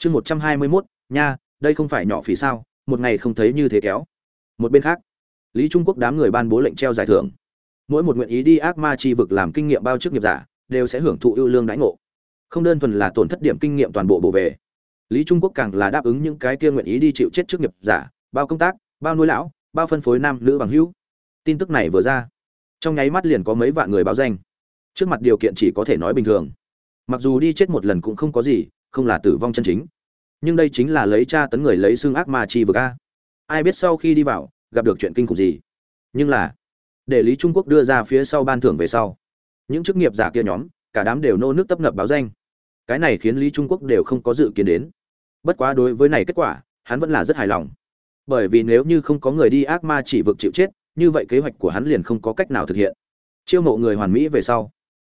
chương một trăm hai mươi mốt, nha, đây không phải nhỏ phí sao, một ngày không thấy như thế kéo. Một bên khác, lý trung quốc đám người ban bố lệnh treo giải thưởng. Mỗi một nguyện ý đi ác ma chi vực làm kinh nghiệm bao chức nghiệp giả, đều sẽ hưởng thụ ưu lương đãi ngộ. Không đơn thuần là tổn thất điểm kinh nghiệm toàn bộ bổ về. Lý trung quốc càng là đáp ứng những cái kia nguyện ý đi chịu chết chức nghiệp giả, bao công tác, bao nuôi lão, bao phân phối nam, nữ bằng hữu. Tin tức này vừa ra, trong nháy mắt liền có mấy vạn người báo danh. Trước mặt điều kiện chỉ có thể nói bình thường. Mặc dù đi chết một lần cũng không có gì không là tử vong chân chính. Nhưng đây chính là lấy cha tấn người lấy xương ác ma chi vực a. Ai biết sau khi đi vào, gặp được chuyện kinh khủng gì. Nhưng là, để lý trung quốc đưa ra phía sau ban thưởng về sau, những chức nghiệp giả kia nhóm, cả đám đều nô nước tấp nập báo danh. Cái này khiến lý trung quốc đều không có dự kiến đến. Bất quá đối với này kết quả, hắn vẫn là rất hài lòng. Bởi vì nếu như không có người đi ác ma chỉ vực chịu chết, như vậy kế hoạch của hắn liền không có cách nào thực hiện. Chiêu mộ người hoàn mỹ về sau,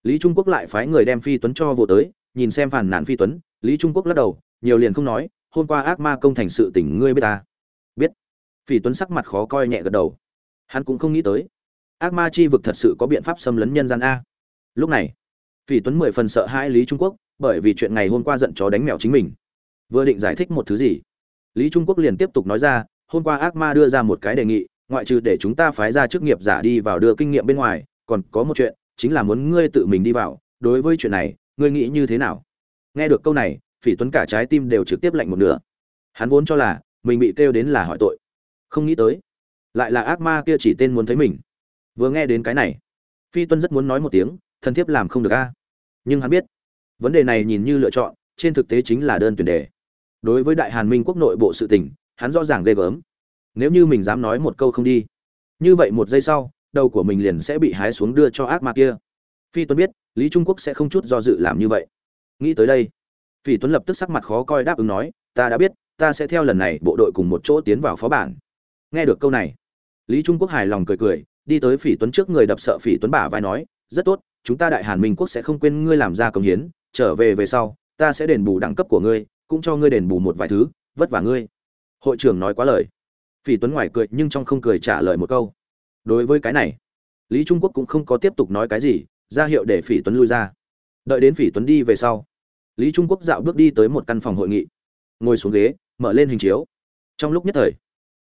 lý trung quốc lại phái người đem phi tuấn cho vô tới, nhìn xem phàn nàn phi tuấn lý trung quốc lắc đầu, nhiều liền không nói, hôm qua ác ma công thành sự tỉnh ngươi biết ta? Biết. Phỉ tuấn sắc mặt khó coi nhẹ gật đầu. Hắn cũng không nghĩ tới, ác ma chi vực thật sự có biện pháp xâm lấn nhân gian a. Lúc này, Phỉ tuấn mười phần sợ hãi lý trung quốc, bởi vì chuyện ngày hôm qua giận chó đánh mèo chính mình. Vừa định giải thích một thứ gì, lý trung quốc liền tiếp tục nói ra, hôm qua ác ma đưa ra một cái đề nghị, ngoại trừ để chúng ta phái ra chức nghiệp giả đi vào đưa kinh nghiệm bên ngoài, còn có một chuyện, chính là muốn ngươi tự mình đi vào. Đối với chuyện này, ngươi nghĩ như thế nào? Nghe được câu này, phỉ tuấn cả trái tim đều trực tiếp lạnh một nửa. Hắn vốn cho là mình bị kêu đến là hỏi tội. Không nghĩ tới, lại là ác ma kia chỉ tên muốn thấy mình. Vừa nghe đến cái này, phi tuân rất muốn nói một tiếng, thân thiết làm không được a. Nhưng hắn biết, vấn đề này nhìn như lựa chọn, trên thực tế chính là đơn tuyển đề. Đối với đại hàn minh quốc nội bộ sự tình, hắn rõ ràng ghê gớm. Nếu như mình dám nói một câu không đi, như vậy một giây sau, đầu của mình liền sẽ bị hái xuống đưa cho ác ma kia. Phi tuấn biết, lý trung quốc sẽ không chút do dự làm như vậy nghĩ tới đây phi tuấn lập tức sắc mặt khó coi đáp ứng nói, ta đã biết, ta sẽ theo lần này bộ đội cùng một chỗ tiến vào phó bản. Nghe được câu này, lý trung quốc hài lòng cười cười, đi tới phỉ tuấn trước người đập sợ phỉ tuấn bả vai nói, rất tốt, chúng ta đại hàn minh quốc sẽ không quên ngươi làm ra công hiến, trở về về sau, ta sẽ đền bù đẳng cấp của ngươi, cũng cho ngươi đền bù một vài thứ, vất vả ngươi. Hội trưởng nói quá lời. Phỉ tuấn ngoài cười nhưng trong không cười trả lời một câu. Đối với cái này, lý trung quốc cũng không có tiếp tục nói cái gì, ra hiệu để phỉ tuấn lui ra. Đợi đến phỉ tuấn đi về sau lý trung quốc dạo bước đi tới một căn phòng hội nghị. Ngồi xuống ghế, mở lên hình chiếu. Trong lúc nhất thời,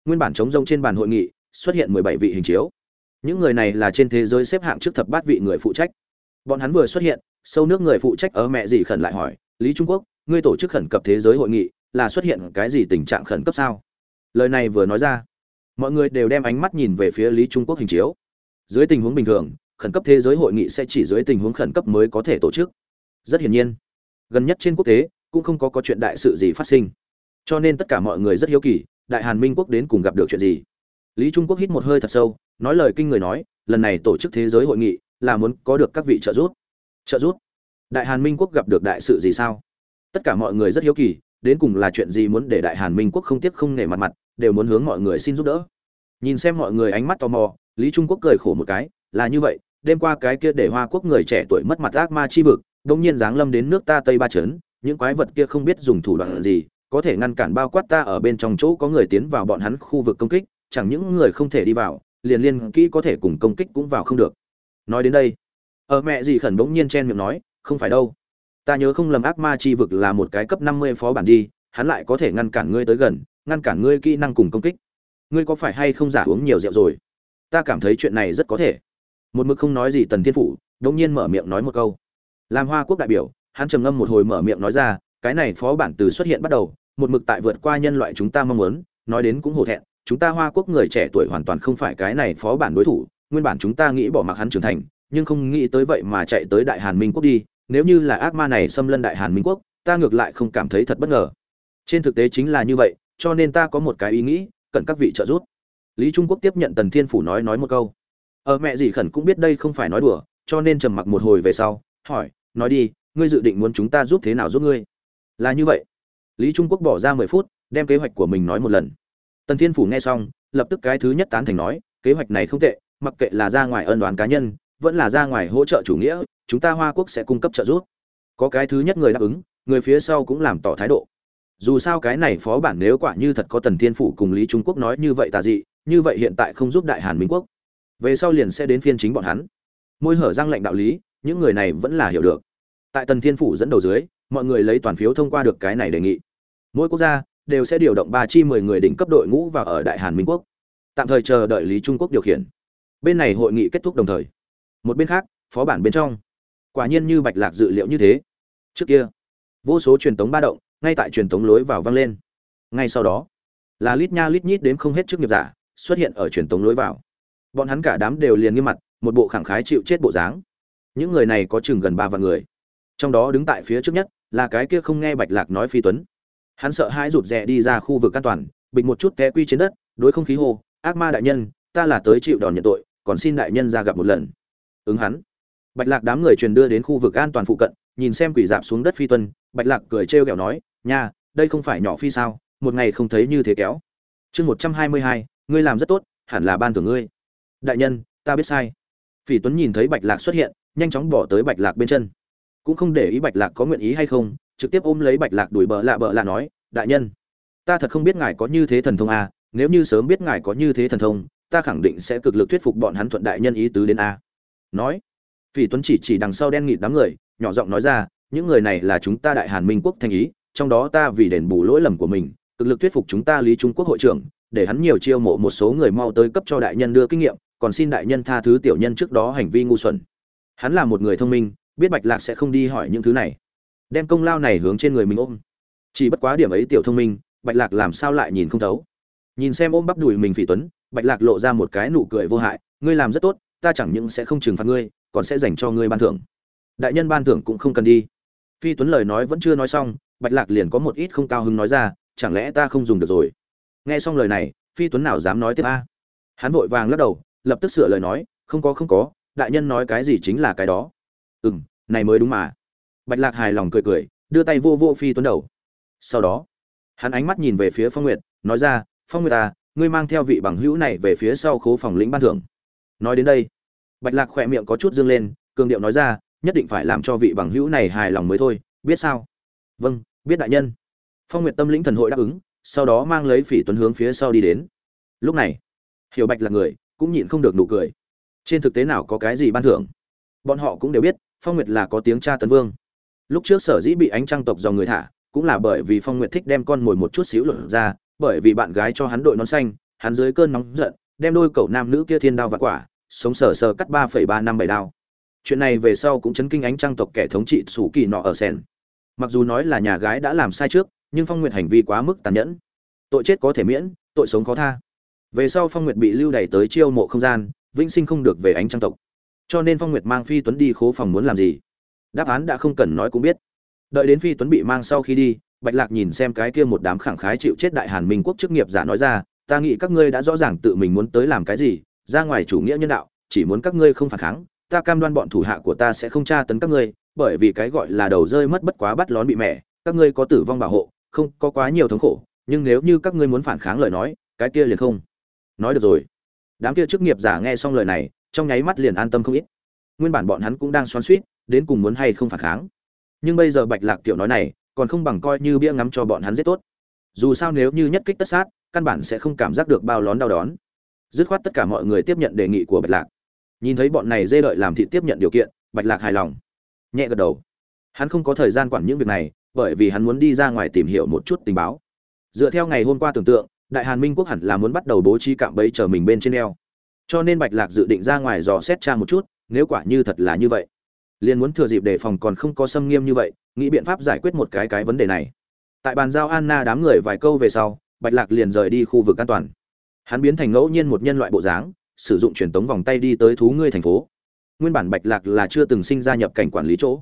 nguyên bản chống rông trên bàn hội nghị xuất hiện mười bảy vị hình chiếu. Những người này là trên thế giới xếp hạng trước thập bát vị người phụ trách. Bọn hắn vừa xuất hiện, sâu nước người phụ trách ở mẹ gì khẩn lại hỏi, lý trung quốc, ngươi tổ chức khẩn cấp thế giới hội nghị là xuất hiện cái gì tình trạng khẩn cấp sao? Lời này vừa nói ra, mọi người đều đem ánh mắt nhìn về phía lý trung quốc hình chiếu. Dưới tình huống bình thường, khẩn cấp thế giới hội nghị sẽ chỉ dưới tình huống khẩn cấp mới có thể tổ chức. Rất hiển nhiên gần nhất trên quốc tế, cũng không có có chuyện đại sự gì phát sinh. Cho nên tất cả mọi người rất hiếu kỳ, đại hàn minh quốc đến cùng gặp được chuyện gì. Lý trung quốc hít một hơi thật sâu, nói lời kinh người nói, lần này tổ chức thế giới hội nghị là muốn có được các vị trợ giúp. Trợ giúp? Đại hàn minh quốc gặp được đại sự gì sao? Tất cả mọi người rất hiếu kỳ, đến cùng là chuyện gì muốn để đại hàn minh quốc không tiếc không nể mặt mặt, đều muốn hướng mọi người xin giúp đỡ. Nhìn xem mọi người ánh mắt tò mò, lý trung quốc cười khổ một cái, là như vậy, đêm qua cái kia để hoa quốc người trẻ tuổi mất mặt ác ma chi vực đông nhiên giáng lâm đến nước ta tây ba chấn những quái vật kia không biết dùng thủ đoạn gì, có thể ngăn cản bao quát ta ở bên trong chỗ có người tiến vào bọn hắn khu vực công kích, chẳng những người không thể đi vào, liền liên kỹ có thể cùng công kích cũng vào không được. Nói đến đây, ở mẹ gì khẩn bỗng nhiên chen miệng nói, không phải đâu. Ta nhớ không lầm ác ma chi vực là một cái cấp năm mươi phó bản đi, hắn lại có thể ngăn cản ngươi tới gần, ngăn cản ngươi kỹ năng cùng công kích. Ngươi có phải hay không giả uống nhiều rượu rồi? Ta cảm thấy chuyện này rất có thể. Một mực không nói gì tần thiên phủ, đống nhiên mở miệng nói một câu làm hoa quốc đại biểu, hắn trầm ngâm một hồi mở miệng nói ra, cái này phó bản từ xuất hiện bắt đầu, một mực tại vượt qua nhân loại chúng ta mong muốn, nói đến cũng hổ thẹn, chúng ta hoa quốc người trẻ tuổi hoàn toàn không phải cái này phó bản đối thủ, nguyên bản chúng ta nghĩ bỏ mặc hắn trưởng thành, nhưng không nghĩ tới vậy mà chạy tới đại hàn minh quốc đi, nếu như là ác ma này xâm lân đại hàn minh quốc, ta ngược lại không cảm thấy thật bất ngờ. Trên thực tế chính là như vậy, cho nên ta có một cái ý nghĩ, cần các vị trợ giúp. Lý trung quốc tiếp nhận tần thiên phủ nói nói một câu. Ở mẹ gì khẩn cũng biết đây không phải nói đùa, cho nên trầm mặc một hồi về sau hỏi, nói đi, ngươi dự định muốn chúng ta giúp thế nào giúp ngươi? Là như vậy. Lý trung quốc bỏ ra mười phút, đem kế hoạch của mình nói một lần. Tần thiên phủ nghe xong, lập tức cái thứ nhất tán thành nói, kế hoạch này không tệ, mặc kệ là ra ngoài ân đoán cá nhân, vẫn là ra ngoài hỗ trợ chủ nghĩa, chúng ta hoa quốc sẽ cung cấp trợ giúp. Có cái thứ nhất người đáp ứng, người phía sau cũng làm tỏ thái độ. Dù sao cái này phó bản nếu quả như thật có tần thiên phủ cùng lý trung quốc nói như vậy tà dị, như vậy hiện tại không giúp đại hàn minh quốc. Về sau liền sẽ đến phiên chính bọn hắn. Môi hở răng lệnh đạo lý những người này vẫn là hiểu được. Tại tần thiên phủ dẫn đầu dưới, mọi người lấy toàn phiếu thông qua được cái này đề nghị. Mỗi quốc gia đều sẽ điều động ba chi mười người đỉnh cấp đội ngũ vào ở đại hàn minh quốc. Tạm thời chờ đợi lý trung quốc điều khiển. Bên này hội nghị kết thúc đồng thời. Một bên khác, phó bản bên trong. Quả nhiên như bạch lạc dự liệu như thế. Trước kia, vô số truyền tống ba động, ngay tại truyền tống lối vào vang lên. Ngay sau đó, là lít nha lít nhít đếm không hết chức nghiệp giả xuất hiện ở truyền tống lối vào. Bọn hắn cả đám đều liền nghiêm mặt, một bộ khẳng khái chịu chết bộ dáng những người này có chừng gần ba vạn người. Trong đó đứng tại phía trước nhất là cái kia không nghe bạch lạc nói phi tuấn. Hắn sợ hãi rụt rè đi ra khu vực an toàn, bịch một chút té quy trên đất, đối không khí hô, ác ma đại nhân, ta là tới chịu đòn nhận tội, còn xin đại nhân ra gặp một lần. Ứng hắn. Bạch lạc đám người truyền đưa đến khu vực an toàn phụ cận, nhìn xem quỷ dạp xuống đất phi tuân bạch lạc cười trêu ghẹo nói, nha, đây không phải nhỏ phi sao, một ngày không thấy như thế kéo. Chương một trăm hai mươi hai, ngươi làm rất tốt, hẳn là ban thưởng ngươi. Đại nhân, ta biết sai. Phỉ tuấn nhìn thấy bạch lạc xuất hiện nhanh chóng bỏ tới bạch lạc bên chân. Cũng không để ý bạch lạc có nguyện ý hay không trực tiếp ôm lấy bạch lạc đuổi bợ lạ bợ lạ nói đại nhân ta thật không biết ngài có như thế thần thông à, nếu như sớm biết ngài có như thế thần thông ta khẳng định sẽ cực lực thuyết phục bọn hắn thuận đại nhân ý tứ đến a. Nói vì tuấn chỉ chỉ đằng sau đen nghịt đám người nhỏ giọng nói ra những người này là chúng ta đại hàn minh quốc thành ý trong đó ta vì đền bù lỗi lầm của mình cực lực thuyết phục chúng ta lý trung quốc hội trưởng để hắn nhiều chiêu mộ một số người mau tới cấp cho đại nhân đưa kinh nghiệm còn xin đại nhân tha thứ tiểu nhân trước đó hành vi ngu xuẩn hắn là một người thông minh, biết bạch lạc sẽ không đi hỏi những thứ này. Đem công lao này hướng trên người mình ôm. Chỉ bất quá điểm ấy tiểu thông minh, bạch lạc làm sao lại nhìn không thấu? Nhìn xem ôm bắp đùi mình phỉ tuấn, bạch lạc lộ ra một cái nụ cười vô hại, ngươi làm rất tốt, ta chẳng những sẽ không trừng phạt ngươi, còn sẽ dành cho ngươi ban thưởng. Đại nhân ban thưởng cũng không cần đi. Phi tuấn lời nói vẫn chưa nói xong, bạch lạc liền có một ít không cao hứng nói ra, chẳng lẽ ta không dùng được rồi? Nghe xong lời này phi tuấn nào dám nói tiếp a? Hắn vội vàng lắc đầu, lập tức sửa lời nói, không có không có đại nhân nói cái gì chính là cái đó. Ừ m này mới đúng mà. Bạch lạc hài lòng cười cười, đưa tay vô vô phi tuấn đầu. Sau đó, hắn ánh mắt nhìn về phía phong nguyệt, nói ra, phong nguyệt à ngươi mang theo vị bằng hữu này về phía sau khố phòng lĩnh ban thưởng. Nói đến đây, bạch lạc khỏe miệng có chút dương lên, cường điệu nói ra, nhất định phải làm cho vị bằng hữu này hài lòng mới thôi, biết sao? Vâng biết đại nhân. Phong nguyệt tâm lĩnh thần hội đáp ứng, sau đó mang lấy phỉ tuấn hướng phía sau đi đến. Lúc này, hiểu bạch là người, cũng nhịn không được nụ cười trên thực tế nào có cái gì ban thưởng? Bọn họ cũng đều biết, phong nguyệt là có tiếng cha tấn vương. Lúc trước sở dĩ bị ánh trăng tộc dòng người thả, cũng là bởi vì phong nguyệt thích đem con mồi một chút xíu luận ra, bởi vì bạn gái cho hắn đội nón xanh, hắn dưới cơn nóng giận, đem đôi cậu nam nữ kia thiên đao và quả, sống sờ sờ cắt ba phẩy ba năm bảy đao. Chuyện này về sau cũng chấn kinh ánh trăng tộc kẻ thống trị sủ kỳ nọ ở sen mặc dù nói là nhà gái đã làm sai trước, nhưng phong nguyệt hành vi quá mức tàn nhẫn. Tội chết có thể miễn, tội sống khó tha. Về sau phong nguyệt bị lưu đày tới chiêu mộ không gian vĩnh sinh không được về ánh trăng tộc. Cho nên phong nguyệt mang phi tuấn đi khố phòng muốn làm gì? Đáp án đã không cần nói cũng biết. Đợi đến phi tuấn bị mang sau khi đi, bạch lạc nhìn xem cái kia một đám khẳng khái chịu chết đại hàn minh quốc chức nghiệp giả nói ra, ta nghĩ các ngươi đã rõ ràng tự mình muốn tới làm cái gì, ra ngoài chủ nghĩa nhân đạo, chỉ muốn các ngươi không phản kháng, ta cam đoan bọn thủ hạ của ta sẽ không tra tấn các ngươi, bởi vì cái gọi là đầu rơi mất bất quá bắt lón bị mẹ, các ngươi có tử vong bảo hộ, không có quá nhiều thống khổ, nhưng nếu như các ngươi muốn phản kháng lời nói, cái kia liền không. Nói được rồi đám kia chức nghiệp giả nghe xong lời này, trong nháy mắt liền an tâm không ít. Nguyên bản bọn hắn cũng đang xoắn suýt đến cùng muốn hay không phản kháng. Nhưng bây giờ bạch lạc tiểu nói này, còn không bằng coi như bia ngắm cho bọn hắn rất tốt. Dù sao nếu như nhất kích tất sát, căn bản sẽ không cảm giác được bao lón đau đón. Dứt khoát tất cả mọi người tiếp nhận đề nghị của bạch lạc. Nhìn thấy bọn này dê đợi làm thị tiếp nhận điều kiện, bạch lạc hài lòng. Nhẹ gật đầu. Hắn không có thời gian quản những việc này, bởi vì hắn muốn đi ra ngoài tìm hiểu một chút tình báo. Dựa theo ngày hôm qua tưởng tượng đại hàn minh quốc hẳn là muốn bắt đầu bố trí cạm bẫy chờ mình bên trên eo. Cho nên bạch lạc dự định ra ngoài dò xét tra một chút, nếu quả như thật là như vậy, liền muốn thừa dịp đề phòng còn không có xâm nghiêm như vậy, nghĩ biện pháp giải quyết một cái cái vấn đề này. Tại bàn giao anna đám người vài câu về sau, bạch lạc liền rời đi khu vực an toàn. Hắn biến thành ngẫu nhiên một nhân loại bộ dáng, sử dụng truyền tống vòng tay đi tới thú ngươi thành phố. Nguyên bản bạch lạc là chưa từng sinh ra nhập cảnh quản lý chỗ,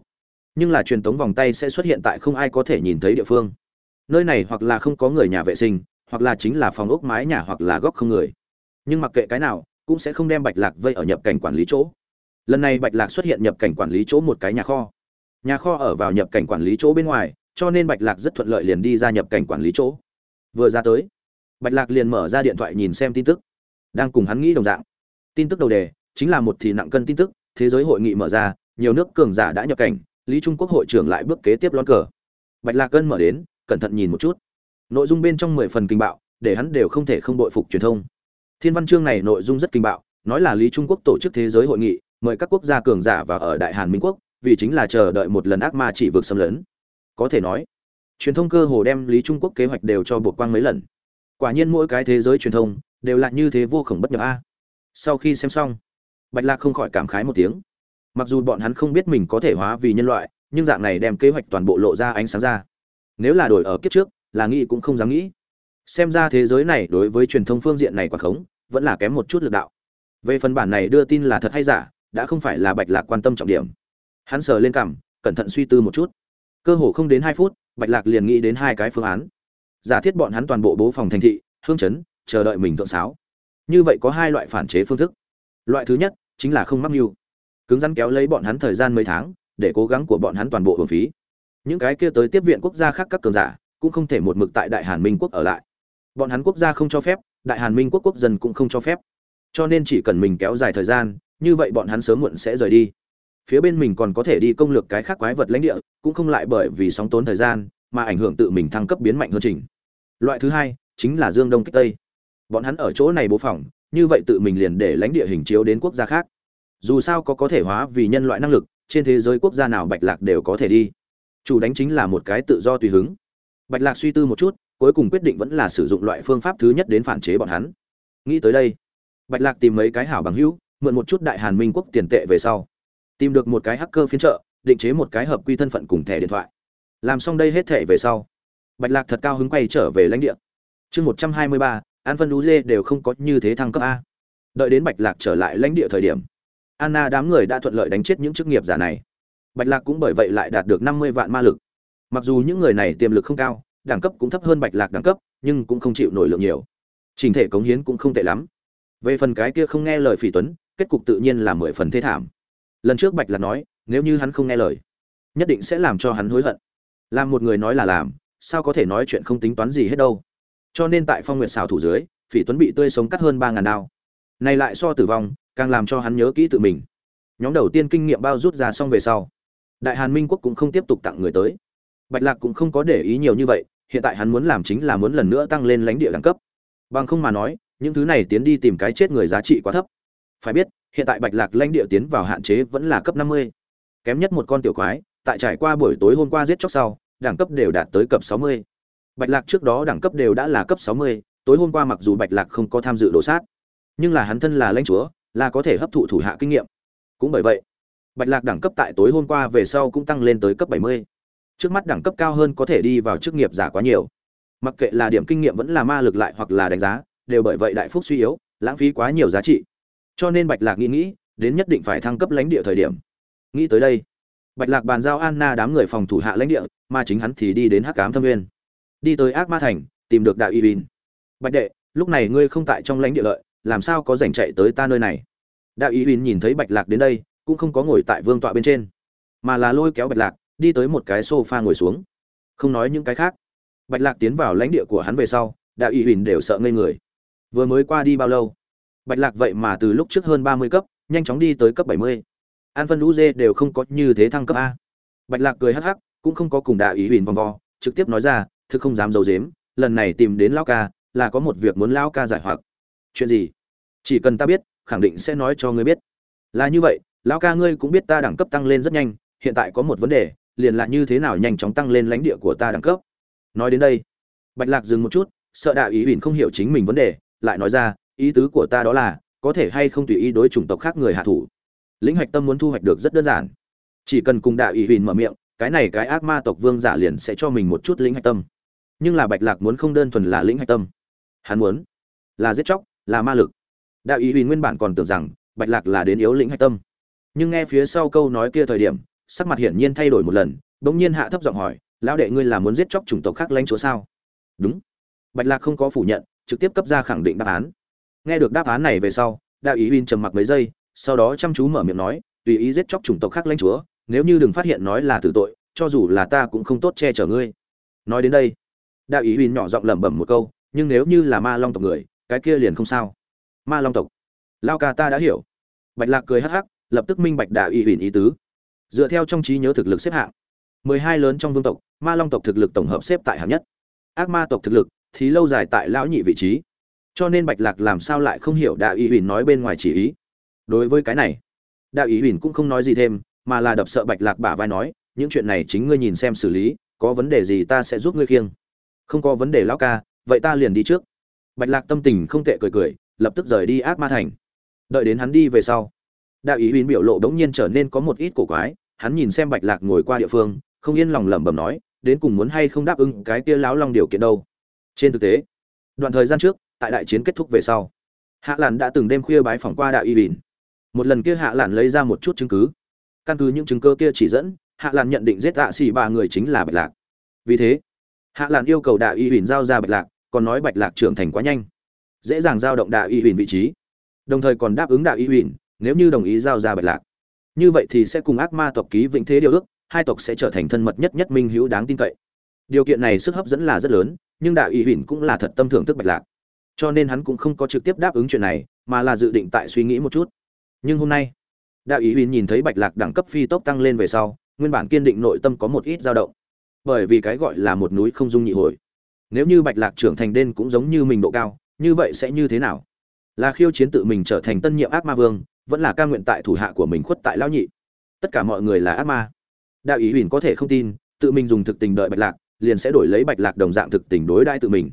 nhưng là truyền tống vòng tay sẽ xuất hiện tại không ai có thể nhìn thấy địa phương. Nơi này hoặc là không có người nhà vệ sinh hoặc là chính là phòng ốc mái nhà hoặc là góc không người. Nhưng mặc kệ cái nào, cũng sẽ không đem bạch lạc vây ở nhập cảnh quản lý chỗ. Lần này bạch lạc xuất hiện nhập cảnh quản lý chỗ một cái nhà kho. Nhà kho ở vào nhập cảnh quản lý chỗ bên ngoài, cho nên bạch lạc rất thuận lợi liền đi ra nhập cảnh quản lý chỗ. Vừa ra tới, bạch lạc liền mở ra điện thoại nhìn xem tin tức. Đang cùng hắn nghĩ đồng dạng. Tin tức đầu đề chính là một thì nặng cân tin tức, thế giới hội nghị mở ra, nhiều nước cường giả đã nhập cảnh, lý trung quốc hội trưởng lại bước kế tiếp lón cờ. Bạch lạc cân mở đến, cẩn thận nhìn một chút nội dung bên trong mười phần kinh bạo, để hắn đều không thể không bội phục truyền thông. Thiên văn chương này nội dung rất kinh bạo, nói là lý trung quốc tổ chức thế giới hội nghị, mời các quốc gia cường giả vào ở đại hàn minh quốc, vì chính là chờ đợi một lần ác ma chỉ vực xâm lấn. Có thể nói, truyền thông cơ hồ đem lý trung quốc kế hoạch đều cho buộc quang mấy lần. Quả nhiên mỗi cái thế giới truyền thông đều là như thế vô khổng bất nhập a. Sau khi xem xong, bạch lạc không khỏi cảm khái một tiếng. Mặc dù bọn hắn không biết mình có thể hóa vì nhân loại, nhưng dạng này đem kế hoạch toàn bộ lộ ra ánh sáng ra. Nếu là đổi ở kiếp trước là nghĩ cũng không dám nghĩ. Xem ra thế giới này đối với truyền thông phương diện này quả khống, vẫn là kém một chút lực đạo. Về phần bản này đưa tin là thật hay giả, đã không phải là bạch lạc quan tâm trọng điểm. Hắn sờ lên cằm, cẩn thận suy tư một chút. Cơ hồ không đến hai phút, bạch lạc liền nghĩ đến hai cái phương án. Giả thiết bọn hắn toàn bộ bố phòng thành thị, hương chấn, chờ đợi mình thượng sáo. Như vậy có hai loại phản chế phương thức. Loại thứ nhất, chính là không mắc mưu. Cứng rắn kéo lấy bọn hắn thời gian mấy tháng, để cố gắng của bọn hắn toàn bộ hưởng phí. Những cái kia tới tiếp viện quốc gia khác các cường giả cũng không thể một mực tại đại hàn minh quốc ở lại. Bọn hắn quốc gia không cho phép, đại hàn minh quốc quốc dân cũng không cho phép. Cho nên chỉ cần mình kéo dài thời gian, như vậy bọn hắn sớm muộn sẽ rời đi. Phía bên mình còn có thể đi công lược cái khác quái vật lãnh địa, cũng không lại bởi vì sóng tốn thời gian, mà ảnh hưởng tự mình thăng cấp biến mạnh hơn trình. Loại thứ hai, chính là dương đông kích tây. Bọn hắn ở chỗ này bố phỏng như vậy tự mình liền để lãnh địa hình chiếu đến quốc gia khác. Dù sao có có thể hóa vì nhân loại năng lực, trên thế giới quốc gia nào bạch lạc đều có thể đi. Chủ đánh chính là một cái tự do tùy hứng bạch lạc suy tư một chút, cuối cùng quyết định vẫn là sử dụng loại phương pháp thứ nhất đến phản chế bọn hắn. Nghĩ tới đây, bạch lạc tìm mấy cái hảo bằng hữu, mượn một chút đại hàn minh quốc tiền tệ về sau. Tìm được một cái hacker phiên trợ định chế một cái hợp quy thân phận cùng thẻ điện thoại. Làm xong đây hết thẻ về sau, bạch lạc thật cao hứng quay trở về lãnh địa. Chương một trăm hai mươi ba, an phân đú dê đều không có như thế thăng cấp a. Đợi đến bạch lạc trở lại lãnh địa thời điểm, anna đám người đã thuận lợi đánh chết những chức nghiệp giả này. Bạch lạc cũng bởi vậy lại đạt được năm mươi vạn ma lực mặc dù những người này tiềm lực không cao, đẳng cấp cũng thấp hơn bạch lạc đẳng cấp, nhưng cũng không chịu nổi lượng nhiều. Trình thể cống hiến cũng không tệ lắm. Về phần cái kia không nghe lời phỉ tuấn, kết cục tự nhiên là mười phần thế thảm. Lần trước bạch lạc nói, nếu như hắn không nghe lời, nhất định sẽ làm cho hắn hối hận. Làm một người nói là làm, sao có thể nói chuyện không tính toán gì hết đâu. Cho nên tại phong nguyệt xào thủ dưới, phỉ tuấn bị tươi sống cắt hơn ba ngàn đao. Này lại so tử vong, càng làm cho hắn nhớ kỹ tự mình. Nhóm đầu tiên kinh nghiệm bao rút ra xong về sau, đại hàn minh quốc cũng không tiếp tục tặng người tới bạch lạc cũng không có để ý nhiều như vậy, hiện tại hắn muốn làm chính là muốn lần nữa tăng lên lãnh địa đẳng cấp. Bằng không mà nói, những thứ này tiến đi tìm cái chết người giá trị quá thấp. Phải biết, hiện tại bạch lạc lãnh địa tiến vào hạn chế vẫn là cấp năm mươi. Kém nhất một con tiểu quái, tại trải qua buổi tối hôm qua giết chóc sau, đẳng cấp đều đạt tới cấp sáu mươi. Bạch lạc trước đó đẳng cấp đều đã là cấp sáu mươi, tối hôm qua mặc dù bạch lạc không có tham dự đổ sát, nhưng là hắn thân là lãnh chúa, là có thể hấp thụ thủ hạ kinh nghiệm. Cũng bởi vậy, bạch lạc đẳng cấp tại tối hôm qua về sau cũng tăng lên tới cấp bảy mươi trước mắt đẳng cấp cao hơn có thể đi vào chức nghiệp giả quá nhiều. Mặc kệ là điểm kinh nghiệm vẫn là ma lực lại hoặc là đánh giá, đều bởi vậy đại phúc suy yếu, lãng phí quá nhiều giá trị. Cho nên bạch lạc nghĩ nghĩ, đến nhất định phải thăng cấp lãnh địa thời điểm. Nghĩ tới đây, bạch lạc bàn giao anna đám người phòng thủ hạ lãnh địa, mà chính hắn thì đi đến hắc cám thâm nguyên. Đi tới ác ma thành, tìm được đạo y bin bạch đệ, lúc này ngươi không tại trong lãnh địa lợi, làm sao có giành chạy tới ta nơi này? Đạo y bin nhìn thấy bạch lạc đến đây, cũng không có ngồi tại vương tọa bên trên, mà là lôi kéo bạch lạc đi tới một cái sofa ngồi xuống. Không nói những cái khác. Bạch lạc tiến vào lãnh địa của hắn về sau đạo y huỳnh đều sợ ngây người. Vừa mới qua đi bao lâu? Bạch lạc vậy mà từ lúc trước hơn ba mươi cấp, nhanh chóng đi tới cấp bảy mươi. An phân lũ dê đều không có như thế thăng cấp a. Bạch lạc cười hắc hắc, cũng không có cùng đạo ý huỳnh vòng vo, trực tiếp nói ra, thực không dám d i ấ u dếm lần này tìm đến lão ca, là có một việc muốn lão ca giải hoặc. Chuyện gì? Chỉ cần ta biết, khẳng định sẽ nói cho ngươi biết. Là như vậy, lão ca ngươi cũng biết ta đẳng cấp tăng lên rất nhanh, hiện tại có một vấn đề liền là như thế nào nhanh chóng tăng lên lãnh địa của ta đẳng cấp. Nói đến đây, bạch lạc dừng một chút, sợ đạo ý huỳnh không hiểu chính mình vấn đề, lại nói ra, ý tứ của ta đó là, có thể hay không tùy ý đối chủng tộc khác người hạ thủ. Lĩnh hoạch tâm muốn thu hoạch được rất đơn giản. Chỉ cần cùng đạo ý huỳnh mở miệng, cái này cái ác ma tộc vương giả liền sẽ cho mình một chút lĩnh hoạch tâm. Nhưng là bạch lạc muốn không đơn thuần là lĩnh hoạch tâm. Hắn muốn là giết chóc, là ma lực. Đạo ý huỳnh nguyên bản còn tưởng rằng bạch lạc là đến yếu lĩnh hoạch tâm. Nhưng nghe phía sau câu nói kia thời điểm sắc mặt hiển nhiên thay đổi một lần, bỗng nhiên hạ thấp giọng hỏi, lão đệ ngươi là muốn giết chóc chủng tộc khác lãnh chúa sao? Đúng. Bạch lạc không có phủ nhận, trực tiếp cấp ra khẳng định đáp án. Nghe được đáp án này về sau, đạo ý huynh trầm mặc mấy giây, sau đó chăm chú mở miệng nói, tùy ý giết chóc chủng tộc khác lãnh chúa, nếu như đừng phát hiện nói là tử tội, cho dù là ta cũng không tốt che chở ngươi. Nói đến đây, đạo ý huynh nhỏ giọng lẩm bẩm một câu, nhưng nếu như là ma long tộc người, cái kia liền không sao. Ma long tộc? Lao ca ta đã hiểu. Bạch lạc cười hắc hắc, lập tức minh bạch đạo ý huynh ý tứ dựa theo trong trí nhớ thực lực xếp hạng. Mười hai lớn trong vương tộc, ma long tộc thực lực tổng hợp xếp tại hạng nhất. Ác ma tộc thực lực thì lâu dài tại lão nhị vị trí. Cho nên bạch lạc làm sao lại không hiểu đạo ý huỳnh nói bên ngoài chỉ ý. Đối với cái này, đạo ý huỳnh cũng không nói gì thêm, mà là đập sợ bạch lạc bả vai nói, những chuyện này chính ngươi nhìn xem xử lý, có vấn đề gì ta sẽ giúp ngươi khiêng. Không có vấn đề lão ca, vậy ta liền đi trước. Bạch lạc tâm tình không tệ cười cười, lập tức rời đi ác ma thành. Đợi đến hắn đi về sau, đạo ý huyên biểu lộ đống nhiên trở nên có một ít cổ quái hắn nhìn xem bạch lạc ngồi qua địa phương, không yên lòng lẩm bẩm nói, đến cùng muốn hay không đáp ứng cái kia láo long điều kiện đâu. Trên thực tế, đoạn thời gian trước, tại đại chiến kết thúc về sau, hạ làn đã từng đêm khuya bái phỏng qua đạo y bỉn một lần kia hạ làn lấy ra một chút chứng cứ. Căn cứ những chứng cơ kia chỉ dẫn, hạ làn nhận định giết tạ xỉ ba người chính là bạch lạc. Vì thế, hạ làn yêu cầu đạo y bỉn giao ra bạch lạc, còn nói bạch lạc trưởng thành quá nhanh. Dễ dàng giao động đạo y bỉn vị trí. Đồng thời còn đáp ứng đạo y bỉn nếu như đồng ý giao ra bạch lạc như vậy thì sẽ cùng ác ma tộc ký vĩnh thế điều ước, hai tộc sẽ trở thành thân mật nhất nhất minh hữu đáng tin cậy. Điều kiện này sức hấp dẫn là rất lớn, nhưng đạo y bỉn cũng là thật tâm thưởng thức bạch lạc. Cho nên hắn cũng không có trực tiếp đáp ứng chuyện này, mà là dự định tại suy nghĩ một chút. Nhưng hôm nay đạo ý huỳnh nhìn thấy bạch lạc đẳng cấp phi tốc tăng lên về sau, nguyên bản kiên định nội tâm có một ít dao động. Bởi vì cái gọi là một núi không dung nhị hồi. Nếu như bạch lạc trưởng thành đen cũng giống như mình độ cao, như vậy sẽ như thế nào? Là khiêu chiến tự mình trở thành tân nhiệm ác ma vương vẫn là ca nguyện tại thủ hạ của mình khuất tại lão nhị. Tất cả mọi người là ác ma. Đạo ý huỳnh có thể không tin, tự mình dùng thực tình đợi bạch lạc, liền sẽ đổi lấy bạch lạc đồng dạng thực tình đối đãi tự mình.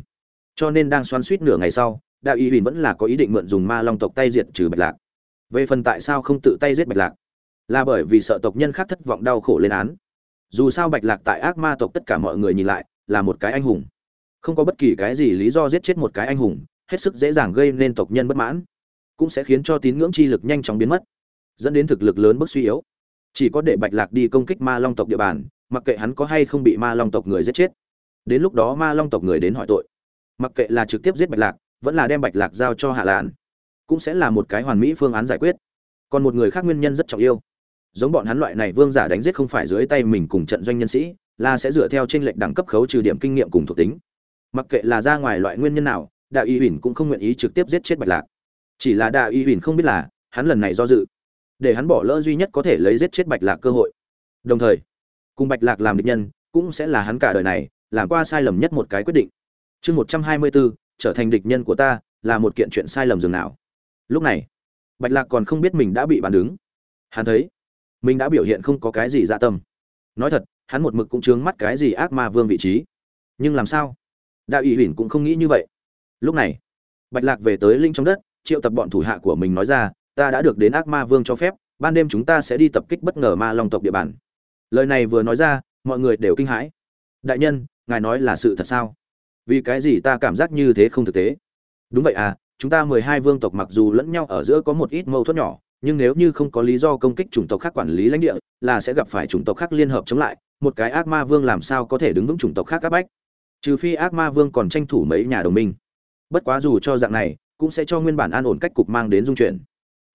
Cho nên đang xoắn suýt nửa ngày sau, đạo ý huỳnh vẫn là có ý định mượn dùng ma long tộc tay diệt trừ bạch lạc. Về phần tại sao không tự tay giết bạch lạc? Là bởi vì sợ tộc nhân khác thất vọng đau khổ lên án. Dù sao bạch lạc tại ác ma tộc tất cả mọi người nhìn lại, là một cái anh hùng. Không có bất kỳ cái gì lý do giết chết một cái anh hùng, hết sức dễ dàng gây nên tộc nhân bất mãn cũng sẽ khiến cho tín ngưỡng chi lực nhanh chóng biến mất, dẫn đến thực lực lớn bước suy yếu. Chỉ có để bạch lạc đi công kích ma long tộc địa bàn, mặc kệ hắn có hay không bị ma long tộc người giết chết. Đến lúc đó ma long tộc người đến hỏi tội. Mặc kệ là trực tiếp giết bạch lạc, vẫn là đem bạch lạc giao cho hạ lạn, cũng sẽ là một cái hoàn mỹ phương án giải quyết. Còn một người khác nguyên nhân rất trọng yêu giống bọn hắn loại này vương giả đánh giết không phải dưới tay mình cùng trận doanh nhân sĩ, là sẽ dựa theo trên lệnh đẳng cấp khấu trừ điểm kinh nghiệm cùng thuộc tính. Mặc kệ là ra ngoài loại nguyên nhân nào đạo y huỳnh cũng không nguyện ý trực tiếp giết chết bạch lạc chỉ là đạ uy huỳnh không biết là, hắn lần này do dự, để hắn bỏ lỡ duy nhất có thể lấy giết chết bạch lạc cơ hội. Đồng thời, cùng bạch lạc làm địch nhân, cũng sẽ là hắn cả đời này, làm qua sai lầm nhất một cái quyết định. Chương một trăm hai mươi bốn trở thành địch nhân của ta, là một kiện chuyện sai lầm dường nào. Lúc này, bạch lạc còn không biết mình đã bị bàn đứng. Hắn thấy, mình đã biểu hiện không có cái gì dạ tâm. Nói thật, hắn một mực cũng chướng mắt cái gì ác ma vương vị trí. Nhưng làm sao? Đạo ủy huỳnh cũng không nghĩ như vậy. Lúc này, bạch lạc về tới linh trong đất triệu tập bọn thủ hạ của mình nói ra, ta đã được đến ác ma vương cho phép, ban đêm chúng ta sẽ đi tập kích bất ngờ ma long tộc địa bàn. Lời này vừa nói ra, mọi người đều kinh hãi. Đại nhân, ngài nói là sự thật sao? Vì cái gì ta cảm giác như thế không thực tế? Đúng vậy à chúng ta mười hai vương tộc mặc dù lẫn nhau ở giữa có một ít mâu thuẫn nhỏ, nhưng nếu như không có lý do công kích chủng tộc khác quản lý lãnh địa, là sẽ gặp phải chủng tộc khác liên hợp chống lại, một cái ác ma vương làm sao có thể đứng vững chủng tộc khác áp bách? Trừ phi ác ma vương còn tranh thủ mấy nhà đồng minh. Bất quá dù cho dạng này cũng sẽ cho nguyên bản an ổn cách cục mang đến dung chuyển.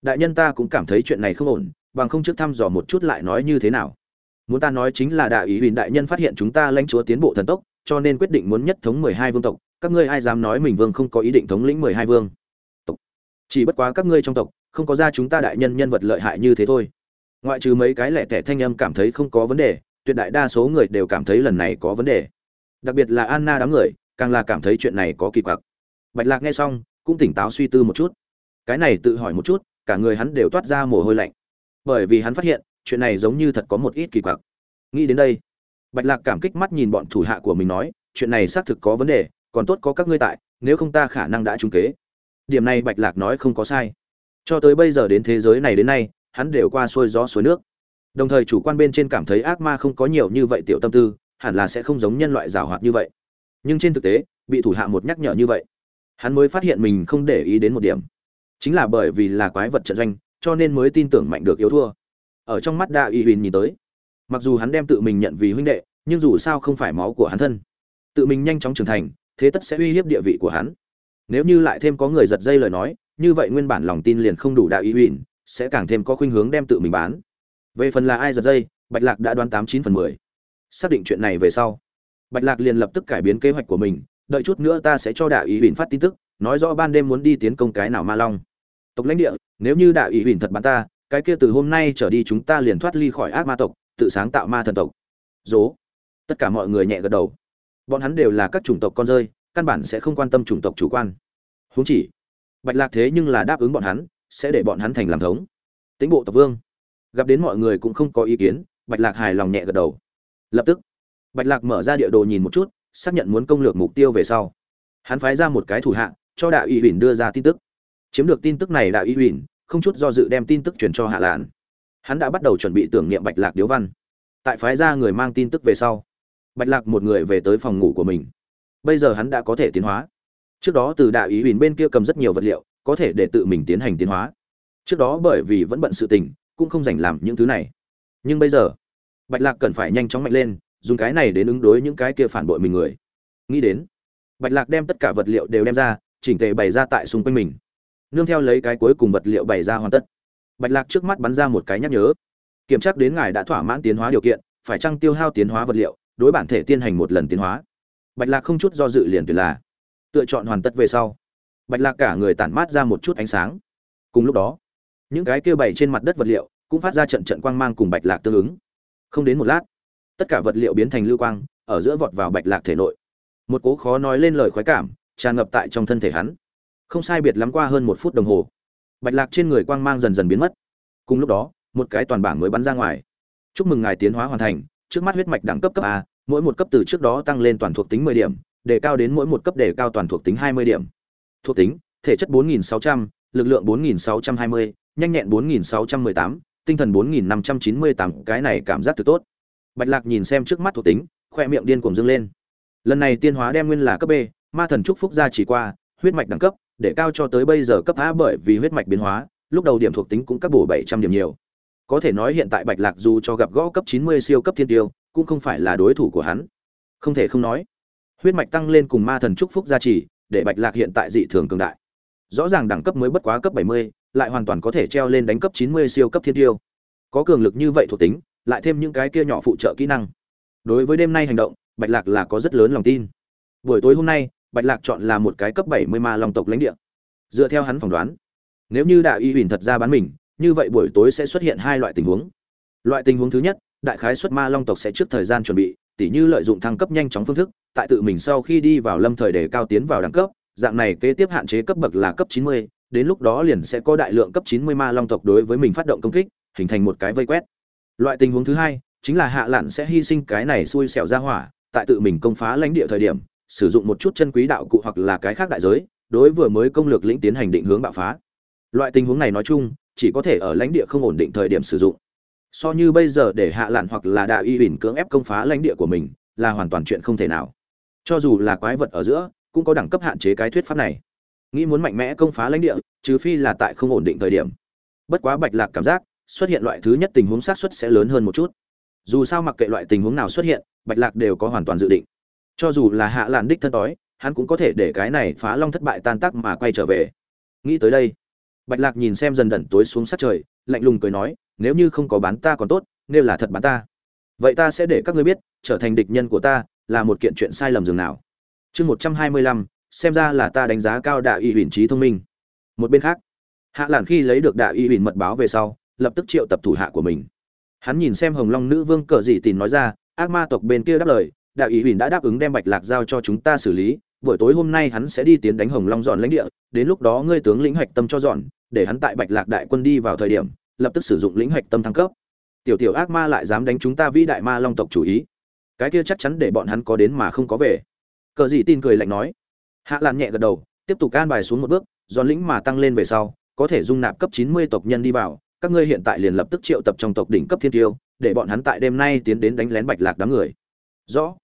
Đại nhân ta cũng cảm thấy chuyện này không ổn, bằng không trước thăm dò một chút lại nói như thế nào. Muốn ta nói chính là đại ý huỳnh đại nhân phát hiện chúng ta lãnh chúa tiến bộ thần tốc, cho nên quyết định muốn nhất thống mười hai vương tộc. Các ngươi ai dám nói mình vương không có ý định thống lĩnh mười hai vương? Tộc. Chỉ bất quá các ngươi trong tộc, không có ra chúng ta đại nhân nhân vật lợi hại như thế thôi. Ngoại trừ mấy cái lẻ tẻ thanh âm cảm thấy không có vấn đề, tuyệt đại đa số người đều cảm thấy lần này có vấn đề. Đặc biệt là anna đám người, càng là cảm thấy chuyện này có kỳ quặc. Bạch lạc nghe xong cũng tỉnh táo suy tư một chút. Cái này tự hỏi một chút, cả người hắn đều toát ra mồ hôi lạnh. Bởi vì hắn phát hiện, chuyện này giống như thật có một ít kỳ quặc. Nghĩ đến đây, bạch lạc cảm kích mắt nhìn bọn thủ hạ của mình nói, chuyện này xác thực có vấn đề, còn tốt có các ngươi tại, nếu không ta khả năng đã trúng kế. Điểm này bạch lạc nói không có sai. Cho tới bây giờ đến thế giới này đến nay, hắn đều qua xuôi gió suối nước. Đồng thời chủ quan bên trên cảm thấy ác ma không có nhiều như vậy tiểu tâm tư, hẳn là sẽ không giống nhân loại giảo hoạt như vậy. Nhưng trên thực tế, bị thủ hạ một nhắc nhở như vậy hắn mới phát hiện mình không để ý đến một điểm. Chính là bởi vì là quái vật trận doanh, cho nên mới tin tưởng mạnh được yếu thua. Ở trong mắt đa y huỳnh nhìn tới, mặc dù hắn đem tự mình nhận vì huynh đệ, nhưng dù sao không phải máu của hắn thân. Tự mình nhanh chóng trưởng thành, thế tất sẽ uy hiếp địa vị của hắn. Nếu như lại thêm có người giật dây lời nói, như vậy nguyên bản lòng tin liền không đủ đạo ý huỳnh sẽ càng thêm có khuynh hướng đem tự mình bán. Về phần là ai giật dây, bạch lạc đã đoán tám chín phần mười. Xác định chuyện này về sau, bạch lạc liền lập tức cải biến kế hoạch của mình đợi chút nữa ta sẽ cho đạo ý huỳnh phát tin tức, nói rõ ban đêm muốn đi tiến công cái nào ma long. Tộc lãnh địa, nếu như đạo ý huỳnh thật bán ta, cái kia từ hôm nay trở đi chúng ta liền thoát ly khỏi ác ma tộc, tự sáng tạo ma thần tộc. Dố. Tất cả mọi người nhẹ gật đầu. Bọn hắn đều là các chủng tộc con rơi, căn bản sẽ không quan tâm chủng tộc chủ quan. Huống chỉ, bạch lạc thế nhưng là đáp ứng bọn hắn, sẽ để bọn hắn thành làm thống. Tính bộ tộc vương. Gặp đến mọi người cũng không có ý kiến, bạch lạc hài lòng nhẹ gật đầu. Lập tức, bạch lạc mở ra địa đồ nhìn một chút xác nhận muốn công lược mục tiêu về sau. Hắn phái ra một cái thủ hạ, cho đạo y huỳnh đưa ra tin tức. Chiếm được tin tức này đạo y huỳnh không chút do dự đem tin tức truyền cho hạ lạn. Hắn đã bắt đầu chuẩn bị tưởng niệm bạch lạc điếu văn. Tại phái ra người mang tin tức về sau, bạch lạc một người về tới phòng ngủ của mình. Bây giờ hắn đã có thể tiến hóa. Trước đó từ đạo ý huỳnh bên kia cầm rất nhiều vật liệu, có thể để tự mình tiến hành tiến hóa. Trước đó bởi vì vẫn bận sự tình, cũng không dành làm những thứ này. Nhưng bây giờ, bạch lạc cần phải nhanh chóng mạnh lên dùng cái này đến ứng đối những cái kia phản bội mình người. Nghĩ đến, bạch lạc đem tất cả vật liệu đều đem ra, chỉnh tề bày ra tại xung quanh mình. Nương theo lấy cái cuối cùng vật liệu bày ra hoàn tất. Bạch lạc trước mắt bắn ra một cái nhắc nhớ. Kiểm tra đến ngài đã thỏa mãn tiến hóa điều kiện, phải chăng tiêu hao tiến hóa vật liệu, đối bản thể tiến hành một lần tiến hóa? Bạch lạc không chút do dự liền tuyệt là, tựa chọn hoàn tất về sau. Bạch lạc cả người tản mát ra một chút ánh sáng. Cùng lúc đó, những cái kia bày trên mặt đất vật liệu cũng phát ra trận trận quang mang cùng bạch lạc tương ứng. Không đến một lát tất cả vật liệu biến thành lưu quang ở giữa vọt vào bạch lạc thể nội. Một cố khó nói lên lời khoái cảm tràn ngập tại trong thân thể hắn. Không sai biệt lắm qua hơn một phút đồng hồ bạch lạc trên người quang mang dần dần biến mất. Cùng lúc đó một cái toàn bảng mới bắn ra ngoài. Chúc mừng ngài tiến hóa hoàn thành trước mắt huyết mạch đẳng cấp cấp a mỗi một cấp từ trước đó tăng lên toàn thuộc tính 10 điểm đề cao đến mỗi một cấp đề cao toàn thuộc tính 20 điểm. Thuộc tính thể chất 4.600, lực lượng 4.620, nhanh nhẹn 4.618, tinh thần 4.598 cái này cảm giác từ tốt bạch lạc nhìn xem trước mắt thuộc tính khoe miệng điên cuồng dương lên. Lần này tiên hóa đem nguyên là cấp b ma thần trúc phúc gia chỉ qua huyết mạch đẳng cấp để cao cho tới bây giờ cấp a bởi vì huyết mạch biến hóa lúc đầu điểm thuộc tính cũng cấp bổ 700 điểm nhiều. Có thể nói hiện tại bạch lạc dù cho gặp gõ cấp 90 siêu cấp thiên tiêu cũng không phải là đối thủ của hắn. Không thể không nói huyết mạch tăng lên cùng ma thần trúc phúc gia trì để bạch lạc hiện tại dị thường cường đại. Rõ ràng đẳng cấp mới bất quá cấp 70, lại hoàn toàn có thể treo lên đánh cấp 90 siêu cấp thiên tiêu. Có cường lực như vậy thuộc tính lại thêm những cái kia nhỏ phụ trợ kỹ năng. Đối với đêm nay hành động bạch lạc là có rất lớn lòng tin. Buổi tối hôm nay bạch lạc chọn là một cái cấp 70 ma long tộc lãnh địa. Dựa theo hắn phỏng đoán nếu như đạo y huỳnh thật ra bán mình như vậy buổi tối sẽ xuất hiện hai loại tình huống. Loại tình huống thứ nhất đại khái xuất ma long tộc sẽ trước thời gian chuẩn bị tỉ như lợi dụng thăng cấp nhanh chóng phương thức tại tự mình sau khi đi vào lâm thời để cao tiến vào đẳng cấp dạng này kế tiếp hạn chế cấp bậc là cấp 90, đến lúc đó liền sẽ có đại lượng cấp 90 ma long tộc đối với mình phát động công kích hình thành một cái vây quét loại tình huống thứ hai chính là hạ lặn sẽ hy sinh cái này xui xẻo ra hỏa, tại tự mình công phá lãnh địa thời điểm, sử dụng một chút chân quý đạo cụ hoặc là cái khác đại giới, đối vừa mới công lược lĩnh tiến hành định hướng bạo phá. Loại tình huống này nói chung, chỉ có thể ở lãnh địa không ổn định thời điểm sử dụng. So như bây giờ để hạ lặn hoặc là đạo y Bình cưỡng ép công phá lãnh địa của mình, là hoàn toàn chuyện không thể nào. Cho dù là quái vật ở giữa, cũng có đẳng cấp hạn chế cái thuyết pháp này. Nghĩ muốn mạnh mẽ công phá lãnh địa, trừ phi là tại không ổn định thời điểm. Bất quá bạch lạc cảm giác xuất hiện loại thứ nhất tình huống xác suất sẽ lớn hơn một chút. Dù sao mặc kệ loại tình huống nào xuất hiện, bạch lạc đều có hoàn toàn dự định. Cho dù là hạ làn đích thân đói hắn cũng có thể để cái này phá long thất bại tan tác mà quay trở về. Nghĩ tới đây, bạch lạc nhìn xem dần đẩn tối xuống sát trời, lạnh lùng cười nói, nếu như không có bán ta còn tốt, nếu là thật bán ta, vậy ta sẽ để các ngươi biết, trở thành địch nhân của ta là một kiện chuyện sai lầm dường nào. Chương một trăm hai mươi lăm, xem ra là ta đánh giá cao đạo y huyền trí thông minh. Một bên khác, hạ làn khi lấy được đạo y huyền mật báo về sau lập tức triệu tập thủ hạ của mình. Hắn nhìn xem hồng long nữ vương cờ dị tìm nói ra, ác ma tộc bên kia đáp lời, đạo ý huỳnh đã đáp ứng đem bạch lạc giao cho chúng ta xử lý, buổi tối hôm nay hắn sẽ đi tiến đánh hồng long dọn lãnh địa, đến lúc đó ngươi tướng lĩnh hạch tâm cho dọn, để hắn tại bạch lạc đại quân đi vào thời điểm, lập tức sử dụng lĩnh hạch tâm thăng cấp. Tiểu tiểu ác ma lại dám đánh chúng ta vĩ đại ma long tộc chủ ý. Cái kia chắc chắn để bọn hắn có đến mà không có về. Cờ dị tin cười lạnh nói. Hạ lan nhẹ gật đầu, tiếp tục can bài xuống một bước, dọn lĩnh mà tăng lên về sau, có thể dung nạp cấp chín mươi tộc nhân đi vào các ngươi hiện tại liền lập tức triệu tập trong tộc đỉnh cấp thiên tiêu, để bọn hắn tại đêm nay tiến đến đánh lén bạch lạc đám người. Rõ.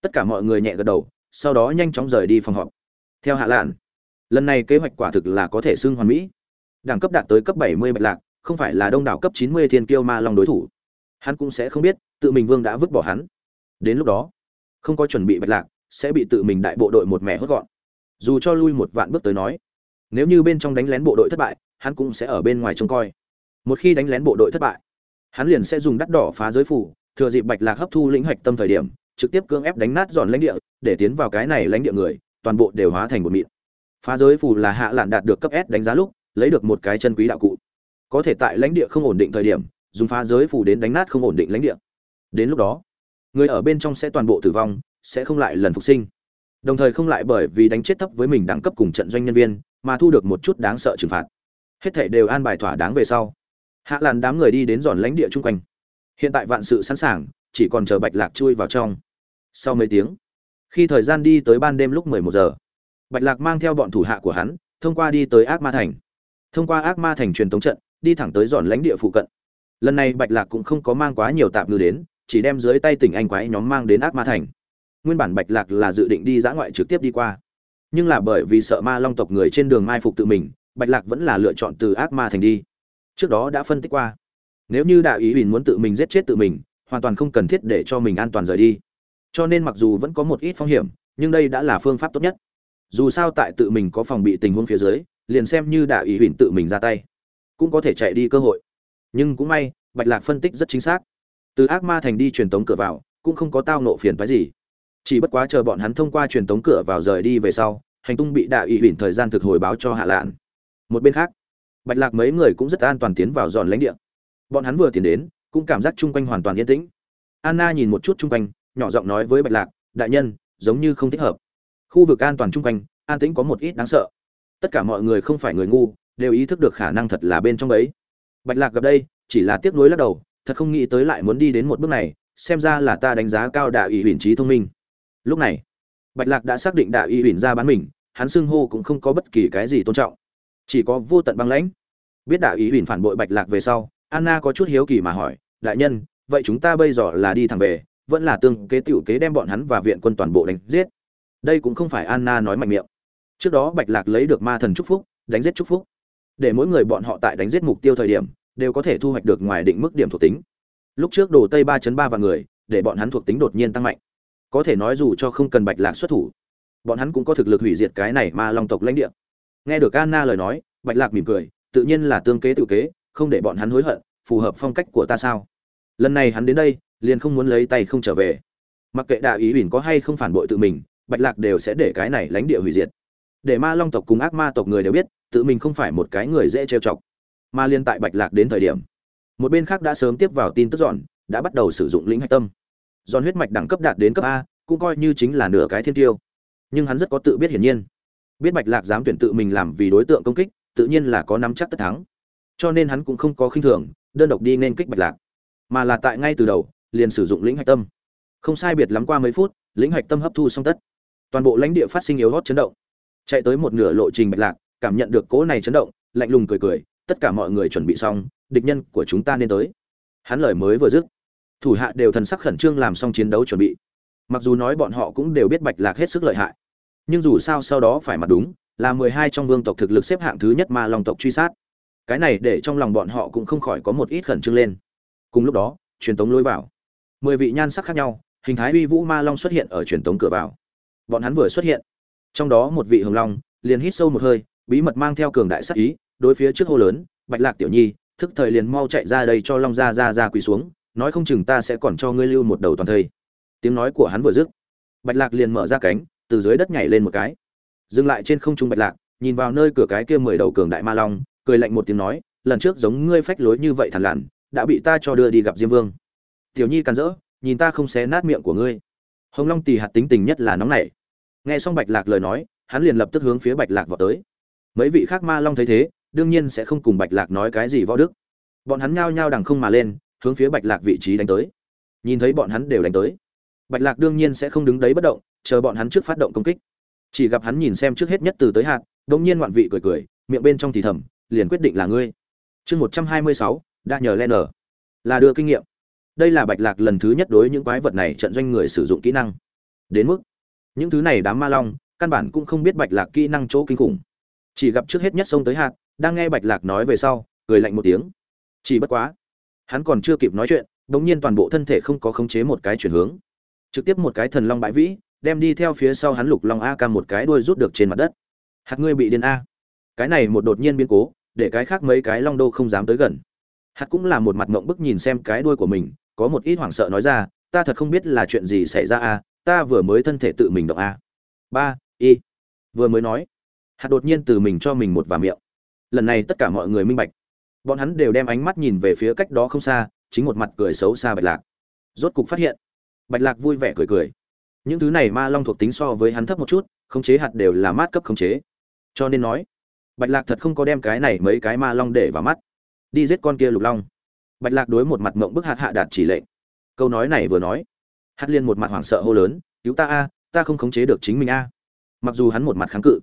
Tất cả mọi người nhẹ gật đầu, sau đó nhanh chóng rời đi phòng họp. Theo hạ lạn, lần này kế hoạch quả thực là có thể xưng hoàn mỹ. Đẳng cấp đạt tới cấp 70 bạch lạc, không phải là đông đảo cấp 90 thiên kiêu ma long đối thủ. Hắn cũng sẽ không biết, tự mình vương đã vứt bỏ hắn. Đến lúc đó, không có chuẩn bị bạch lạc, sẽ bị tự mình đại bộ đội một mẻ hốt gọn. Dù cho lui một vạn bước tới nói, nếu như bên trong đánh lén bộ đội thất bại, hắn cũng sẽ ở bên ngoài trông coi một khi đánh lén bộ đội thất bại, hắn liền sẽ dùng đắt đỏ phá giới phủ, thừa dịp bạch lạc hấp thu lĩnh hạch tâm thời điểm, trực tiếp cưỡng ép đánh nát giòn lãnh địa, để tiến vào cái này lãnh địa người, toàn bộ đều hóa thành một mịn. Phá giới phủ là hạ lạn đạt được cấp s đánh giá lúc, lấy được một cái chân quý đạo cụ. Có thể tại lãnh địa không ổn định thời điểm, dùng phá giới phủ đến đánh nát không ổn định lãnh địa. Đến lúc đó, người ở bên trong sẽ toàn bộ tử vong, sẽ không lại lần phục sinh. Đồng thời không lại bởi vì đánh chết thấp với mình đẳng cấp cùng trận doanh nhân viên, mà thu được một chút đáng sợ trừng phạt. Hết thảy đều an bài thỏa đáng về sau hạ làn đám người đi đến giòn lãnh địa chung quanh. Hiện tại vạn sự sẵn sàng, chỉ còn chờ bạch lạc chui vào trong. Sau mấy tiếng, khi thời gian đi tới ban đêm lúc mười một giờ, bạch lạc mang theo bọn thủ hạ của hắn, thông qua đi tới ác ma thành. Thông qua ác ma thành truyền tống trận, đi thẳng tới dọn lãnh địa phụ cận. Lần này bạch lạc cũng không có mang quá nhiều tạp ngư đến, chỉ đem dưới tay tỉnh anh quái nhóm mang đến ác ma thành. Nguyên bản bạch lạc là dự định đi dã ngoại trực tiếp đi qua. Nhưng là bởi vì sợ ma long tộc người trên đường mai phục tự mình, bạch lạc vẫn là lựa chọn từ ác ma thành đi trước đó đã phân tích qua. Nếu như đại ý huỳnh muốn tự mình giết chết tự mình, hoàn toàn không cần thiết để cho mình an toàn rời đi. Cho nên mặc dù vẫn có một ít phong hiểm, nhưng đây đã là phương pháp tốt nhất. Dù sao tại tự mình có phòng bị tình huống phía dưới, liền xem như đại ý huỳnh tự mình ra tay, cũng có thể chạy đi cơ hội. Nhưng cũng may, bạch lạc phân tích rất chính xác. Từ ác ma thành đi truyền tống cửa vào, cũng không có tao nộ phiền phái gì. Chỉ bất quá chờ bọn hắn thông qua truyền tống cửa vào rời đi về sau, hành tung bị đại ý huỳnh thời gian thực hồi báo cho hạ lạn. Một bên khác bạch lạc mấy người cũng rất an toàn tiến vào giòn lãnh địa. Bọn hắn vừa tiến đến, cũng cảm giác chung quanh hoàn toàn yên tĩnh. Anna nhìn một chút chung quanh, nhỏ giọng nói với bạch lạc, đại nhân, giống như không thích hợp. Khu vực an toàn chung quanh, an tĩnh có một ít đáng sợ. Tất cả mọi người không phải người ngu, đều ý thức được khả năng thật là bên trong ấy bạch lạc gặp đây, chỉ là tiếc nuối lắc đầu, thật không nghĩ tới lại muốn đi đến một bước này, xem ra là ta đánh giá cao đạo ủy huyền trí thông minh. Lúc này, bạch lạc đã xác định đạo ủy huyền ra bán mình, hắn xưng hô cũng không có bất kỳ cái gì tôn trọng chỉ có vô tận băng lãnh. Biết đạo ý huỳnh phản bội bạch lạc về sau, anna có chút hiếu kỳ mà hỏi, đại nhân, vậy chúng ta bây giờ là đi thẳng về, vẫn là tương kế tiểu kế đem bọn hắn và viện quân toàn bộ đánh giết? Đây cũng không phải anna nói mạnh miệng. Trước đó bạch lạc lấy được ma thần chúc phúc, đánh giết chúc phúc. Để mỗi người bọn họ tại đánh giết mục tiêu thời điểm, đều có thể thu hoạch được ngoài định mức điểm thuộc tính. Lúc trước đồ tây ba ba và người, để bọn hắn thuộc tính đột nhiên tăng mạnh. Có thể nói dù cho không cần bạch lạc xuất thủ, bọn hắn cũng có thực lực hủy diệt cái này ma long tộc lãnh địa nghe được anna lời nói, bạch lạc mỉm cười, tự nhiên là tương kế tự kế, không để bọn hắn hối hận, phù hợp phong cách của ta sao? Lần này hắn đến đây, liền không muốn lấy tay không trở về. Mặc kệ đại ý huỳnh có hay không phản bội tự mình, bạch lạc đều sẽ để cái này lãnh địa hủy diệt. Để ma long tộc cùng ác ma tộc người đều biết, tự mình không phải một cái người dễ trêu chọc. Mà liên tại bạch lạc đến thời điểm, một bên khác đã sớm tiếp vào tin tức dọn, đã bắt đầu sử dụng lĩnh hạch tâm. Giòn huyết mạch đẳng cấp đạt đến cấp a, cũng coi như chính là nửa cái thiên tiêu. Nhưng hắn rất có tự biết hiển nhiên biết bạch lạc dám tuyển tự mình làm vì đối tượng công kích, tự nhiên là có nắm chắc tất thắng. Cho nên hắn cũng không có khinh thường, đơn độc đi nên kích bạch lạc. Mà là tại ngay từ đầu, liền sử dụng lĩnh hạch tâm. Không sai biệt lắm qua mấy phút, lĩnh hạch tâm hấp thu xong tất. Toàn bộ lãnh địa phát sinh yếu hót chấn động. Chạy tới một nửa lộ trình bạch lạc, cảm nhận được cỗ này chấn động, lạnh lùng cười cười, tất cả mọi người chuẩn bị xong, địch nhân của chúng ta nên tới. Hắn lời mới vừa dứt, thủ hạ đều thần sắc khẩn trương làm xong chiến đấu chuẩn bị. Mặc dù nói bọn họ cũng đều biết bạch lạc hết sức lợi hại nhưng dù sao sau đó phải mặt đúng, là mười hai trong vương tộc thực lực xếp hạng thứ nhất mà long tộc truy sát. Cái này để trong lòng bọn họ cũng không khỏi có một ít khẩn trương lên. Cùng lúc đó, truyền tống lối vào. Mười vị nhan sắc khác nhau, hình thái uy vũ ma long xuất hiện ở truyền tống cửa vào. Bọn hắn vừa xuất hiện, trong đó một vị hồng long, liền hít sâu một hơi, bí mật mang theo cường đại sắc ý, đối phía trước hô lớn, bạch lạc tiểu nhi, thức thời liền mau chạy ra đây cho long ra ra ra quỳ xuống, nói không chừng ta sẽ còn cho ngươi lưu một đầu toàn thây. Tiếng nói của hắn vừa dứt, bạch lạc liền mở ra cánh từ dưới đất nhảy lên một cái. Dừng lại trên không trung bạch lạc, nhìn vào nơi cửa cái kia mười đầu cường đại ma long, cười lạnh một tiếng nói, lần trước giống ngươi phách lối như vậy thằn lằn, đã bị ta cho đưa đi gặp diêm vương. Tiểu nhi càn rỡ, nhìn ta không xé nát miệng của ngươi. Hồng long tì hạt tính tình nhất là nóng nảy. Nghe xong bạch lạc lời nói, hắn liền lập tức hướng phía bạch lạc vào tới. Mấy vị khác ma long thấy thế, đương nhiên sẽ không cùng bạch lạc nói cái gì võ đức. Bọn hắn nhao nhao đằng không mà lên, hướng phía bạch lạc vị trí đánh tới. Nhìn thấy bọn hắn đều đánh tới bạch lạc đương nhiên sẽ không đứng đấy bất động, chờ bọn hắn trước phát động công kích. Chỉ gặp hắn nhìn xem trước hết nhất từ tới hạt đột nhiên ngoạn vị cười cười, miệng bên trong thì thầm, liền quyết định là ngươi. Chương một trăm hai mươi sáu, đã nhờ Lenner. là đưa kinh nghiệm. Đây là bạch lạc lần thứ nhất đối những quái vật này trận doanh người sử dụng kỹ năng. Đến mức, những thứ này đám ma long, căn bản cũng không biết bạch lạc kỹ năng chỗ kinh khủng. Chỉ gặp trước hết nhất xông tới hạt đang nghe bạch lạc nói về sau, cười lạnh một tiếng. Chỉ bất quá, hắn còn chưa kịp nói chuyện, đột nhiên toàn bộ thân thể không có khống chế một cái chuyển hướng trực tiếp một cái thần long bãi vĩ, đem đi theo phía sau hắn lục long a ca một cái đuôi rút được trên mặt đất. Hạt ngươi bị điên a. Cái này một đột nhiên biến cố, để cái khác mấy cái long đô không dám tới gần. Hạt cũng là một mặt mộng bức nhìn xem cái đuôi của mình, có một ít hoảng sợ nói ra, ta thật không biết là chuyện gì xảy ra a, ta vừa mới thân thể tự mình động a. Ba, y. Vừa mới nói, hạt đột nhiên từ mình cho mình một và miệng. Lần này tất cả mọi người minh bạch. Bọn hắn đều đem ánh mắt nhìn về phía cách đó không xa, chính một mặt cười xấu xa bạch lạc. Rốt cục phát hiện bạch lạc vui vẻ cười cười. Những thứ này ma long thuộc tính so với hắn thấp một chút, khống chế hạt đều là mát cấp khống chế. Cho nên nói, bạch lạc thật không có đem cái này mấy cái ma long để vào mắt. Đi giết con kia lục long. Bạch lạc đối một mặt mộng bức hạt hạ đạt chỉ lệnh. Câu nói này vừa nói hát liên một mặt hoảng sợ hô lớn, cứu ta a, ta không khống chế được chính mình a. Mặc dù hắn một mặt kháng cự,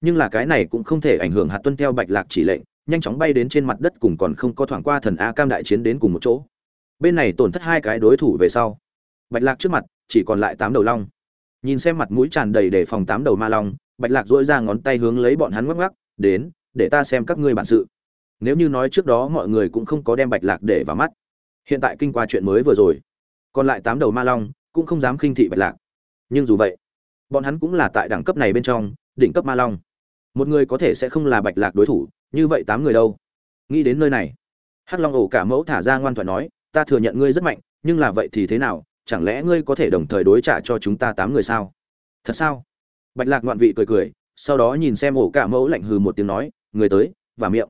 nhưng là cái này cũng không thể ảnh hưởng hạt tuân theo bạch lạc chỉ lệnh, nhanh chóng bay đến trên mặt đất cùng còn không có thoảng qua thần a cam đại chiến đến cùng một chỗ. Bên này tổn thất hai cái đối thủ về sau bạch lạc trước mặt, chỉ còn lại tám đầu long. Nhìn xem mặt mũi tràn đầy để phòng tám đầu ma long, bạch lạc dỗi ra ngón tay hướng lấy bọn hắn ngoắc ngoắc, đến, để ta xem các ngươi bản sự. Nếu như nói trước đó mọi người cũng không có đem bạch lạc để vào mắt. Hiện tại kinh qua chuyện mới vừa rồi, còn lại tám đầu ma long cũng không dám khinh thị bạch lạc. Nhưng dù vậy, bọn hắn cũng là tại đẳng cấp này bên trong, đỉnh cấp ma long. Một người có thể sẽ không là bạch lạc đối thủ, như vậy tám người đâu? Nghĩ đến nơi này, hắc long ổ cả mẫu thả ra ngoan thoại nói, ta thừa nhận ngươi rất mạnh, nhưng là vậy thì thế nào? Chẳng lẽ ngươi có thể đồng thời đối trả cho chúng ta tám người sao? Thật sao? Bạch lạc ngoạn vị cười cười, sau đó nhìn xem ổ cả mẫu lạnh hừ một tiếng nói, người tới, và miệng.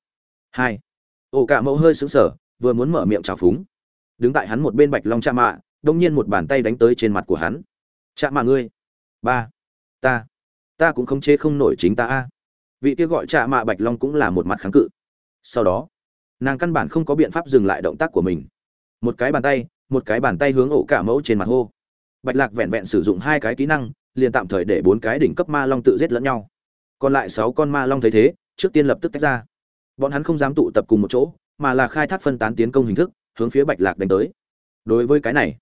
Hai. Ổ cả mẫu hơi sững sờ, vừa muốn mở miệng trào phúng. Đứng tại hắn một bên bạch long cha mạ, đông nhiên một bàn tay đánh tới trên mặt của hắn. Cha mạ ngươi. Ba. Ta. Ta cũng không chế không nổi chính ta a. Vị kia gọi cha mạ bạch long cũng là một mặt kháng cự. Sau đó, nàng căn bản không có biện pháp dừng lại động tác của mình. Một cái bàn tay một cái bàn tay hướng ổ cả mẫu trên mặt hô. Bạch lạc vẹn vẹn sử dụng hai cái kỹ năng, liền tạm thời để bốn cái đỉnh cấp ma long tự giết lẫn nhau. Còn lại sáu con ma long thấy thế, trước tiên lập tức tách ra. Bọn hắn không dám tụ tập cùng một chỗ, mà là khai thác phân tán tiến công hình thức, hướng phía bạch lạc đánh tới. Đối với cái này,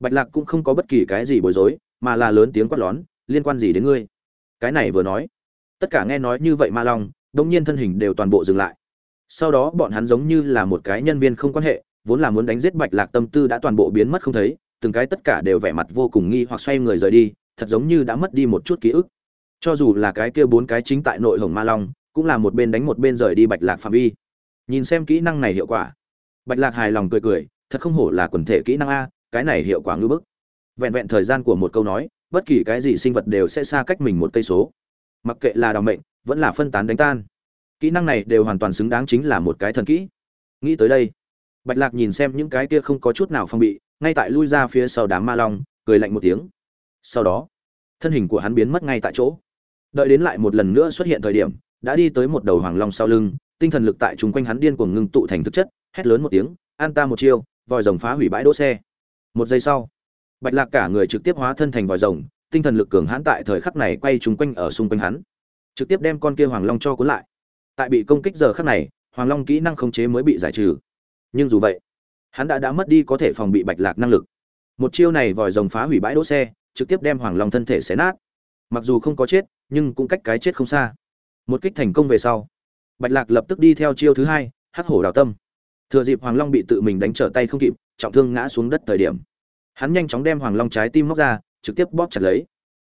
bạch lạc cũng không có bất kỳ cái gì bối rối, mà là lớn tiếng quát lón liên quan gì đến ngươi? Cái này vừa nói, tất cả nghe nói như vậy ma long đông nhiên thân hình đều toàn bộ dừng lại. Sau đó bọn hắn giống như là một cái nhân viên không quan hệ vốn là muốn đánh giết bạch lạc tâm tư đã toàn bộ biến mất không thấy, từng cái tất cả đều vẻ mặt vô cùng nghi hoặc xoay người rời đi, thật giống như đã mất đi một chút ký ức. Cho dù là cái kia bốn cái chính tại nội hồng ma long, cũng là một bên đánh một bên rời đi bạch lạc phạm vi. Nhìn xem kỹ năng này hiệu quả. Bạch lạc hài lòng cười cười, thật không hổ là quần thể kỹ năng a, cái này hiệu quả ngư bức. Vẹn vẹn thời gian của một câu nói, bất kỳ cái gì sinh vật đều sẽ xa cách mình một cây số. Mặc kệ là đào mệnh, vẫn là phân tán đánh tan. Kỹ năng này đều hoàn toàn xứng đáng chính là một cái thần kỹ. Nghĩ tới đây bạch lạc nhìn xem những cái kia không có chút nào phong bị, ngay tại lui ra phía sau đám ma long, cười lạnh một tiếng. Sau đó, thân hình của hắn biến mất ngay tại chỗ. Đợi đến lại một lần nữa xuất hiện thời điểm, đã đi tới một đầu hoàng long sau lưng, tinh thần lực tại chung quanh hắn điên cuồng ngưng tụ thành thực chất, hét lớn một tiếng, an ta một chiêu, vòi rồng phá hủy bãi đỗ xe. Một giây sau, bạch lạc cả người trực tiếp hóa thân thành vòi rồng, tinh thần lực cường hãn tại thời khắc này quay chung quanh ở xung quanh hắn, trực tiếp đem con kia hoàng long cho cuốn lại. Tại bị công kích giờ khắc này, hoàng long kỹ năng khống chế mới bị giải trừ nhưng dù vậy, hắn đã đã mất đi có thể phòng bị bạch lạc năng lực. Một chiêu này vòi rồng phá hủy bãi đỗ xe, trực tiếp đem hoàng long thân thể xé nát. Mặc dù không có chết, nhưng cũng cách cái chết không xa. Một kích thành công về sau, bạch lạc lập tức đi theo chiêu thứ hai, hắc hổ đào tâm. Thừa dịp hoàng long bị tự mình đánh trở tay không kịp, trọng thương ngã xuống đất thời điểm, hắn nhanh chóng đem hoàng long trái tim móc ra, trực tiếp bóp chặt lấy.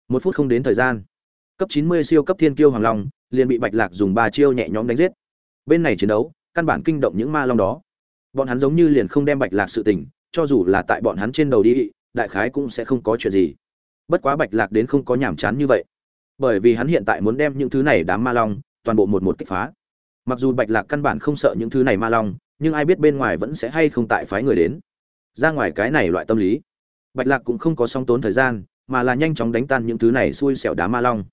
Một phút không đến thời gian, cấp chín mươi siêu cấp thiên kiêu hoàng long liền bị bạch lạc dùng ba chiêu nhẹ nhõm đánh giết. Bên này chiến đấu, căn bản kinh động những ma long đó bọn hắn giống như liền không đem bạch lạc sự tình, cho dù là tại bọn hắn trên đầu đi, đại khái cũng sẽ không có chuyện gì. Bất quá bạch lạc đến không có nhàm chán như vậy. Bởi vì hắn hiện tại muốn đem những thứ này đám ma long, toàn bộ một một kích phá. Mặc dù bạch lạc căn bản không sợ những thứ này ma long, nhưng ai biết bên ngoài vẫn sẽ hay không tại phái người đến. Ra ngoài cái này loại tâm lý. Bạch lạc cũng không có song tốn thời gian, mà là nhanh chóng đánh tan những thứ này xui xẻo đá ma long.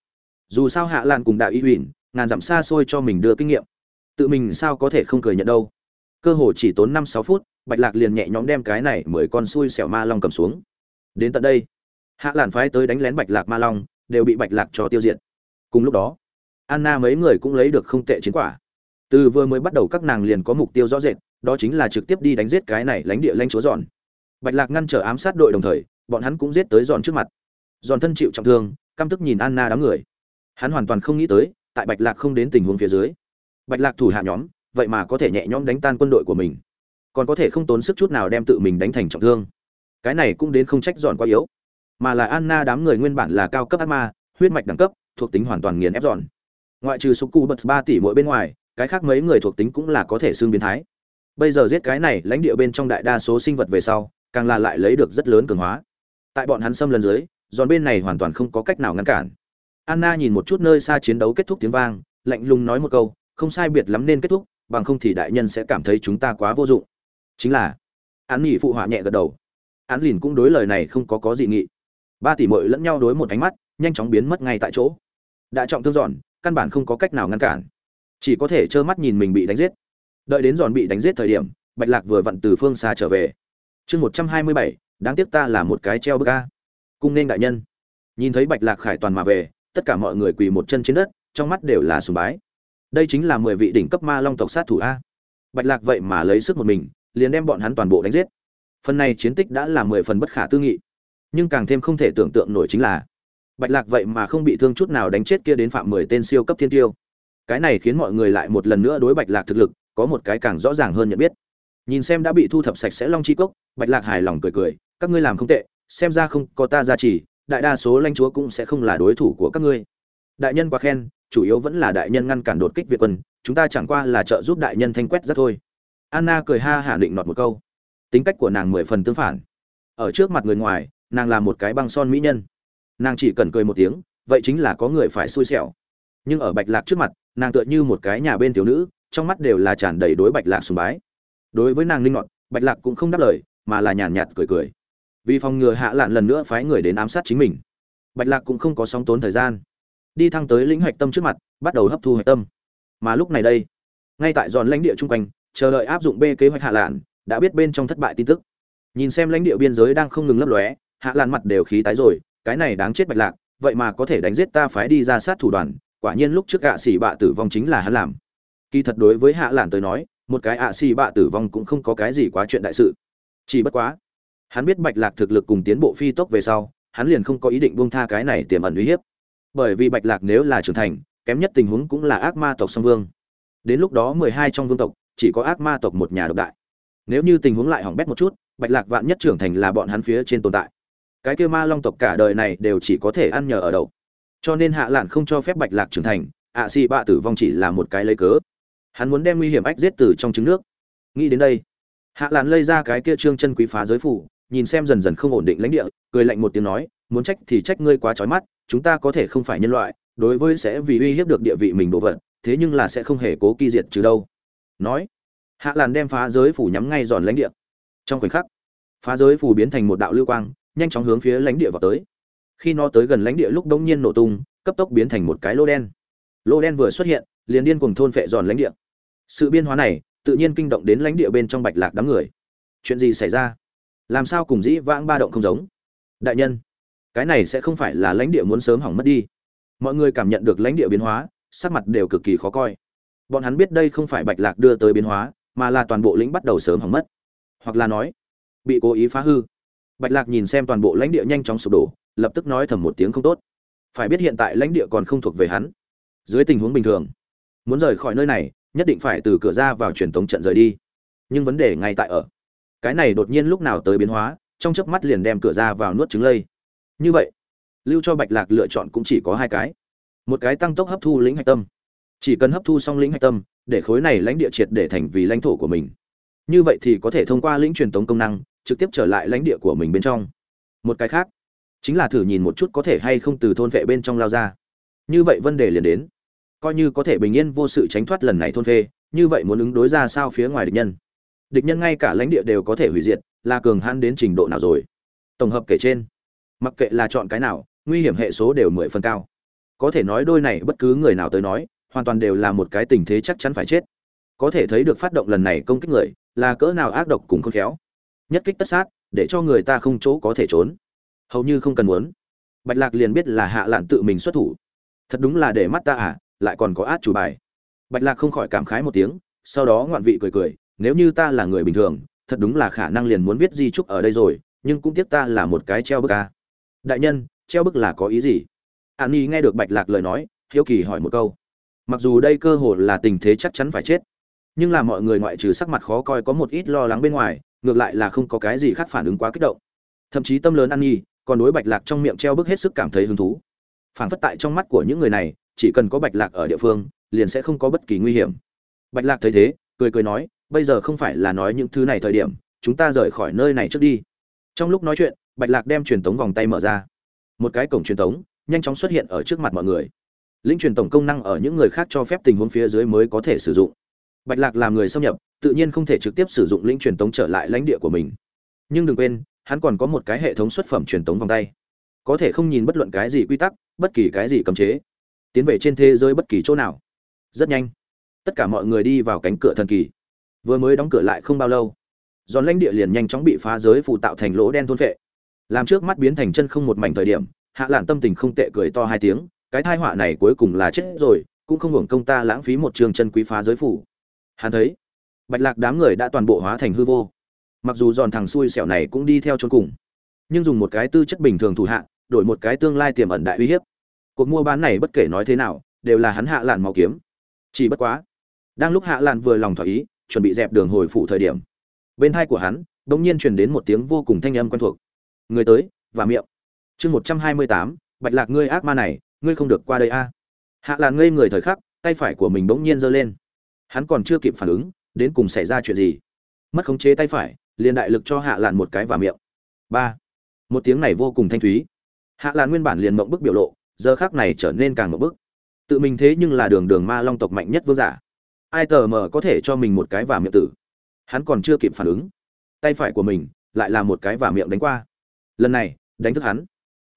Dù sao hạ lan cùng đạo y huỳnh ngàn dặm xa xôi cho mình đưa kinh nghiệm. Tự mình sao có thể không cười nhận đâu cơ hồ chỉ tốn năm sáu phút, bạch lạc liền nhẹ nhõm đem cái này mười con xui xẻo ma long cầm xuống. Đến tận đây, hạ làn phái tới đánh lén bạch lạc ma long, đều bị bạch lạc cho tiêu diệt. Cùng lúc đó, anna mấy người cũng lấy được không tệ chiến quả. Từ vừa mới bắt đầu các nàng liền có mục tiêu rõ rệt, đó chính là trực tiếp đi đánh giết cái này lánh địa lanh chúa giòn. Bạch lạc ngăn trở ám sát đội đồng thời, bọn hắn cũng giết tới giòn trước mặt. Giòn thân chịu trọng thương, căm tức nhìn anna đám người. Hắn hoàn toàn không nghĩ tới, tại bạch lạc không đến tình huống phía dưới, bạch lạc thủ hạ nhóm vậy mà có thể nhẹ nhõm đánh tan quân đội của mình. Còn có thể không tốn sức chút nào đem tự mình đánh thành trọng thương. Cái này cũng đến không trách giòn quá yếu. Mà là anna đám người nguyên bản là cao cấp ác ma, huyết mạch đẳng cấp, thuộc tính hoàn toàn nghiền ép giòn ngoại trừ số cụ bật ba tỷ mỗi bên ngoài, cái khác mấy người thuộc tính cũng là có thể xương biến thái. Bây giờ giết cái này lãnh địa bên trong đại đa số sinh vật về sau, càng là lại lấy được rất lớn cường hóa. Tại bọn hắn xâm lần dưới giòn bên này hoàn toàn không có cách nào ngăn cản. Anna nhìn một chút nơi xa chiến đấu kết thúc tiếng vang, lạnh lùng nói một câu, không sai biệt lắm nên kết thúc bằng không thì đại nhân sẽ cảm thấy chúng ta quá vô dụng. Chính là, án nghỉ phụ họa nhẹ gật đầu. Án lìn cũng đối lời này không có có gì nghị. Ba tỷ mội lẫn nhau đối một ánh mắt, nhanh chóng biến mất ngay tại chỗ. Đã trọng thương dọn, căn bản không có cách nào ngăn cản. Chỉ có thể trơ mắt nhìn mình bị đánh giết. Đợi đến dọn bị đánh giết thời điểm, bạch lạc vừa vặn từ phương xa trở về. Chương một trăm hai mươi bảy, đáng tiếc ta là một cái treo bơ a. Cung nên đại nhân. Nhìn thấy bạch lạc khải toàn mà về, tất cả mọi người quỳ một chân trên đất, trong mắt đều là sùng bái đây chính là mười vị đỉnh cấp ma long tộc sát thủ a. Bạch lạc vậy mà lấy sức một mình, liền đem bọn hắn toàn bộ đánh giết. Phần này chiến tích đã là mười phần bất khả tư nghị, nhưng càng thêm không thể tưởng tượng nổi chính là, bạch lạc vậy mà không bị thương chút nào đánh chết kia đến phạm mười tên siêu cấp thiên tiêu. Cái này khiến mọi người lại một lần nữa đối bạch lạc thực lực có một cái càng rõ ràng hơn nhận biết. Nhìn xem đã bị thu thập sạch sẽ long chi cốc, bạch lạc hài lòng cười cười, các ngươi làm không tệ, xem ra không có ta gia trì, đại đa số lãnh chúa cũng sẽ không là đối thủ của các ngươi. Đại nhân quá khen chủ yếu vẫn là đại nhân ngăn cản đột kích việt quân, chúng ta chẳng qua là trợ giúp đại nhân thanh quét rất thôi. Anna cười ha hả định nọt một câu. Tính cách của nàng mười phần tương phản. Ở trước mặt người ngoài, nàng là một cái băng son mỹ nhân. Nàng chỉ cần cười một tiếng, vậy chính là có người phải xui xẻo. Nhưng ở bạch lạc trước mặt, nàng tựa như một cái nhà bên thiếu nữ, trong mắt đều là tràn đầy đối bạch lạc sùng bái. Đối với nàng linh ngọt bạch lạc cũng không đáp lời, mà là nhàn nhạt cười cười. Vì phòng ngừa hạ lạn lần nữa phái người đến ám sát chính mình, bạch lạc cũng không có sóng tốn thời gian đi thăng tới lĩnh hạch tâm trước mặt, bắt đầu hấp thu hạch tâm. Mà lúc này đây, ngay tại giòn lãnh địa chung quanh, chờ đợi áp dụng b kế hoạch hạ lạn, đã biết bên trong thất bại tin tức. Nhìn xem lãnh địa biên giới đang không ngừng lấp lóe, hạ lạn mặt đều khí tái rồi, cái này đáng chết bạch lạc, vậy mà có thể đánh giết ta phái đi ra sát thủ đoàn, quả nhiên lúc trước ạ xỉ bạ tử vong chính là hắn làm. Kỳ thật đối với hạ lạn tới nói, một cái ạ xỉ bạ tử vong cũng không có cái gì quá chuyện đại sự. Chỉ bất quá, hắn biết bạch lạc thực lực cùng tiến bộ phi tốc về sau, hắn liền không có ý định buông tha cái này tiềm ẩn uy hiếp bởi vì bạch lạc nếu là trưởng thành, kém nhất tình huống cũng là ác ma tộc song vương. Đến lúc đó mười hai trong vương tộc, chỉ có ác ma tộc một nhà độc đại. Nếu như tình huống lại hỏng bét một chút, bạch lạc vạn nhất trưởng thành là bọn hắn phía trên tồn tại. Cái kêu ma long tộc cả đời này đều chỉ có thể ăn nhờ ở đậu. Cho nên hạ lạn không cho phép bạch lạc trưởng thành, ạ xì bạ tử vong chỉ là một cái lấy cớ. Hắn muốn đem nguy hiểm ách giết từ trong trứng nước. Nghĩ đến đây, hạ lạn lây ra cái kia trương chân quý phá giới phủ, nhìn xem dần dần không ổn định lãnh địa, cười lạnh một tiếng nói muốn trách thì trách ngươi quá trói mắt, chúng ta có thể không phải nhân loại, đối với sẽ vì uy hiếp được địa vị mình đồ vật, thế nhưng là sẽ không hề cố kỳ diệt trừ đâu. Nói, hạ làn đem phá giới phủ nhắm ngay giòn lãnh địa. Trong khoảnh khắc, phá giới phủ biến thành một đạo lưu quang, nhanh chóng hướng phía lãnh địa vào tới. Khi nó tới gần lãnh địa lúc đông nhiên nổ tung, cấp tốc biến thành một cái lô đen. Lô đen vừa xuất hiện, liền điên cùng thôn phệ giòn lãnh địa. Sự biên hóa này, tự nhiên kinh động đến lãnh địa bên trong bạch lạc đám người. Chuyện gì xảy ra? Làm sao cùng dĩ vãng ba động không giống? Đại nhân cái này sẽ không phải là lãnh địa muốn sớm hỏng mất đi. Mọi người cảm nhận được lãnh địa biến hóa, sắc mặt đều cực kỳ khó coi. Bọn hắn biết đây không phải bạch lạc đưa tới biến hóa, mà là toàn bộ lĩnh bắt đầu sớm hỏng mất. Hoặc là nói, bị cố ý phá hư. Bạch lạc nhìn xem toàn bộ lãnh địa nhanh chóng sụp đổ, lập tức nói thầm một tiếng không tốt. Phải biết hiện tại lãnh địa còn không thuộc về hắn. Dưới tình huống bình thường, muốn rời khỏi nơi này, nhất định phải từ cửa ra vào truyền tống trận rời đi. Nhưng vấn đề ngay tại ở. Cái này đột nhiên lúc nào tới biến hóa, trong chớp mắt liền đem cửa ra vào nuốt trứng lây như vậy, lưu cho bạch lạc lựa chọn cũng chỉ có hai cái. Một cái tăng tốc hấp thu lĩnh hạch tâm. Chỉ cần hấp thu xong lĩnh hạch tâm, để khối này lãnh địa triệt để thành vì lãnh thổ của mình. Như vậy thì có thể thông qua lĩnh truyền tống công năng, trực tiếp trở lại lãnh địa của mình bên trong. Một cái khác, chính là thử nhìn một chút có thể hay không từ thôn vệ bên trong lao ra. Như vậy vấn đề liền đến. Coi như có thể bình yên vô sự tránh thoát lần này thôn phê, như vậy muốn ứng đối ra sao phía ngoài địch nhân? Địch nhân ngay cả lãnh địa đều có thể hủy diệt, là cường hãn đến trình độ nào rồi? Tổng hợp kể trên mặc kệ là chọn cái nào, nguy hiểm hệ số đều mười phần cao. Có thể nói đôi này bất cứ người nào tới nói, hoàn toàn đều là một cái tình thế chắc chắn phải chết. Có thể thấy được phát động lần này công kích người, là cỡ nào ác độc cùng khôn khéo. Nhất kích tất sát, để cho người ta không chỗ có thể trốn. Hầu như không cần muốn. Bạch lạc liền biết là hạ lạn tự mình xuất thủ. Thật đúng là để mắt ta à lại còn có át chủ bài. Bạch lạc không khỏi cảm khái một tiếng, sau đó ngoạn vị cười cười, nếu như ta là người bình thường, thật đúng là khả năng liền muốn viết di trúc ở đây rồi, nhưng cũng tiếc ta là một cái treo bức ca đại nhân, treo bức là có ý gì? An nhi nghe được bạch lạc lời nói, hiếu kỳ hỏi một câu. Mặc dù đây cơ hội là tình thế chắc chắn phải chết, nhưng là mọi người ngoại trừ sắc mặt khó coi có một ít lo lắng bên ngoài, ngược lại là không có cái gì khác phản ứng quá kích động. Thậm chí tâm lớn an nhi, còn đối bạch lạc trong miệng treo bức hết sức cảm thấy hứng thú. Phản phất tại trong mắt của những người này, chỉ cần có bạch lạc ở địa phương, liền sẽ không có bất kỳ nguy hiểm. Bạch lạc thấy thế, cười cười nói, bây giờ không phải là nói những thứ này thời điểm, chúng ta rời khỏi nơi này trước đi. Trong lúc nói chuyện bạch lạc đem truyền tống vòng tay mở ra. Một cái cổng truyền tống nhanh chóng xuất hiện ở trước mặt mọi người. Linh truyền tổng công năng ở những người khác cho phép tình huống phía dưới mới có thể sử dụng. Bạch lạc làm người xâm nhập, tự nhiên không thể trực tiếp sử dụng linh truyền tống trở lại lãnh địa của mình. Nhưng đừng quên, hắn còn có một cái hệ thống xuất phẩm truyền tống vòng tay. Có thể không nhìn bất luận cái gì quy tắc, bất kỳ cái gì cấm chế. Tiến về trên thế giới bất kỳ chỗ nào. Rất nhanh. Tất cả mọi người đi vào cánh cửa thần kỳ. Vừa mới đóng cửa lại không bao lâu, giòn lãnh địa liền nhanh chóng bị phá giới phụ tạo thành lỗ đen thôn vệ làm trước mắt biến thành chân không một mảnh thời điểm, hạ lạn tâm tình không tệ cười to hai tiếng, cái thai họa này cuối cùng là chết rồi, cũng không hưởng công ta lãng phí một trường chân quý phá giới phủ. Hắn thấy, bạch lạc đám người đã toàn bộ hóa thành hư vô. Mặc dù giòn thằng xui xẻo này cũng đi theo chốn cùng, nhưng dùng một cái tư chất bình thường thủ hạ, đổi một cái tương lai tiềm ẩn đại uy hiếp. Cuộc mua bán này bất kể nói thế nào, đều là hắn hạ lạn màu kiếm. Chỉ bất quá, đang lúc hạ lạn vừa lòng thỏa ý, chuẩn bị dẹp đường hồi phủ thời điểm, bên thai của hắn bỗng nhiên truyền đến một tiếng vô cùng thanh âm quen thuộc người tới, và miệng. Chương một trăm hai mươi tám, bạch lạc ngươi ác ma này, ngươi không được qua đây a. À. Hạ lạn ngây người thời khắc, tay phải của mình bỗng nhiên giơ lên. Hắn còn chưa kịp phản ứng, đến cùng xảy ra chuyện gì? Mất khống chế tay phải, liền đại lực cho hạ lạn một cái và miệng. Ba. Một tiếng này vô cùng thanh thúy. Hạ lạn nguyên bản liền mộng bức biểu lộ, giờ khác này trở nên càng mộng bức. Tự mình thế nhưng là đường đường ma long tộc mạnh nhất vương giả. Ai tờ mờ có thể cho mình một cái và miệng tử? Hắn còn chưa kịp phản ứng. Tay phải của mình lại là một cái và miệng đánh qua lần này, đánh thức hắn.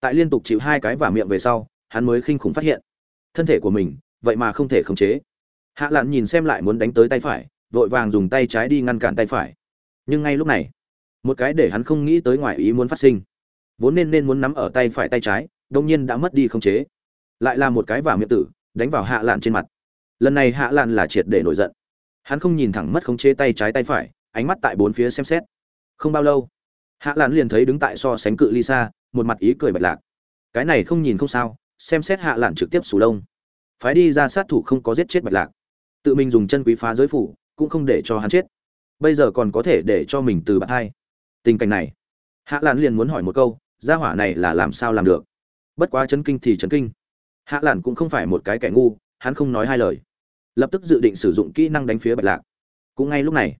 Tại liên tục chịu hai cái và miệng về sau, hắn mới khinh khủng phát hiện. Thân thể của mình, vậy mà không thể khống chế. Hạ lạn nhìn xem lại muốn đánh tới tay phải, vội vàng dùng tay trái đi ngăn cản tay phải. Nhưng ngay lúc này, một cái để hắn không nghĩ tới ngoài ý muốn phát sinh. Vốn nên nên muốn nắm ở tay phải tay trái đông nhiên đã mất đi khống chế. Lại là một cái vào miệng tử, đánh vào hạ lạn trên mặt. Lần này hạ lạn là triệt để nổi giận. Hắn không nhìn thẳng mất khống chế tay trái tay phải, ánh mắt tại bốn phía xem xét. Không bao lâu hạ lạn liền thấy đứng tại so sánh cự ly xa, một mặt ý cười bạch lạc. Cái này không nhìn không sao, xem xét hạ lạn trực tiếp sù lông. Phái đi ra sát thủ không có giết chết bạch lạc. Tự mình dùng chân quý phá giới phủ, cũng không để cho hắn chết. Bây giờ còn có thể để cho mình từ bạn hai. Tình cảnh này. Hạ lạn liền muốn hỏi một câu, gia hỏa này là làm sao làm được? Bất quá chấn kinh thì chấn kinh. Hạ lạn cũng không phải một cái kẻ ngu, hắn không nói hai lời. Lập tức dự định sử dụng kỹ năng đánh phía bạch lạc. Cũng ngay lúc này,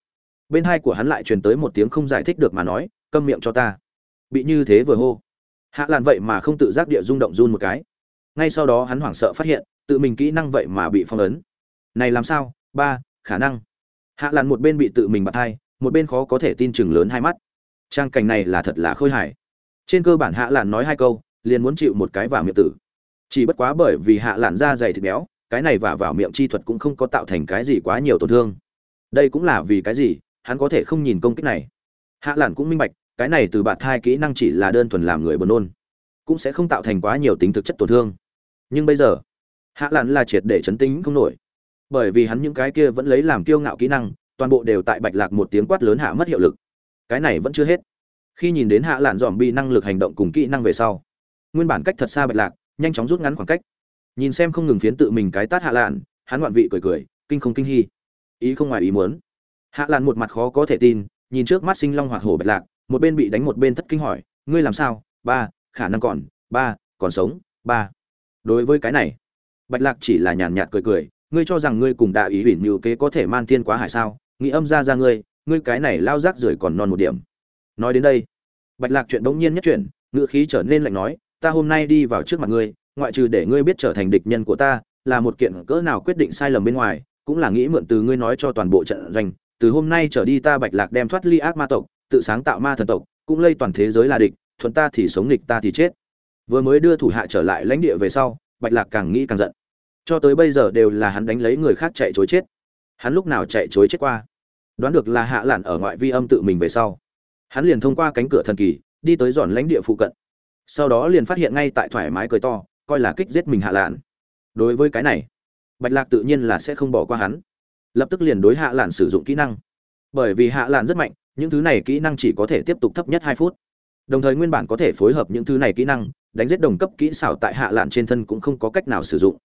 bên hai của hắn lại truyền tới một tiếng không giải thích được mà nói câm miệng cho ta. Bị như thế vừa hô. Hạ lạn vậy mà không tự giác địa rung động run một cái. Ngay sau đó hắn hoảng sợ phát hiện, tự mình kỹ năng vậy mà bị phong ấn. Này làm sao? Ba, khả năng. Hạ lạn một bên bị tự mình bạt hai, một bên khó có thể tin chừng lớn hai mắt. Trang cảnh này là thật là khôi hài. Trên cơ bản hạ lạn nói hai câu, liền muốn chịu một cái vào miệng tử. Chỉ bất quá bởi vì hạ lạn da dày thịt béo, cái này vả vào miệng chi thuật cũng không có tạo thành cái gì quá nhiều tổn thương. Đây cũng là vì cái gì? Hắn có thể không nhìn công kích này. Hạ lạn cũng minh bạch cái này từ bạt thai kỹ năng chỉ là đơn thuần làm người buồn nôn, cũng sẽ không tạo thành quá nhiều tính thực chất tổn thương. Nhưng bây giờ, hạ lạn là triệt để chấn tính không nổi. Bởi vì hắn những cái kia vẫn lấy làm kiêu ngạo kỹ năng, toàn bộ đều tại bạch lạc một tiếng quát lớn hạ mất hiệu lực. Cái này vẫn chưa hết. Khi nhìn đến hạ lạn dòm bi năng lực hành động cùng kỹ năng về sau, nguyên bản cách thật xa bạch lạc, nhanh chóng rút ngắn khoảng cách. Nhìn xem không ngừng phiến tự mình cái tát hạ lạn, hắn ngoạn vị cười cười, kinh không kinh hy ý không ngoài ý muốn. Hạ lạn một mặt khó có thể tin, nhìn trước mắt sinh long hoạt hổ bạch lạc một bên bị đánh một bên thất kinh hỏi, ngươi làm sao? Ba, khả năng còn, ba, còn sống, ba. Đối với cái này, bạch lạc chỉ là nhàn nhạt cười cười, ngươi cho rằng ngươi cùng đại ý ủy như kế có thể man thiên quá hải sao? Nghĩ âm ra ra ngươi ngươi cái này lao rác rưởi còn non một điểm. Nói đến đây, bạch lạc chuyện bỗng nhiên nhất chuyện ngựa khí trở nên lạnh nói, ta hôm nay đi vào trước mặt ngươi, ngoại trừ để ngươi biết trở thành địch nhân của ta, là một kiện cỡ nào quyết định sai lầm bên ngoài, cũng là nghĩ mượn từ ngươi nói cho toàn bộ trận doanh. Từ hôm nay trở đi ta bạch lạc đem thoát ly ác ma tộc tự sáng tạo ma thần tộc, cũng lây toàn thế giới là địch, thuận ta thì sống địch ta thì chết. Vừa mới đưa thủ hạ trở lại lãnh địa về sau, bạch lạc càng nghĩ càng giận. Cho tới bây giờ đều là hắn đánh lấy người khác chạy chối chết. Hắn lúc nào chạy chối chết qua? Đoán được là hạ lạn ở ngoại vi âm tự mình về sau. Hắn liền thông qua cánh cửa thần kỳ, đi tới dọn lãnh địa phụ cận. Sau đó liền phát hiện ngay tại thoải mái cười to, coi là kích giết mình hạ lạn đối với cái này, bạch lạc tự nhiên là sẽ không bỏ qua hắn. Lập tức liền đối hạ lạn sử dụng kỹ năng. Bởi vì hạ lạn rất mạnh những thứ này kỹ năng chỉ có thể tiếp tục thấp nhất hai phút. Đồng thời nguyên bản có thể phối hợp những thứ này kỹ năng, đánh giết đồng cấp kỹ xảo tại hạ lạn trên thân cũng không có cách nào sử dụng.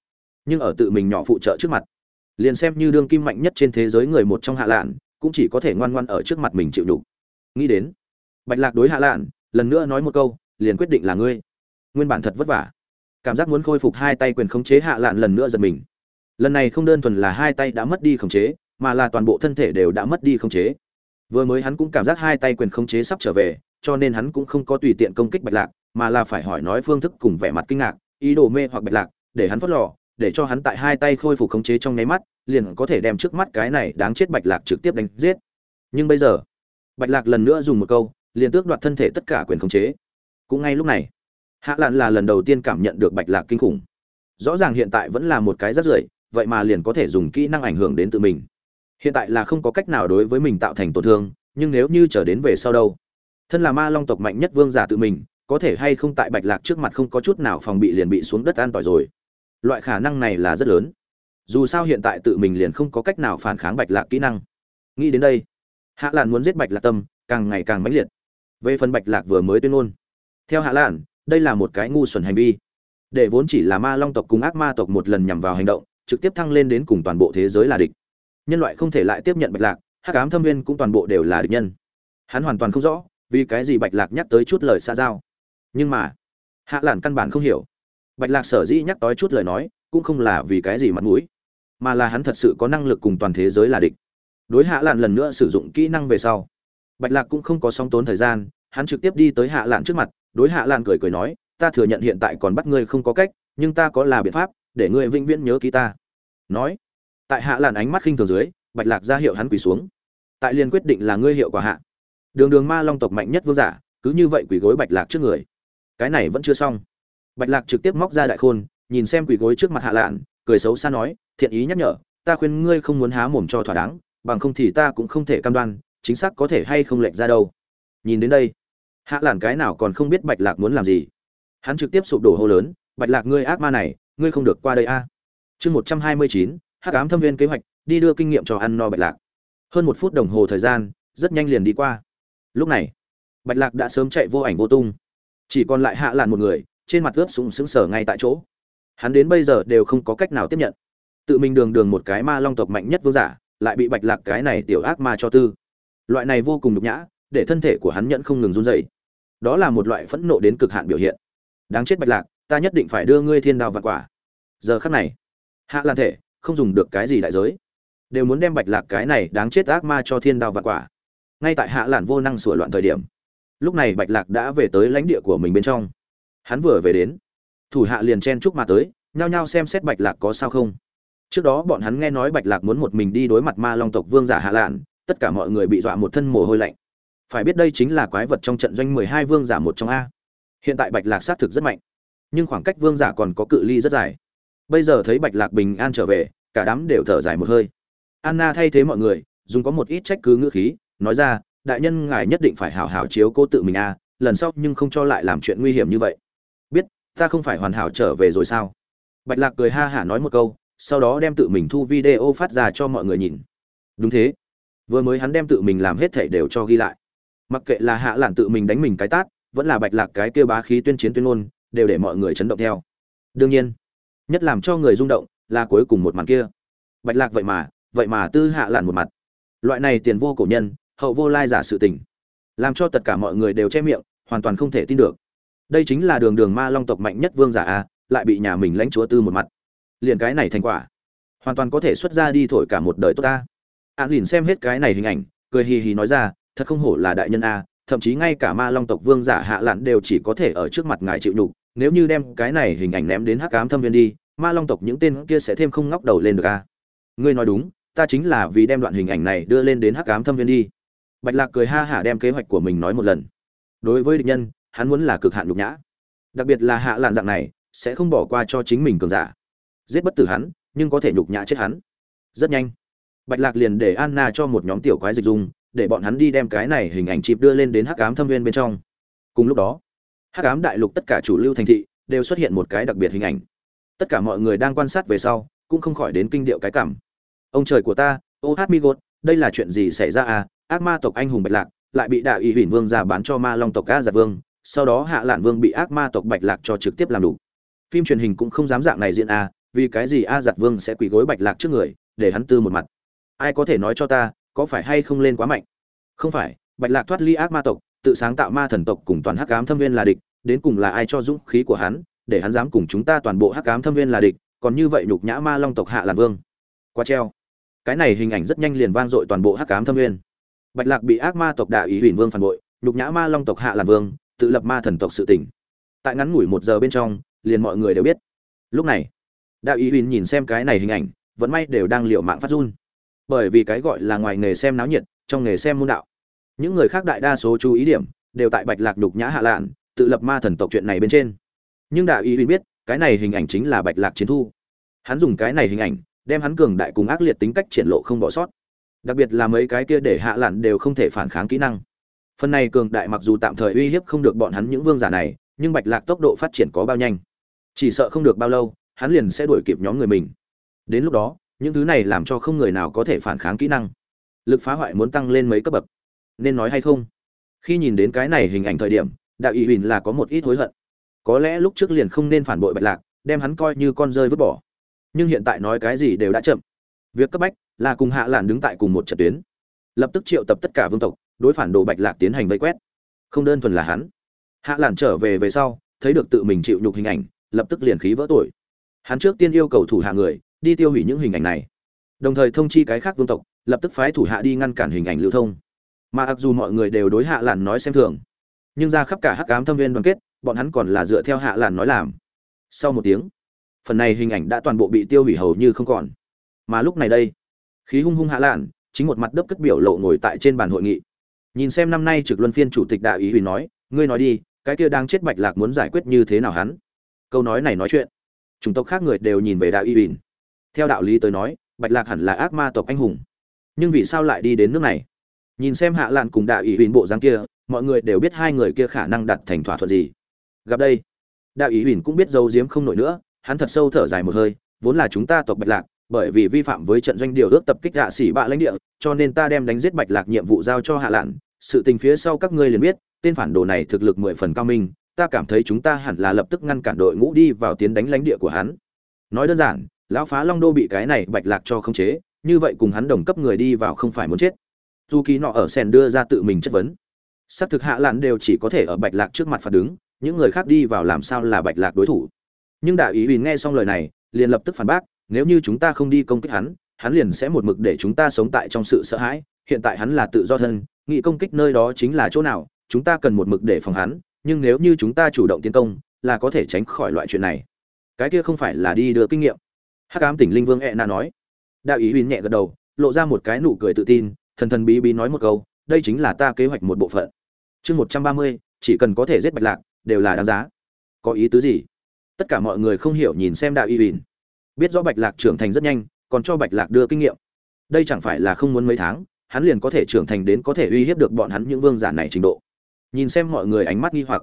Nhưng ở tự mình nhỏ phụ trợ trước mặt, liền xem như đương kim mạnh nhất trên thế giới người một trong hạ lạn, cũng chỉ có thể ngoan ngoan ở trước mặt mình chịu đủ nghĩ đến, bạch lạc đối hạ lạn, lần nữa nói một câu, liền quyết định là ngươi. Nguyên bản thật vất vả. Cảm giác muốn khôi phục hai tay quyền khống chế hạ lạn lần nữa giật mình. Lần này không đơn thuần là hai tay đã mất đi khống chế, mà là toàn bộ thân thể đều đã mất đi khống chế vừa mới hắn cũng cảm giác hai tay quyền khống chế sắp trở về, cho nên hắn cũng không có tùy tiện công kích bạch lạc, mà là phải hỏi nói phương thức cùng vẻ mặt kinh ngạc, ý đồ mê hoặc bạch lạc, để hắn phớt lò để cho hắn tại hai tay khôi phục khống chế trong nháy mắt, liền có thể đem trước mắt cái này đáng chết bạch lạc trực tiếp đánh giết. Nhưng bây giờ, bạch lạc lần nữa dùng một câu, liền tước đoạt thân thể tất cả quyền khống chế. Cũng ngay lúc này, hạ lạn là lần đầu tiên cảm nhận được bạch lạc kinh khủng. Rõ ràng hiện tại vẫn là một cái rất rưởi, vậy mà liền có thể dùng kỹ năng ảnh hưởng đến tự mình hiện tại là không có cách nào đối với mình tạo thành tổn thương, nhưng nếu như trở đến về sau đâu? Thân là ma long tộc mạnh nhất vương giả tự mình, có thể hay không tại bạch lạc trước mặt không có chút nào phòng bị liền bị xuống đất an tỏi rồi? Loại khả năng này là rất lớn. Dù sao hiện tại tự mình liền không có cách nào phản kháng bạch lạc kỹ năng. Nghĩ đến đây, hạ lan muốn giết bạch lạc tâm, càng ngày càng mãnh liệt. Về phần bạch lạc vừa mới tuyên ngôn. Theo hạ lan đây là một cái ngu xuẩn hành vi. Để vốn chỉ là ma long tộc cùng ác ma tộc một lần nhằm vào hành động, trực tiếp thăng lên đến cùng toàn bộ thế giới là địch nhân loại không thể lại tiếp nhận bạch lạc hát cám thâm viên cũng toàn bộ đều là địch nhân. Hắn hoàn toàn không rõ, vì cái gì bạch lạc nhắc tới chút lời xa giao. Nhưng mà, hạ làn căn bản không hiểu. Bạch lạc sở dĩ nhắc tới chút lời nói, cũng không là vì cái gì mặt mũi, mà là hắn thật sự có năng lực cùng toàn thế giới là địch. Đối hạ lạn lần nữa sử dụng kỹ năng về sau, bạch lạc cũng không có song tốn thời gian, hắn trực tiếp đi tới hạ lạn trước mặt, đối hạ lạn cười cười nói, ta thừa nhận hiện tại còn bắt ngươi không có cách, nhưng ta có là biện pháp, để ngươi vĩnh viễn nhớ ký ta. Nói tại hạ lạn ánh mắt khinh thường dưới, bạch lạc ra hiệu hắn quỳ xuống. Tại liền quyết định là ngươi hiệu quả hạ. Đường đường ma long tộc mạnh nhất vương giả, cứ như vậy quỳ gối bạch lạc trước người. Cái này vẫn chưa xong. Bạch lạc trực tiếp móc ra đại khôn, nhìn xem quỳ gối trước mặt hạ lạn, cười xấu xa nói, thiện ý nhắc nhở, ta khuyên ngươi không muốn há mồm cho thỏa đáng, bằng không thì ta cũng không thể cam đoan, chính xác có thể hay không lệch ra đâu. Nhìn đến đây, hạ lạn cái nào còn không biết bạch lạc muốn làm gì. Hắn trực tiếp sụp đổ hô lớn, bạch lạc ngươi ác ma này, ngươi không được qua đây a. Chương một trăm hai mươi chín hắc ám thâm viên kế hoạch, đi đưa kinh nghiệm cho ăn no bạch lạc. Hơn một phút đồng hồ thời gian, rất nhanh liền đi qua. Lúc này, bạch lạc đã sớm chạy vô ảnh vô tung. Chỉ còn lại hạ làn một người, trên mặt ướp sũng sững sờ ngay tại chỗ. Hắn đến bây giờ đều không có cách nào tiếp nhận. Tự mình đường đường một cái ma long tộc mạnh nhất vương giả, lại bị bạch lạc cái này tiểu ác ma cho tư. Loại này vô cùng nhục nhã, để thân thể của hắn nhận không ngừng run dậy đó là một loại phẫn nộ đến cực hạn biểu hiện. Đáng chết bạch lạc, ta nhất định phải đưa ngươi thiên đao vạn quả. Giờ khắc này, hạ lan thể không dùng được cái gì đại giới. Đều muốn đem bạch lạc cái này đáng chết ác ma cho thiên đao vạn quả. Ngay tại hạ lạn vô năng sửa loạn thời điểm, lúc này bạch lạc đã về tới lãnh địa của mình bên trong. Hắn vừa về đến, thủ hạ liền chen chúc mà tới, nhao nhao xem xét bạch lạc có sao không. Trước đó bọn hắn nghe nói bạch lạc muốn một mình đi đối mặt ma long tộc vương giả hạ lạn, tất cả mọi người bị dọa một thân mồ hôi lạnh. Phải biết đây chính là quái vật trong trận doanh mười hai vương giả một trong a. Hiện tại bạch lạc xác thực rất mạnh, nhưng khoảng cách vương giả còn có cự ly rất dài bây giờ thấy bạch lạc bình an trở về, cả đám đều thở dài một hơi. Anna thay thế mọi người, dùng có một ít trách cứ ngữ khí, nói ra, đại nhân ngài nhất định phải hảo hảo chiếu cô tự mình a, lần sau nhưng không cho lại làm chuyện nguy hiểm như vậy. Biết, ta không phải hoàn hảo trở về rồi sao? Bạch lạc cười ha hả nói một câu, sau đó đem tự mình thu video phát ra cho mọi người nhìn. Đúng thế. Vừa mới hắn đem tự mình làm hết thể đều cho ghi lại. Mặc kệ là hạ lản tự mình đánh mình cái tát, vẫn là bạch lạc cái kêu bá khí tuyên chiến tuyên ngôn, đều để mọi người chấn động theo. Đương nhiên nhất làm cho người rung động là cuối cùng một màn kia. Bạch lạc vậy mà vậy mà tư hạ lạn một mặt. Loại này tiền vô cổ nhân, hậu vô lai giả sự tình, làm cho tất cả mọi người đều che miệng, hoàn toàn không thể tin được. Đây chính là đường đường ma long tộc mạnh nhất vương giả a, lại bị nhà mình lãnh chúa tư một mặt. Liền cái này thành quả, hoàn toàn có thể xuất ra đi thổi cả một đời tốt ta. An lìn xem hết cái này hình ảnh, cười hì hì nói ra, thật không hổ là đại nhân a, thậm chí ngay cả ma long tộc vương giả hạ lạn đều chỉ có thể ở trước mặt ngài chịu nhục nếu như đem cái này hình ảnh ném đến hắc ám thâm viên đi, ma long tộc những tên kia sẽ thêm không ngóc đầu lên được a ngươi nói đúng, ta chính là vì đem đoạn hình ảnh này đưa lên đến hắc ám thâm viên đi. Bạch lạc cười ha hả đem kế hoạch của mình nói một lần. Đối với địch nhân, hắn muốn là cực hạn nhục nhã. Đặc biệt là hạ lạn dạng này, sẽ không bỏ qua cho chính mình cường giả. Giết bất tử hắn, nhưng có thể nhục nhã chết hắn. Rất nhanh, bạch lạc liền để anna cho một nhóm tiểu quái dịch dung để bọn hắn đi đem cái này hình ảnh chịp đưa lên đến hắc ám thâm viên bên trong. Cùng lúc đó hắc ám đại lục tất cả chủ lưu thành thị đều xuất hiện một cái đặc biệt hình ảnh. Tất cả mọi người đang quan sát về sau, cũng không khỏi đến kinh điệu cái cảm. Ông trời của ta, ô hát mi gột, đây là chuyện gì xảy ra à? Ác ma tộc anh hùng bạch lạc lại bị đại ủy huỳnh vương ra bán cho ma long tộc a giặt vương, sau đó hạ lạn vương bị ác ma tộc bạch lạc cho trực tiếp làm đủ. Phim truyền hình cũng không dám dạng này diễn a vì cái gì a giặt vương sẽ quỳ gối bạch lạc trước người, để hắn tư một mặt. Ai có thể nói cho ta, có phải hay không lên quá mạnh? Không phải, bạch lạc thoát ly ác ma tộc, tự sáng tạo ma thần tộc cùng toàn hắc ám thâm viên là địch đến cùng là ai cho dũng khí của hắn, để hắn dám cùng chúng ta toàn bộ hắc ám thâm viên là địch, còn như vậy nhục nhã ma long tộc hạ làm vương. Qua treo. Cái này hình ảnh rất nhanh liền vang dội toàn bộ hắc ám thâm viên bạch lạc bị ác ma tộc đại ý huyền vương phản bội, nhục nhã ma long tộc hạ làm vương, tự lập ma thần tộc sự tỉnh. Tại ngắn ngủi một giờ bên trong, liền mọi người đều biết. Lúc này đạo ý huyền nhìn xem cái này hình ảnh vẫn may đều đang liệu mạng phát run. Bởi vì cái gọi là ngoài nghề xem náo nhiệt, trong nghề xem môn đạo. Những người khác đại đa số chú ý điểm, đều tại bạch lạc nhục nhã hạ lạn tự lập ma thần tộc chuyện này bên trên. Nhưng đạo y biết, cái này hình ảnh chính là bạch lạc chiến thu. Hắn dùng cái này hình ảnh, đem hắn cường đại cùng ác liệt tính cách triển lộ không bỏ sót. Đặc biệt là mấy cái kia để hạ lạn đều không thể phản kháng kỹ năng. Phần này cường đại mặc dù tạm thời uy hiếp không được bọn hắn những vương giả này, nhưng bạch lạc tốc độ phát triển có bao nhanh. Chỉ sợ không được bao lâu, hắn liền sẽ đuổi kịp nhóm người mình. Đến lúc đó, những thứ này làm cho không người nào có thể phản kháng kỹ năng. Lực phá hoại muốn tăng lên mấy cấp bậc. Nên nói hay không? Khi nhìn đến cái này hình ảnh thời điểm đạo ý huỳnh là có một ít hối hận. Có lẽ lúc trước liền không nên phản bội bạch lạc, đem hắn coi như con rơi vứt bỏ. Nhưng hiện tại nói cái gì đều đã chậm. Việc cấp bách là cùng hạ lạn đứng tại cùng một trận tuyến. Lập tức triệu tập tất cả vương tộc, đối phản đồ bạch lạc tiến hành vây quét. Không đơn thuần là hắn. Hạ lạn trở về về sau, thấy được tự mình chịu nhục hình ảnh, lập tức liền khí vỡ tội. Hắn trước tiên yêu cầu thủ hạ người, đi tiêu hủy những hình ảnh này. Đồng thời thông chi cái khác vương tộc, lập tức phái thủ hạ đi ngăn cản hình ảnh lưu thông. Mà mặc dù mọi người đều đối hạ lạn nói xem thường nhưng ra khắp cả hắc ám thâm viên đoàn kết, bọn hắn còn là dựa theo hạ lạn nói làm. Sau một tiếng, phần này hình ảnh đã toàn bộ bị tiêu hủy hầu như không còn. Mà lúc này đây, khí hung hung hạ lạn, chính một mặt đớp cất biểu lộ ngồi tại trên bàn hội nghị. Nhìn xem năm nay trực luân phiên chủ tịch đại ý hủy nói, ngươi nói đi, cái kia đang chết bạch lạc muốn giải quyết như thế nào hắn? Câu nói này nói chuyện, chủng tộc khác người đều nhìn về đạo y huỳnh theo đạo lý tới nói, bạch lạc hẳn là ác ma tộc anh hùng. Nhưng vì sao lại đi đến nước này? Nhìn xem hạ lạn cùng đạo ủy huỳnh bộ dáng kia, mọi người đều biết hai người kia khả năng đặt thành thỏa thuận gì. Gặp đây đạo ý huỳnh cũng biết dấu diếm không nổi nữa, hắn thật sâu thở dài một hơi, vốn là chúng ta tộc bạch lạc, bởi vì vi phạm với trận doanh điều ước tập kích hạ sĩ bạ lãnh địa, cho nên ta đem đánh giết bạch lạc nhiệm vụ giao cho hạ lạn. Sự tình phía sau các ngươi liền biết, tên phản đồ này thực lực mười phần cao minh, ta cảm thấy chúng ta hẳn là lập tức ngăn cản đội ngũ đi vào tiến đánh lãnh địa của hắn. Nói đơn giản, lão phá long đô bị cái này bạch lạc cho khống chế, như vậy cùng hắn đồng cấp người đi vào không phải muốn chết dù kỳ nọ ở sen đưa ra tự mình chất vấn. Xác thực hạ lạn đều chỉ có thể ở bạch lạc trước mặt phạt đứng, những người khác đi vào làm sao là bạch lạc đối thủ. Nhưng đại ý huỳnh nghe xong lời này, liền lập tức phản bác, nếu như chúng ta không đi công kích hắn hắn liền sẽ một mực để chúng ta sống tại trong sự sợ hãi, hiện tại hắn là tự do thân, nghị công kích nơi đó chính là chỗ nào, chúng ta cần một mực để phòng hắn, nhưng nếu như chúng ta chủ động tiến công, là có thể tránh khỏi loại chuyện này. Cái kia không phải là đi đưa kinh nghiệm. Hắc ám tỉnh linh vương e na nói. Đại ý huỳnh nhẹ gật đầu, lộ ra một cái nụ cười tự tin thần thần bí bí nói một câu, đây chính là ta kế hoạch một bộ phận. Chương một trăm ba mươi, chỉ cần có thể giết bạch lạc, đều là đáng giá. Có ý tứ gì? Tất cả mọi người không hiểu nhìn xem đạo y huỳnh biết rõ bạch lạc trưởng thành rất nhanh, còn cho bạch lạc đưa kinh nghiệm. Đây chẳng phải là không muốn mấy tháng, hắn liền có thể trưởng thành đến có thể uy hiếp được bọn hắn những vương giả này trình độ. Nhìn xem mọi người ánh mắt nghi hoặc.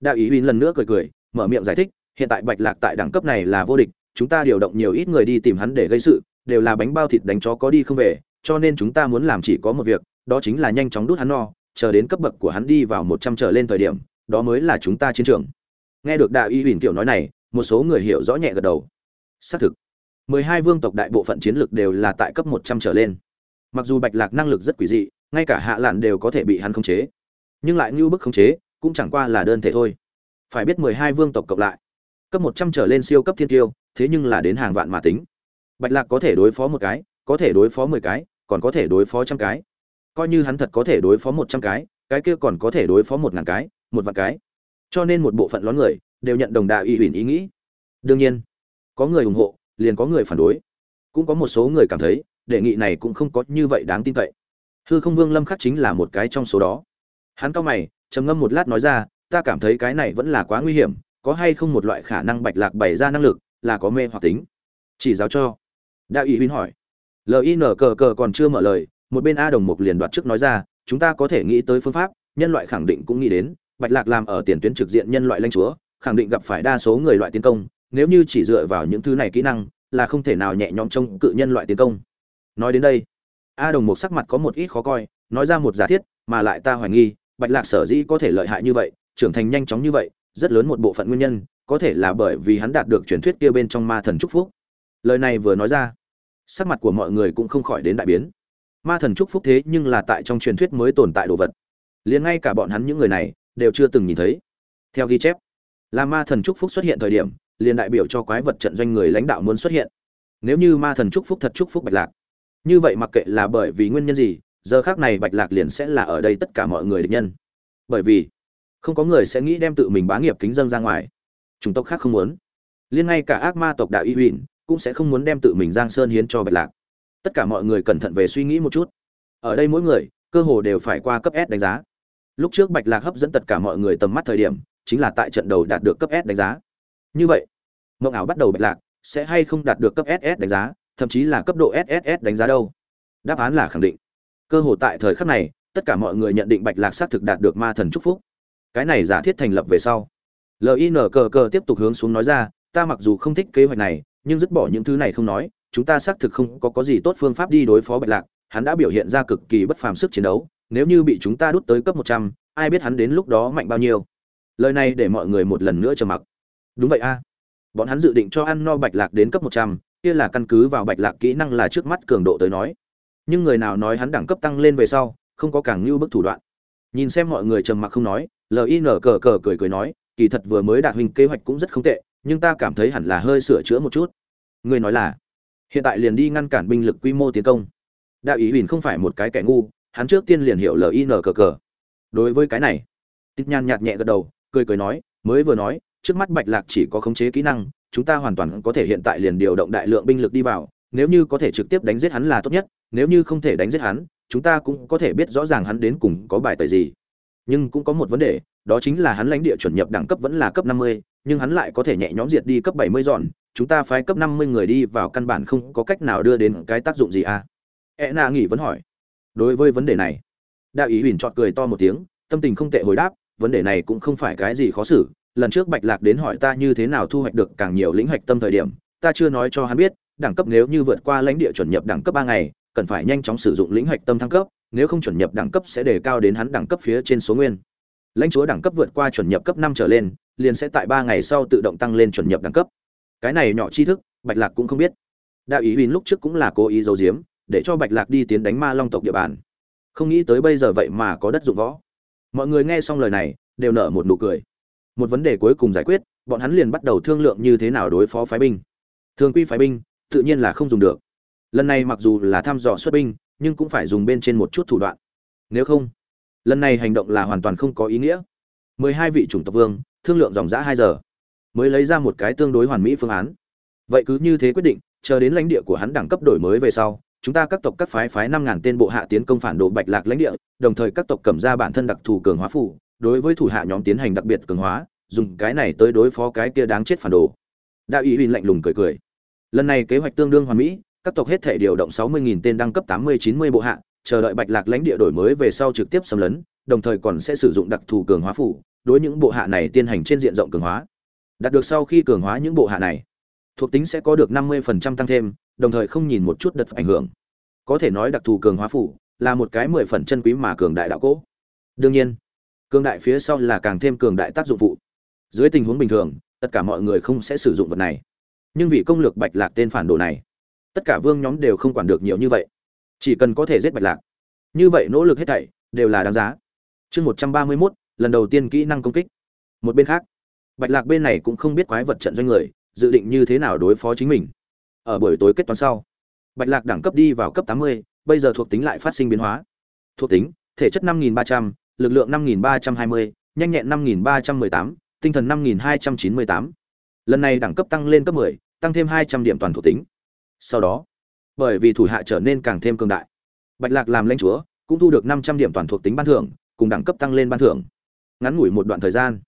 Đạo ý huỳnh lần nữa cười cười, mở miệng giải thích, hiện tại bạch lạc tại đẳng cấp này là vô địch, chúng ta điều động nhiều ít người đi tìm hắn để gây sự, đều là bánh bao thịt đánh chó có đi không về cho nên chúng ta muốn làm chỉ có một việc, đó chính là nhanh chóng đút hắn no, chờ đến cấp bậc của hắn đi vào một trăm trở lên thời điểm, đó mới là chúng ta chiến trường. Nghe được đạo y huỳnh tiểu nói này, một số người hiểu rõ nhẹ gật đầu. Xác thực, mười hai vương tộc đại bộ phận chiến lược đều là tại cấp một trăm trở lên. Mặc dù bạch lạc năng lực rất quỷ dị, ngay cả hạ lạn đều có thể bị hắn khống chế. Nhưng lại như bức khống chế, cũng chẳng qua là đơn thể thôi. Phải biết mười hai vương tộc cộng lại, cấp một trăm trở lên siêu cấp thiên tiêu, thế nhưng là đến hàng vạn mà tính. Bạch lạc có thể đối phó một cái có thể đối phó mười cái, còn có thể đối phó trăm cái. Coi như hắn thật có thể đối phó một trăm cái cái kia còn có thể đối phó một ngàn cái, một vạn cái. Cho nên một bộ phận lón người đều nhận đồng đạo y huỳnh ý nghĩ. Đương nhiên, có người ủng hộ, liền có người phản đối. Cũng có một số người cảm thấy, đề nghị này cũng không có như vậy đáng tin cậy. Hư không vương lâm khắc chính là một cái trong số đó. Hắn cao mày, trầm ngâm một lát nói ra, ta cảm thấy cái này vẫn là quá nguy hiểm, có hay không một loại khả năng bạch lạc bày ra năng lực là có mê hoặc tính? Chỉ giáo cho. Đạo ý huynh hỏi lin cờ cờ còn chưa mở lời, một bên a đồng mục liền đoạt trước nói ra, chúng ta có thể nghĩ tới phương pháp, nhân loại khẳng định cũng nghĩ đến, bạch lạc làm ở tiền tuyến trực diện nhân loại lanh chúa, khẳng định gặp phải đa số người loại tiến công, nếu như chỉ dựa vào những thứ này kỹ năng, là không thể nào nhẹ nhõm trong cự nhân loại tiến công. Nói đến đây, a đồng Mục sắc mặt có một ít khó coi, nói ra một giả thiết, mà lại ta hoài nghi, bạch lạc sở dĩ có thể lợi hại như vậy, trưởng thành nhanh chóng như vậy, rất lớn một bộ phận nguyên nhân, có thể là bởi vì hắn đạt được truyền thuyết kia bên trong ma thần trúc phúc. Lời này vừa nói ra sắc mặt của mọi người cũng không khỏi đến đại biến. Ma thần trúc phúc thế nhưng là tại trong truyền thuyết mới tồn tại đồ vật. Liền ngay cả bọn hắn những người này, đều chưa từng nhìn thấy. Theo ghi chép, là ma thần trúc phúc xuất hiện thời điểm, liền đại biểu cho quái vật trận doanh người lãnh đạo muốn xuất hiện. Nếu như ma thần trúc phúc thật trúc phúc bạch lạc, như vậy mặc kệ là bởi vì nguyên nhân gì, giờ khác này bạch lạc liền sẽ là ở đây tất cả mọi người địch nhân. Bởi vì, không có người sẽ nghĩ đem tự mình bá nghiệp kính dân ra ngoài. Chủng tộc khác không muốn. Liên ngay cả ác ma tộc đạo y huỳnh cũng sẽ không muốn đem tự mình giang sơn hiến cho bạch lạc. Tất cả mọi người cẩn thận về suy nghĩ một chút. Ở đây mỗi người, cơ hồ đều phải qua cấp s đánh giá. Lúc trước bạch lạc hấp dẫn tất cả mọi người tầm mắt thời điểm, chính là tại trận đầu đạt được cấp s đánh giá. Như vậy, mộng ảo bắt đầu bạch lạc sẽ hay không đạt được cấp ss đánh giá, thậm chí là cấp độ sss đánh giá đâu? Đáp án là khẳng định. Cơ hội tại thời khắc này, tất cả mọi người nhận định bạch lạc xác thực đạt được ma thần c phúc. Cái này giả thiết thành lập về sau. Linqq tiếp tục hướng xuống nói ra, ta mặc dù không thích kế hoạch này nhưng dứt bỏ những thứ này không nói, chúng ta xác thực không có có gì tốt phương pháp đi đối phó bạch lạc, hắn đã biểu hiện ra cực kỳ bất phàm sức chiến đấu, nếu như bị chúng ta đút tới cấp một trăm, ai biết hắn đến lúc đó mạnh bao nhiêu. Lời này để mọi người một lần nữa trầm mặc. Đúng vậy a. Bọn hắn dự định cho ăn no bạch lạc đến cấp một trăm, kia là căn cứ vào bạch lạc kỹ năng là trước mắt cường độ tới nói. Nhưng người nào nói hắn đẳng cấp tăng lên về sau, không có càng như bức thủ đoạn. Nhìn xem mọi người trầm mặc không nói lin cờ cờ cười cười nói, kỳ thật vừa mới đạt huynh kế hoạch cũng rất không tệ nhưng ta cảm thấy hẳn là hơi sửa chữa một chút. Người nói là hiện tại liền đi ngăn cản binh lực quy mô tiến công. Đạo ý huỳnh không phải một cái kẻ ngu hắn trước tiên liền hiểu lin cờ cờ đối với cái này tít nhan nhạt nhẹ gật đầu cười cười nói mới vừa nói trước mắt bạch lạc chỉ có khống chế kỹ năng chúng ta hoàn toàn có thể hiện tại liền điều động đại lượng binh lực đi vào nếu như có thể trực tiếp đánh giết hắn là tốt nhất nếu như không thể đánh giết hắn chúng ta cũng có thể biết rõ ràng hắn đến cùng có bài tời gì. Nhưng cũng có một vấn đề đó chính là hắn lãnh địa chuẩn nhập đẳng cấp vẫn là cấp 50, nhưng hắn lại có thể nhẹ nhõm diệt đi cấp 70 dọn, chúng ta phái cấp 50 người đi vào căn bản không có cách nào đưa đến cái tác dụng gì à? E na nghỉ vấn hỏi. Đối với vấn đề này, Đạo ý Huyền chọt cười to một tiếng, tâm tình không tệ hồi đáp, vấn đề này cũng không phải cái gì khó xử, lần trước Bạch Lạc đến hỏi ta như thế nào thu hoạch được càng nhiều lĩnh hoạch tâm thời điểm, ta chưa nói cho hắn biết, đẳng cấp nếu như vượt qua lãnh địa chuẩn nhập đẳng cấp 3 ngày, cần phải nhanh chóng sử dụng lĩnh hoạch tâm thăng cấp, nếu không chuẩn nhập đẳng cấp sẽ đề cao đến hắn đẳng cấp phía trên số nguyên lãnh chúa đẳng cấp vượt qua chuẩn nhập cấp năm trở lên liền sẽ tại ba ngày sau tự động tăng lên chuẩn nhập đẳng cấp. Cái này nhỏ tri thức, bạch lạc cũng không biết. Đạo ý huỳnh lúc trước cũng là cố ý giấu giếm, để cho bạch lạc đi tiến đánh ma long tộc địa bàn. Không nghĩ tới bây giờ vậy mà có đất dụng võ. Mọi người nghe xong lời này, đều nở một nụ cười. Một vấn đề cuối cùng giải quyết, bọn hắn liền bắt đầu thương lượng như thế nào đối phó phái binh. Thường quy phái binh, tự nhiên là không dùng được. Lần này mặc dù là thăm dò xuất binh, nhưng cũng phải dùng bên trên một chút thủ đoạn. Nếu không, lần này hành động là hoàn toàn không có ý nghĩa. Mười hai vị chủng tộc vương thương lượng dòng dã hai giờ mới lấy ra một cái tương đối hoàn mỹ phương án. Vậy cứ như thế quyết định chờ đến lãnh địa của hắn đẳng cấp đổi mới về sau chúng ta các tộc các phái phái năm ngàn tên bộ hạ tiến công phản đồ bạch lạc lãnh địa đồng thời các tộc cầm ra bản thân đặc thù cường hóa phủ đối với thủ hạ nhóm tiến hành đặc biệt cường hóa dùng cái này tới đối phó cái kia đáng chết phản đồ. Đạo ý huỳnh lạnh lùng cười cười. Lần này kế hoạch tương đương hoàn mỹ các tộc hết thể điều động sáu mươi nghìn tên đăng cấp tám mươi chín mươi bộ hạ chờ đợi Bạch Lạc lãnh địa đổi mới về sau trực tiếp xâm lấn, đồng thời còn sẽ sử dụng đặc thù cường hóa phủ, đối những bộ hạ này tiến hành trên diện rộng cường hóa. Đạt được sau khi cường hóa những bộ hạ này, thuộc tính sẽ có được 50% tăng thêm, đồng thời không nhìn một chút đợt ảnh hưởng. Có thể nói đặc thù cường hóa phủ là một cái 10 phần chân quý mà cường đại đạo cố. Đương nhiên, cường đại phía sau là càng thêm cường đại tác dụng phụ. Dưới tình huống bình thường, tất cả mọi người không sẽ sử dụng vật này. Nhưng vì công lược Bạch Lạc tên phản đồ này, tất cả vương nhóm đều không quản được nhiều như vậy chỉ cần có thể giết bạch lạc như vậy nỗ lực hết thảy đều là đáng giá chương một trăm ba mươi mốt, lần đầu tiên kỹ năng công kích. Một bên khác, bạch lạc bên này cũng không biết quái vật trận doanh người, dự định như thế nào đối phó chính mình. Ở buổi tối kết toán sau, bạch lạc đẳng cấp đi vào cấp tám mươi, bây giờ thuộc tính lại phát sinh biến hóa. Thuộc tính, thể chất năm nghìn ba trăm l ự c lượng năm nghìn ba trăm hai mươi, nhanh nhẹn năm nghìn ba trăm mười tám, tinh thần năm nghìn hai trăm chín mươi tám. Lần này đẳng cấp tăng lên cấp mười, tăng thêm hai trăm điểm toàn thuộc tính. Sau đó, bởi vì thủ hạ trở nên càng thêm cường đại, bạch lạc làm lãnh chúa, cũng thu được năm trăm điểm toàn thuộc tính ban thưởng cùng đẳng cấp tăng lên ban thưởng. Ngắn ngủi một đoạn thời gian,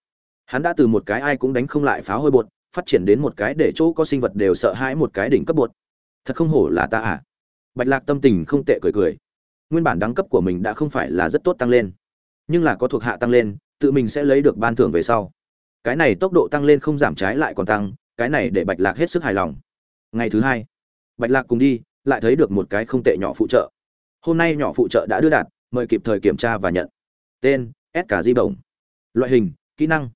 hắn đã từ một cái ai cũng đánh không lại phá hôi bột, phát triển đến một cái để chỗ có sinh vật đều sợ hãi một cái đỉnh cấp bột. Thật không hổ là ta à. Bạch lạc tâm tình không tệ cười cười. Nguyên bản đẳng cấp của mình đã không phải là rất tốt tăng lên, nhưng là có thuộc hạ tăng lên, tự mình sẽ lấy được ban thưởng về sau. Cái này tốc độ tăng lên không giảm trái lại còn tăng, cái này để bạch lạc hết sức hài lòng. Ngày thứ hai, bạch lạc cùng đi, lại thấy được một cái không tệ nhỏ phụ trợ. Hôm nay nhỏ phụ trợ đã đưa đạt, mời kịp thời kiểm tra và nhận tên, s cả di bổng. Loại hình, kỹ năng.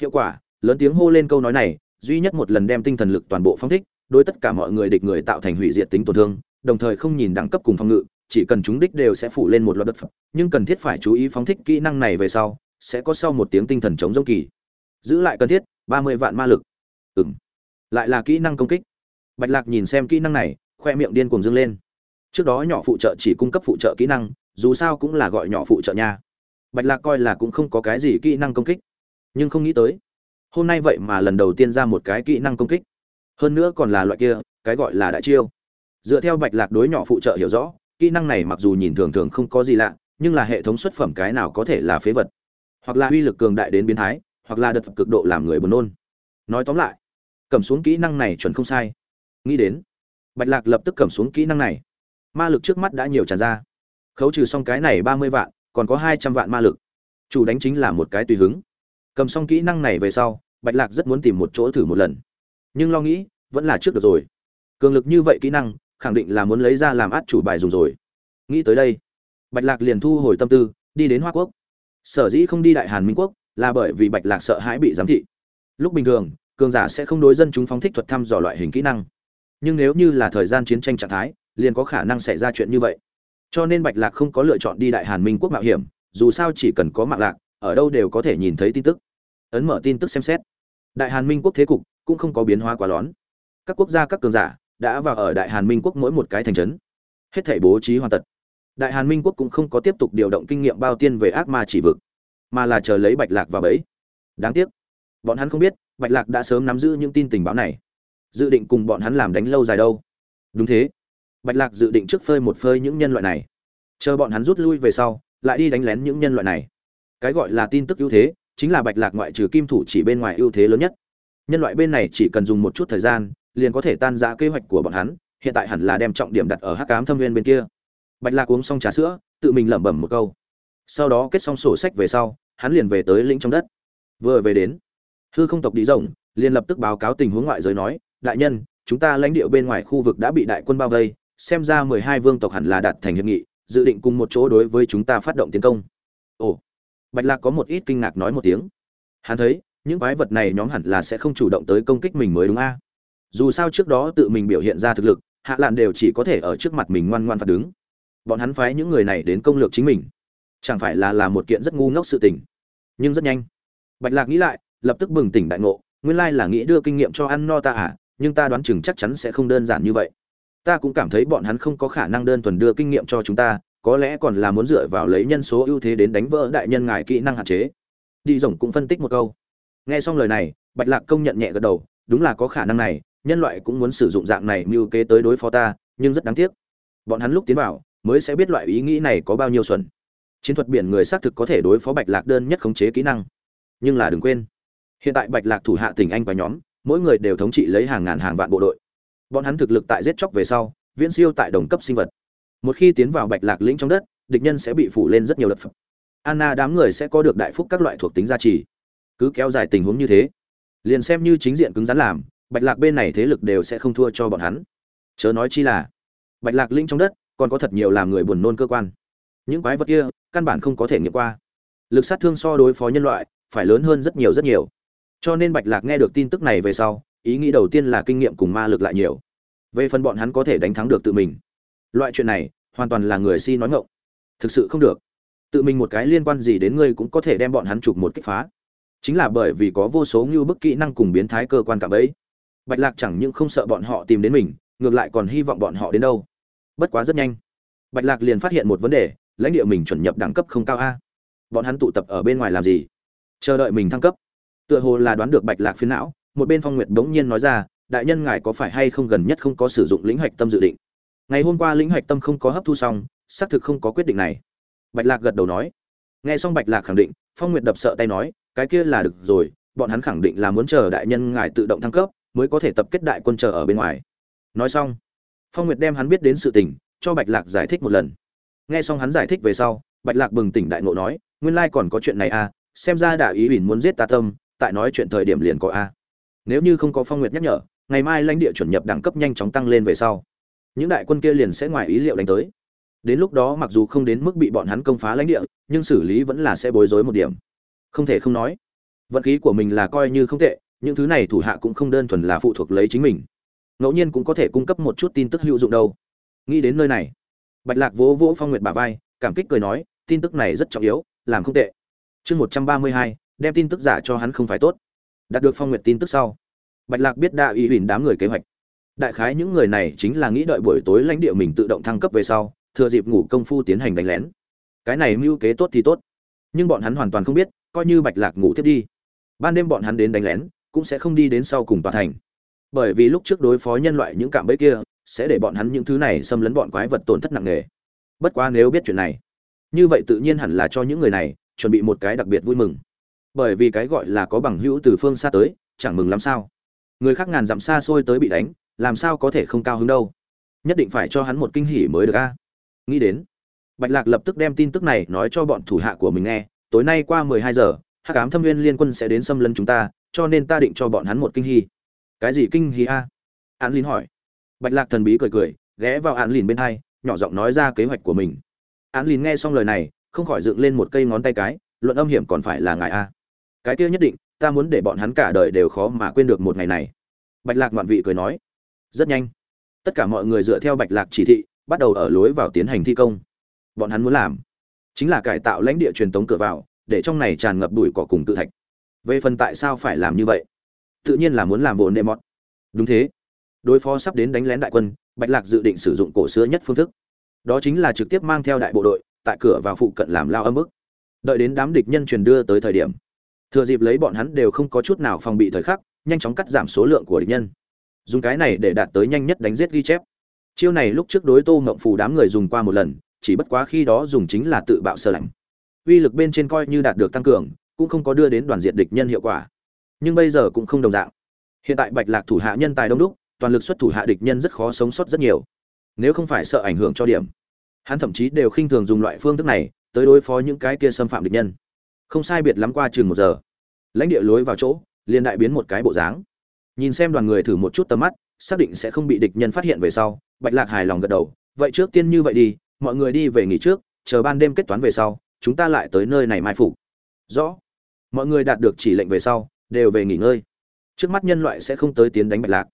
Hiệu quả, lớn tiếng hô lên câu nói này, duy nhất một lần đem tinh thần lực toàn bộ phong thích, đối tất cả mọi người địch người tạo thành hủy diệt tính tổn thương, đồng thời không nhìn đẳng cấp cùng phòng ngự, chỉ cần chúng đích đều sẽ phủ lên một loạt đất phẩm nhưng cần thiết phải chú ý phóng thích kỹ năng này về sau, sẽ có sau một tiếng tinh thần chống dông kỳ. Giữ lại cần thiết, ba mươi vạn ma lực. Ừng lại là kỹ năng công kích. Bạch lạc nhìn xem kỹ năng này, khoe miệng điên cuồng dâng lên. Trước đó nhỏ phụ trợ chỉ cung cấp phụ trợ kỹ năng, dù sao cũng là gọi nhỏ phụ trợ nha bạch lạc coi là cũng không có cái gì kỹ năng công kích, nhưng không nghĩ tới, hôm nay vậy mà lần đầu tiên ra một cái kỹ năng công kích. Hơn nữa còn là loại kia, cái gọi là đại chiêu. Dựa theo bạch lạc đối nhỏ phụ trợ hiểu rõ, kỹ năng này mặc dù nhìn thường thường không có gì lạ, nhưng là hệ thống xuất phẩm cái nào có thể là phế vật, hoặc là uy lực cường đại đến biến thái, hoặc là đợt cực độ làm người buồn nôn. Nói tóm lại, cầm xuống kỹ năng này chuẩn không sai. Nghĩ đến, bạch lạc lập tức cầm xuống kỹ năng này. Ma lực trước mắt đã nhiều tràn ra. Khấu trừ xong cái này ba mươi vạn còn có hai trăm vạn ma lực. Chủ đánh chính là một cái tùy hứng. Cầm xong kỹ năng này về sau, bạch lạc rất muốn tìm một chỗ thử một lần. Nhưng lo nghĩ, vẫn là trước được rồi. Cường lực như vậy kỹ năng, khẳng định là muốn lấy ra làm át chủ bài dùng rồi. Nghĩ tới đây, bạch lạc liền thu hồi tâm tư, đi đến hoa quốc. Sở dĩ không đi đại hàn minh quốc, là bởi vì bạch lạc sợ hãi bị giám thị. Lúc bình thường, cường giả sẽ không đối dân chúng phóng thích thuật thăm dò loại hình kỹ năng. Nhưng nếu như là thời gian chiến tranh trạng thái, liền có khả năng xảy ra chuyện như vậy cho nên bạch lạc không có lựa chọn đi đại hàn minh quốc mạo hiểm, dù sao chỉ cần có mạng lạc, ở đâu đều có thể nhìn thấy tin tức. Ấn mở tin tức xem xét. Đại hàn minh quốc thế cục cũng không có biến hóa quá lớn. Các quốc gia, các cường giả đã vào ở đại hàn minh quốc mỗi một cái thành trấn. Hết thảy bố trí hoàn tật đại hàn minh quốc cũng không có tiếp tục điều động kinh nghiệm bao tiên về ác ma chỉ vực, mà là chờ lấy bạch lạc vào bẫy. Đáng tiếc, bọn hắn không biết bạch lạc đã sớm nắm giữ những tin tình báo này. Dự định cùng bọn hắn làm đánh lâu dài đâu. Đúng thế bạch lạc dự định trước phơi một phơi những nhân loại này. Chờ bọn hắn rút lui về sau, lại đi đánh lén những nhân loại này. Cái gọi là tin tức ưu thế, chính là bạch lạc ngoại trừ kim thủ chỉ bên ngoài ưu thế lớn nhất. Nhân loại bên này chỉ cần dùng một chút thời gian, liền có thể tan rã kế hoạch của bọn hắn, hiện tại hẳn là đem trọng điểm đặt ở hắc Ám thâm viên bên kia. Bạch lạc uống xong trà sữa, tự mình lẩm bẩm một câu. Sau đó kết xong sổ sách về sau, hắn liền về tới lĩnh trong đất. Vừa về đến, hư không tộc đi rộng liền lập tức báo cáo tình huống ngoại giới nói, đại nhân, chúng ta lãnh địa bên ngoài khu vực đã bị đại quân bao vây xem ra mười hai vương tộc hẳn là đạt thành hiệp nghị, dự định cùng một chỗ đối với chúng ta phát động tiến công. Ồ, bạch lạc có một ít kinh ngạc nói một tiếng. Hắn thấy, những quái vật này nhóm hẳn là sẽ không chủ động tới công kích mình mới đúng a. Dù sao trước đó tự mình biểu hiện ra thực lực, hạ lạn đều chỉ có thể ở trước mặt mình ngoan ngoan phạt đứng. Bọn hắn phái những người này đến công lược chính mình. Chẳng phải là là một kiện rất ngu ngốc sự tình. Nhưng rất nhanh. Bạch lạc nghĩ lại, lập tức bừng tỉnh đại ngộ, nguyên lai là nghĩ đưa kinh nghiệm cho ăn no ta à nhưng ta đoán chừng chắc chắn sẽ không đơn giản như vậy ta cũng cảm thấy bọn hắn không có khả năng đơn thuần đưa kinh nghiệm cho chúng ta, có lẽ còn là muốn dựa vào lấy nhân số ưu thế đến đánh vỡ đại nhân ngài kỹ năng hạn chế. Đi rồng cũng phân tích một câu. Nghe xong lời này, bạch lạc công nhận nhẹ gật đầu, đúng là có khả năng này, nhân loại cũng muốn sử dụng dạng này mưu kế tới đối phó ta, nhưng rất đáng tiếc. Bọn hắn lúc tiến vào, mới sẽ biết loại ý nghĩ này có bao nhiêu xuẩn. Chiến thuật biển người xác thực có thể đối phó bạch lạc đơn nhất khống chế kỹ năng. Nhưng là đừng quên, hiện tại bạch lạc thủ hạ tỉnh anh và nhóm, mỗi người đều thống trị lấy hàng ngàn hàng vạn bộ đội bọn hắn thực lực tại giết chóc về sau, viễn siêu tại đồng cấp sinh vật. Một khi tiến vào bạch lạc lĩnh trong đất, địch nhân sẽ bị phủ lên rất nhiều đợt phẩm anna đám người sẽ có được đại phúc các loại thuộc tính gia trì. Cứ kéo dài tình huống như thế, liền xem như chính diện cứng rắn làm, bạch lạc bên này thế lực đều sẽ không thua cho bọn hắn. Chớ nói chi là, bạch lạc linh trong đất còn có thật nhiều làm người buồn nôn cơ quan. Những quái vật kia căn bản không có thể nghiệm qua. Lực sát thương so đối phó nhân loại phải lớn hơn rất nhiều rất nhiều. Cho nên bạch lạc nghe được tin tức này về sau ý nghĩ đầu tiên là kinh nghiệm cùng ma lực lại nhiều. Về phần bọn hắn có thể đánh thắng được tự mình. Loại chuyện này, hoàn toàn là người si nói ngộng thực sự không được. Tự mình một cái liên quan gì đến ngươi cũng có thể đem bọn hắn chụp một kích phá. Chính là bởi vì có vô số như bức kỹ năng cùng biến thái cơ quan cả ấy bạch lạc chẳng những không sợ bọn họ tìm đến mình, ngược lại còn hy vọng bọn họ đến đâu. Bất quá rất nhanh. Bạch lạc liền phát hiện một vấn đề, lãnh địa mình chuẩn nhập đẳng cấp không cao a. Bọn hắn tụ tập ở bên ngoài làm gì? Chờ đợi mình thăng cấp. Tựa hồ là đoán được bạch lạc phiến não một bên phong nguyệt bỗng nhiên nói ra, đại nhân ngài có phải hay không gần nhất không có sử dụng lĩnh hạch tâm dự định? Ngày hôm qua lĩnh hạch tâm không có hấp thu xong, xác thực không có quyết định này. Bạch lạc gật đầu nói. Nghe xong bạch lạc khẳng định, phong nguyệt đập sợ tay nói, cái kia là được rồi, bọn hắn khẳng định là muốn chờ đại nhân ngài tự động thăng cấp, mới có thể tập kết đại quân chờ ở bên ngoài. Nói xong, phong nguyệt đem hắn biết đến sự tình, cho bạch lạc giải thích một lần. Nghe xong hắn giải thích về sau, bạch lạc bừng tỉnh đại ngộ nói, nguyên lai còn có chuyện này à xem ra đại ý ủy muốn giết ta tâm, tại nói chuyện thời điểm liền có a nếu như không có phong nguyệt nhắc nhở, ngày mai lãnh địa chuẩn nhập đẳng cấp nhanh chóng tăng lên về sau, những đại quân kia liền sẽ ngoài ý liệu đánh tới. Đến lúc đó mặc dù không đến mức bị bọn hắn công phá lãnh địa, nhưng xử lý vẫn là sẽ bối rối một điểm. Không thể không nói, vận khí của mình là coi như không tệ, những thứ này thủ hạ cũng không đơn thuần là phụ thuộc lấy chính mình. Ngẫu nhiên cũng có thể cung cấp một chút tin tức hữu dụng đâu. Nghĩ đến nơi này, bạch lạc vỗ vỗ phong nguyệt bà vai, cảm kích cười nói, tin tức này rất trọng yếu, làm không tệ. Chương một trăm ba mươi hai, đem tin tức giả cho hắn không phải tốt đạt được phong nguyệt tin tức sau. Bạch lạc biết đa y huỳnh đám người kế hoạch. Đại khái những người này chính là nghĩ đợi buổi tối lãnh địa mình tự động thăng cấp về sau, thừa dịp ngủ công phu tiến hành đánh lén. Cái này mưu kế tốt thì tốt. Nhưng bọn hắn hoàn toàn không biết, coi như bạch lạc ngủ tiếp đi. Ban đêm bọn hắn đến đánh lén, cũng sẽ không đi đến sau cùng tòa thành. Bởi vì lúc trước đối phó nhân loại những cạm bẫy kia, sẽ để bọn hắn những thứ này xâm lấn bọn quái vật tổn thất nặng nề. Bất quá nếu biết chuyện này, như vậy tự nhiên hẳn là cho những người này chuẩn bị một cái đặc biệt vui mừng bởi vì cái gọi là có bằng hữu từ phương xa tới, chẳng mừng lắm sao. Người khác ngàn dặm xa xôi tới bị đánh, làm sao có thể không cao hứng đâu. Nhất định phải cho hắn một kinh hỉ mới được a. Nghĩ đến, bạch lạc lập tức đem tin tức này nói cho bọn thủ hạ của mình nghe, tối nay qua mười hai giờ, hắc ám thâm viên liên quân sẽ đến xâm lấn chúng ta, cho nên ta định cho bọn hắn một kinh hỉ. cái gì kinh hỉ a? An lin hỏi. Bạch lạc thần bí cười cười, ghé vào an lin bên hai, nhỏ giọng nói ra kế hoạch của mình. An lin nghe xong lời này, không khỏi dựng lên một cây ngón tay cái, luận âm hiểm còn phải là ngài a cái kia nhất định, ta muốn để bọn hắn cả đời đều khó mà quên được một ngày này. Bạch lạc ngoạn vị cười nói. Rất nhanh. Tất cả mọi người dựa theo bạch lạc chỉ thị, bắt đầu ở lối vào tiến hành thi công. Bọn hắn muốn làm chính là cải tạo lãnh địa truyền tống cửa vào, để trong này tràn ngập bụi cỏ cùng tự thạch. Về phần tại sao phải làm như vậy? Tự nhiên là muốn làm vồn đệm mọt. Đúng thế. Đối phó sắp đến đánh lén đại quân, bạch lạc dự định sử dụng cổ xưa nhất phương thức. Đó chính là trực tiếp mang theo đại bộ đội, tại cửa vào phụ cận làm lao âm ức. Đợi đến đám địch nhân truyền đưa tới thời điểm thừa dịp lấy bọn hắn đều không có chút nào phòng bị thời khắc, nhanh chóng cắt giảm số lượng của địch nhân. Dùng cái này để đạt tới nhanh nhất đánh giết ghi chép. Chiêu này lúc trước đối tô ngậm phù đám người dùng qua một lần, chỉ bất quá khi đó dùng chính là tự bạo sơ lạnh. Uy lực bên trên coi như đạt được tăng cường, cũng không có đưa đến đoàn diện địch nhân hiệu quả. Nhưng bây giờ cũng không đồng dạng. Hiện tại bạch lạc thủ hạ nhân tài đông đúc, toàn lực xuất thủ hạ địch nhân rất khó sống sót rất nhiều. Nếu không phải sợ ảnh hưởng cho điểm, hắn thậm chí đều khinh thường dùng loại phương thức này tới đối phó những cái kia xâm phạm địch nhân không sai biệt lắm qua chừng một giờ. Lãnh địa lối vào chỗ, liền đại biến một cái bộ dáng. Nhìn xem đoàn người thử một chút tầm mắt, xác định sẽ không bị địch nhân phát hiện về sau, bạch lạc hài lòng gật đầu, vậy trước tiên như vậy đi, mọi người đi về nghỉ trước, chờ ban đêm kết toán về sau, chúng ta lại tới nơi này mai phục. Rõ. Mọi người đạt được chỉ lệnh về sau, đều về nghỉ ngơi. Trước mắt nhân loại sẽ không tới tiến đánh bạch lạc.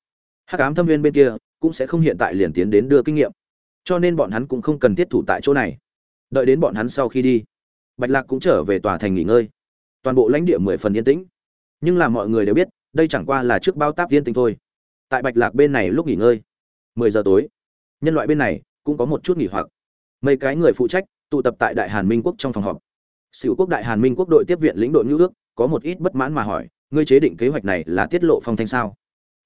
Hắc ám thâm viên bên kia cũng sẽ không hiện tại liền tiến đến đưa kinh nghiệm. Cho nên bọn hắn cũng không cần thiết thủ tại chỗ này. Đợi đến bọn hắn sau khi đi bạch lạc cũng trở về tòa thành nghỉ ngơi. Toàn bộ lãnh địa mười phần yên tĩnh. Nhưng là mọi người đều biết, đây chẳng qua là trước bao táp yên tĩnh thôi. Tại bạch lạc bên này lúc nghỉ ngơi, mười giờ tối, nhân loại bên này cũng có một chút nghỉ hoặc. Mấy cái người phụ trách tụ tập tại đại hàn minh quốc trong phòng họp. Sửu quốc đại hàn minh quốc đội tiếp viện lĩnh đội ngữ ước, có một ít bất mãn mà hỏi, ngươi chế định kế hoạch này là tiết lộ phong thanh sao?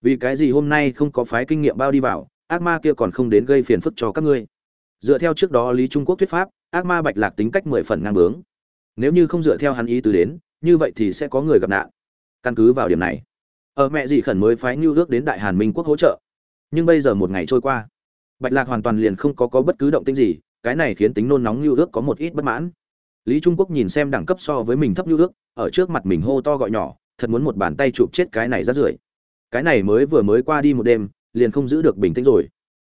Vì cái gì hôm nay không có phái kinh nghiệm bao đi vào, ác ma kia còn không đến gây phiền phức cho các ngươi? Dựa theo trước đó lý trung quốc thuyết pháp ác ma bạch lạc tính cách mười phần ngang bướng. Nếu như không dựa theo hắn ý từ đến, như vậy thì sẽ có người gặp nạn. Căn cứ vào điểm này, ở mẹ dị khẩn mới phái ngưu ước đến đại hàn minh quốc hỗ trợ. Nhưng bây giờ một ngày trôi qua, bạch lạc hoàn toàn liền không có có bất cứ động tĩnh gì, cái này khiến tính nôn nóng ngưu ước có một ít bất mãn. Lý trung quốc nhìn xem đẳng cấp so với mình thấp ngưu ước, ở trước mặt mình hô to gọi nhỏ, thật muốn một bàn tay chụp chết cái này rát rưởi. Cái này mới vừa mới qua đi một đêm, liền không giữ được bình tĩnh rồi.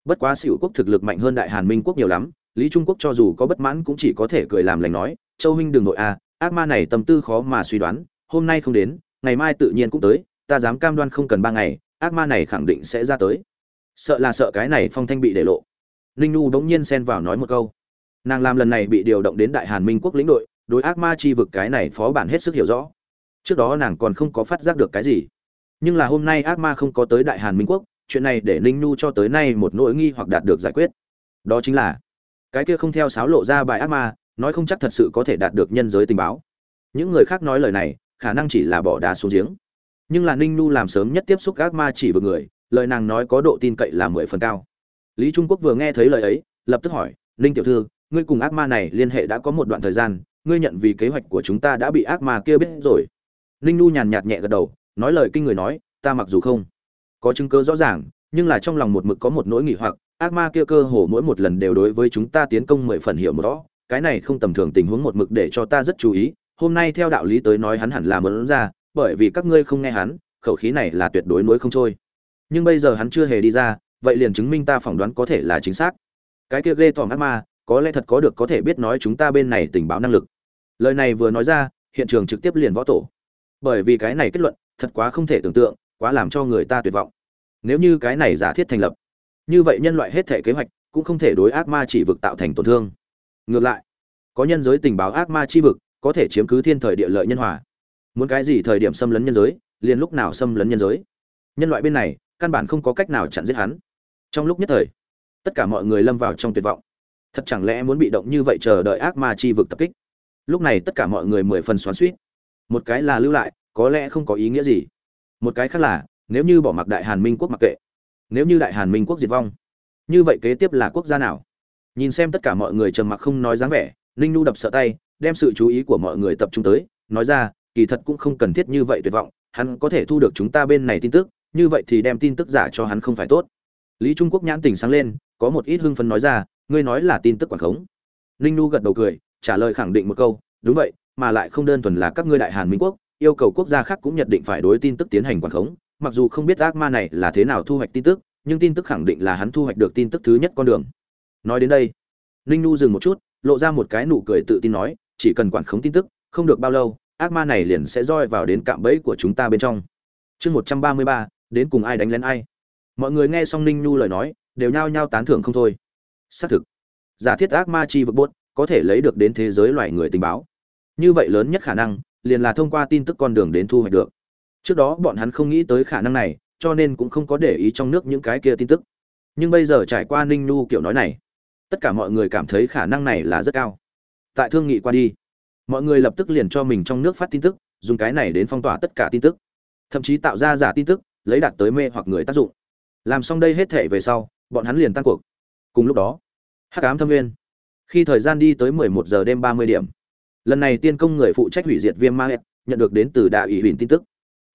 Bất quá xỉu quốc thực lực mạnh hơn đại hàn minh quốc nhiều lắm lý trung quốc cho dù có bất mãn cũng chỉ có thể cười làm lành nói, châu huynh đừng nội a ác ma này tâm tư khó mà suy đoán, hôm nay không đến, ngày mai tự nhiên cũng tới, ta dám cam đoan không cần ba ngày, ác ma này khẳng định sẽ ra tới. Sợ là sợ cái này phong thanh bị để lộ. Ninh Nu bỗng nhiên xen vào nói một câu. Nàng làm lần này bị điều động đến đại hàn minh quốc lĩnh đội, đối ác ma chi vực cái này phó bản hết sức hiểu rõ. Trước đó nàng còn không có phát giác được cái gì. Nhưng là hôm nay ác ma không có tới đại hàn minh quốc, chuyện này để ninh Nu cho tới nay một nỗi nghi hoặc đạt được giải quyết. Đó chính là cái kia không theo sáo lộ ra bài ác ma, nói không chắc thật sự có thể đạt được nhân giới tình báo. Những người khác nói lời này, khả năng chỉ là bỏ đá xuống giếng. Nhưng là ninh nu làm sớm nhất tiếp xúc ác ma chỉ vừa người, lời nàng nói có độ tin cậy là mười phần cao. Lý trung quốc vừa nghe thấy lời ấy, lập tức hỏi, ninh tiểu thư, ngươi cùng ác ma này liên hệ đã có một đoạn thời gian, ngươi nhận vì kế hoạch của chúng ta đã bị ác ma kia biết rồi. Ninh nu nhàn nhạt nhẹ gật đầu, nói lời kinh người nói, ta mặc dù không có chứng cứ rõ ràng, nhưng là trong lòng một mực có một nỗi nghỉ hoặc ác ma kia cơ hồ mỗi một lần đều đối với chúng ta tiến công mười phần hiểu một đó cái này không tầm thường tình huống một mực để cho ta rất chú ý, hôm nay theo đạo lý tới nói hắn hẳn là muốn ra, bởi vì các ngươi không nghe hắn, khẩu khí này là tuyệt đối nuối không trôi. Nhưng bây giờ hắn chưa hề đi ra, vậy liền chứng minh ta phỏng đoán có thể là chính xác. Cái kia ghê tởm ác ma, có lẽ thật có được có thể biết nói chúng ta bên này tình báo năng lực. Lời này vừa nói ra, hiện trường trực tiếp liền võ tổ. Bởi vì cái này kết luận, thật quá không thể tưởng tượng, quá làm cho người ta tuyệt vọng. Nếu như cái này giả thiết thành lập như vậy nhân loại hết thể kế hoạch cũng không thể đối ác ma chỉ vực tạo thành tổn thương. Ngược lại, có nhân giới tình báo ác ma chi vực có thể chiếm cứ thiên thời địa lợi nhân hòa. Muốn cái gì thời điểm xâm lấn nhân giới, liền lúc nào xâm lấn nhân giới. Nhân loại bên này, căn bản không có cách nào chặn giết hắn. Trong lúc nhất thời, tất cả mọi người lâm vào trong tuyệt vọng. Thật chẳng lẽ muốn bị động như vậy chờ đợi ác ma chi vực tập kích? Lúc này tất cả mọi người mười phần xoắn suýt một cái là lưu lại, có lẽ không có ý nghĩa gì. Một cái khác là, nếu như bỏ mặc đại hàn minh quốc mặc kệ nếu như đại hàn minh quốc diệt vong, như vậy kế tiếp là quốc gia nào? Nhìn xem tất cả mọi người trầm mặc không nói dáng vẻ, ninh nu đập sợ tay, đem sự chú ý của mọi người tập trung tới, nói ra, kỳ thật cũng không cần thiết như vậy tuyệt vọng, hắn có thể thu được chúng ta bên này tin tức, như vậy thì đem tin tức giả cho hắn không phải tốt. Lý trung quốc nhãn tình sáng lên, có một ít hưng phấn nói ra, ngươi nói là tin tức quảng khống. Ninh nu gật đầu cười, trả lời khẳng định một câu, đúng vậy, mà lại không đơn thuần là các ngươi đại hàn minh quốc, yêu cầu quốc gia khác cũng nhận định phải đối tin tức tiến hành quảng khống mặc dù không biết ác ma này là thế nào thu hoạch tin tức, nhưng tin tức khẳng định là hắn thu hoạch được tin tức thứ nhất con đường. Nói đến đây, ninh nu dừng một chút, lộ ra một cái nụ cười tự tin nói, chỉ cần quản khống tin tức, không được bao lâu, ác ma này liền sẽ roi vào đến cạm bẫy của chúng ta bên trong. Chương một trăm ba mươi ba, đến cùng ai đánh lén ai? Mọi người nghe xong ninh nhu lời nói, đều nhao nhao tán thưởng không thôi. Xác thực, giả thiết ác ma chi vực bốt, có thể lấy được đến thế giới loài người tình báo. Như vậy lớn nhất khả năng, liền là thông qua tin tức con đường đến thu hoạch được trước đó bọn hắn không nghĩ tới khả năng này, cho nên cũng không có để ý trong nước những cái kia tin tức. Nhưng bây giờ trải qua ninh nhu kiểu nói này, tất cả mọi người cảm thấy khả năng này là rất cao. Tại thương nghị qua đi, mọi người lập tức liền cho mình trong nước phát tin tức, dùng cái này đến phong tỏa tất cả tin tức. Thậm chí tạo ra giả tin tức, lấy đạt tới mê hoặc người tác dụng. Làm xong đây hết thể về sau, bọn hắn liền tan cuộc. Cùng lúc đó, hắc ám thâm nguyên, khi thời gian đi tới 11 giờ đêm 30 điểm, lần này tiên công người phụ trách hủy diệt viêm ma nhận được đến từ đại ủy huyền tin tức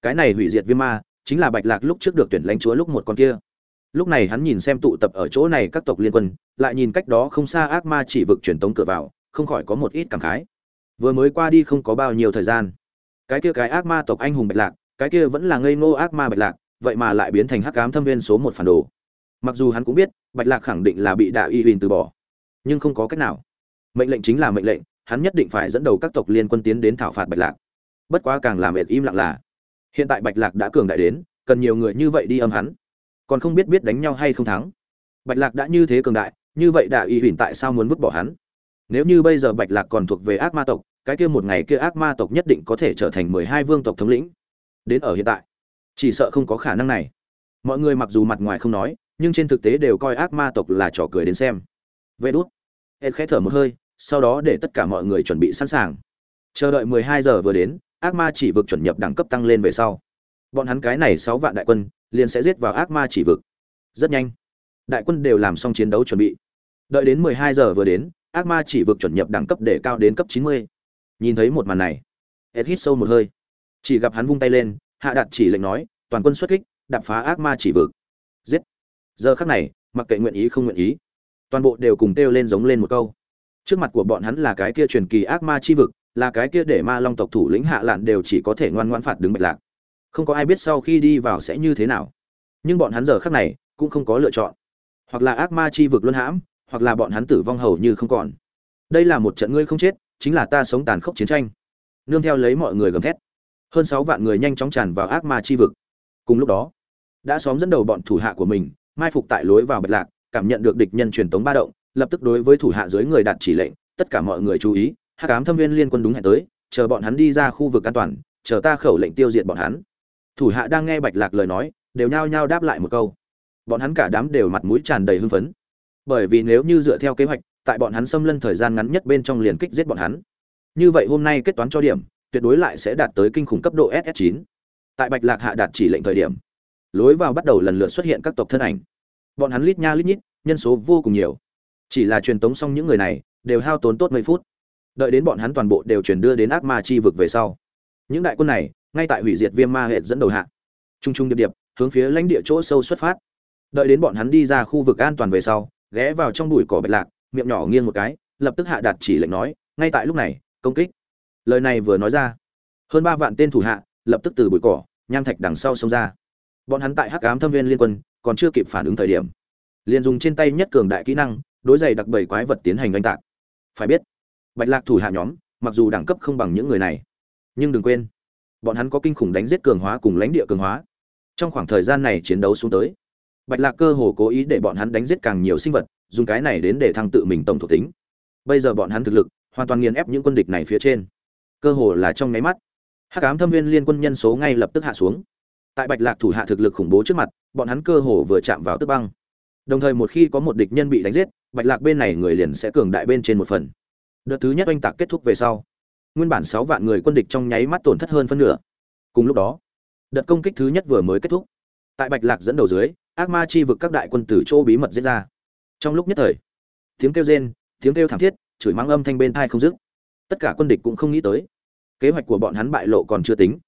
cái này hủy diệt viêm ma, chính là bạch lạc lúc trước được tuyển lãnh chúa lúc một con kia. Lúc này hắn nhìn xem tụ tập ở chỗ này các tộc liên quân, lại nhìn cách đó không xa ác ma chỉ vực truyền tống cửa vào, không khỏi có một ít cảm khái. Vừa mới qua đi không có bao nhiêu thời gian. Cái kia cái ác ma tộc anh hùng bạch lạc, cái kia vẫn là ngây ngô ác ma bạch lạc, vậy mà lại biến thành hắc ám thâm viên số một phản đồ. Mặc dù hắn cũng biết, bạch lạc khẳng định là bị đạo y huyền từ bỏ, nhưng không có cách nào. Mệnh lệnh chính là mệnh lệnh, hắn nhất định phải dẫn đầu các tộc liên quân tiến đến thảo phạt bạch lạc. Bất quá càng làm ệt im lặng là hiện tại bạch lạc đã cường đại đến, cần nhiều người như vậy đi âm hắn. Còn không biết biết đánh nhau hay không thắng. Bạch lạc đã như thế cường đại, như vậy đạ y huỳnh tại sao muốn vứt bỏ hắn? Nếu như bây giờ bạch lạc còn thuộc về ác ma tộc, cái kia một ngày kia ác ma tộc nhất định có thể trở thành mười hai vương tộc thống lĩnh. Đến ở hiện tại, chỉ sợ không có khả năng này. Mọi người mặc dù mặt ngoài không nói, nhưng trên thực tế đều coi ác ma tộc là trò cười đến xem. Vê đốt ed khẽ thở một hơi, sau đó để tất cả mọi người chuẩn bị sẵn sàng. Chờ đợi mười hai giờ vừa đến ác ma chỉ vực chuẩn nhập đẳng cấp tăng lên về sau. Bọn hắn cái này sáu vạn đại quân, liền sẽ giết vào ác ma chỉ vực. Rất nhanh, đại quân đều làm xong chiến đấu chuẩn bị. Đợi đến mười hai giờ vừa đến, ác ma chỉ vực chuẩn nhập đẳng cấp để cao đến cấp chín mươi. Nhìn thấy một màn này, ed hít sâu một hơi. Chỉ gặp hắn vung tay lên, hạ đặt chỉ lệnh nói, toàn quân xuất kích đập phá ác ma chỉ vực. Giết. Giờ khắc này, mặc kệ nguyện ý không nguyện ý, toàn bộ đều cùng kêu lên giống lên một câu. Trước mặt của bọn hắn là cái kia truyền kỳ ác ma chi vực là cái kia để ma long tộc thủ lĩnh hạ lạn đều chỉ có thể ngoan ngoan phạt đứng bạch lạc. Không có ai biết sau khi đi vào sẽ như thế nào. Nhưng bọn hắn giờ khắc này cũng không có lựa chọn. Hoặc là ác ma chi vực luân hãm, hoặc là bọn hắn tử vong hầu như không còn. Đây là một trận ngươi không chết, chính là ta sống tàn khốc chiến tranh. Nương theo lấy mọi người gầm thét. Hơn sáu vạn người nhanh chóng tràn vào ác ma chi vực. Cùng lúc đó, đã xóm dẫn đầu bọn thủ hạ của mình, mai phục tại lối vào bạch lạc, cảm nhận được địch nhân truyền tống ba động, lập tức đối với thủ hạ dưới người đạt chỉ lệnh, tất cả mọi người chú ý hắc cám thâm viên liên quân đúng hẹn tới, chờ bọn hắn đi ra khu vực an toàn, chờ ta khẩu lệnh tiêu diệt bọn hắn. Thủ hạ đang nghe bạch lạc lời nói, đều nhao nhao đáp lại một câu. Bọn hắn cả đám đều mặt mũi tràn đầy hưng phấn. Bởi vì nếu như dựa theo kế hoạch, tại bọn hắn xâm lân thời gian ngắn nhất bên trong liền kích giết bọn hắn. Như vậy hôm nay kết toán cho điểm, tuyệt đối lại sẽ đạt tới kinh khủng cấp độ ss 9 tại bạch lạc hạ đạt chỉ lệnh thời điểm, lối vào bắt đầu lần lượt xuất hiện các tộc thân ảnh. Bọn hắn lít nha lít nhít, nhân số vô cùng nhiều. Chỉ là truyền tống xong những người này, đều hao tốn tốt mấy phút đợi đến bọn hắn toàn bộ đều chuyển đưa đến ác ma chi vực về sau. Những đại quân này, ngay tại hủy diệt viêm ma hệ dẫn đầu hạ. Trung trung điệp điệp, hướng phía lãnh địa chỗ sâu xuất phát. Đợi đến bọn hắn đi ra khu vực an toàn về sau, ghé vào trong bụi cỏ bạch lạc, miệng nhỏ nghiêng một cái, lập tức hạ đạt chỉ lệnh nói, ngay tại lúc này, công kích. Lời này vừa nói ra, hơn ba vạn tên thủ hạ lập tức từ bụi cỏ, nham thạch đằng sau xông ra. Bọn hắn tại hắc ám thâm viên liên quân còn chưa kịp phản ứng thời điểm, liền dùng trên tay nhất cường đại kỹ năng, đối giày đặc bảy quái vật tiến hành oanh tạc. Phải biết bạch lạc thủ hạ nhóm, mặc dù đẳng cấp không bằng những người này, nhưng đừng quên, bọn hắn có kinh khủng đánh giết cường hóa cùng lãnh địa cường hóa. Trong khoảng thời gian này chiến đấu xuống tới, bạch lạc cơ hồ cố ý để bọn hắn đánh giết càng nhiều sinh vật, dùng cái này đến để thăng tự mình tổng thuộc tính. Bây giờ bọn hắn thực lực hoàn toàn nghiền ép những quân địch này phía trên. Cơ hồ là trong nháy mắt, hắc ám thâm viên liên quân nhân số ngay lập tức hạ xuống. Tại bạch lạc thủ hạ thực lực khủng bố trước mặt, bọn hắn cơ hồ vừa chạm vào tức băng. Đồng thời một khi có một địch nhân bị đánh giết, bạch lạc bên này người liền sẽ cường đại bên trên một phần đợt thứ nhất oanh tạc kết thúc về sau, nguyên bản sáu vạn người quân địch trong nháy mắt tổn thất hơn phân nửa. Cùng lúc đó, đợt công kích thứ nhất vừa mới kết thúc. Tại bạch lạc dẫn đầu dưới, ác ma chi vực các đại quân tử chỗ bí mật diễn ra. Trong lúc nhất thời, tiếng kêu rên, tiếng kêu thảm thiết, chửi mắng âm thanh bên thai không dứt. Tất cả quân địch cũng không nghĩ tới, kế hoạch của bọn hắn bại lộ còn chưa tính.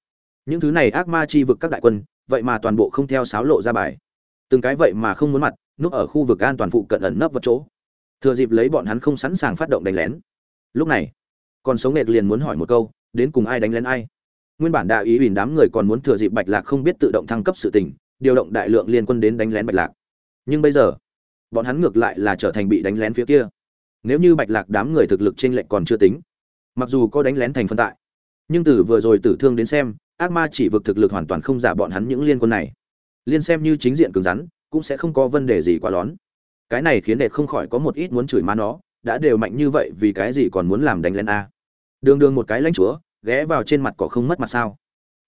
Những thứ này ác ma chi vực các đại quân, vậy mà toàn bộ không theo sáo lộ ra bài. Từng cái vậy mà không muốn mặt, núp ở khu vực an toàn phụ cận ẩn nấp vật chỗ. Thừa dịp lấy bọn hắn không sẵn sàng phát động đánh lén lúc này, còn sống nghệt liền muốn hỏi một câu, đến cùng ai đánh lén ai? Nguyên bản đại ý ủy đám người còn muốn thừa dịp bạch lạc không biết tự động thăng cấp sự tình, điều động đại lượng liên quân đến đánh lén bạch lạc. Nhưng bây giờ, bọn hắn ngược lại là trở thành bị đánh lén phía kia. Nếu như bạch lạc đám người thực lực trên lệnh còn chưa tính, mặc dù có đánh lén thành phân tại, nhưng từ vừa rồi tử thương đến xem, ác ma chỉ vực thực lực hoàn toàn không giả bọn hắn những liên quân này. Liên xem như chính diện cứng rắn, cũng sẽ không có vấn đề gì quá lón. Cái này khiến đệ không khỏi có một ít muốn chửi má nó đã đều mạnh như vậy vì cái gì còn muốn làm đánh lén a? Đường đường một cái lãnh chúa, ghé vào trên mặt cỏ không mất mặt sao?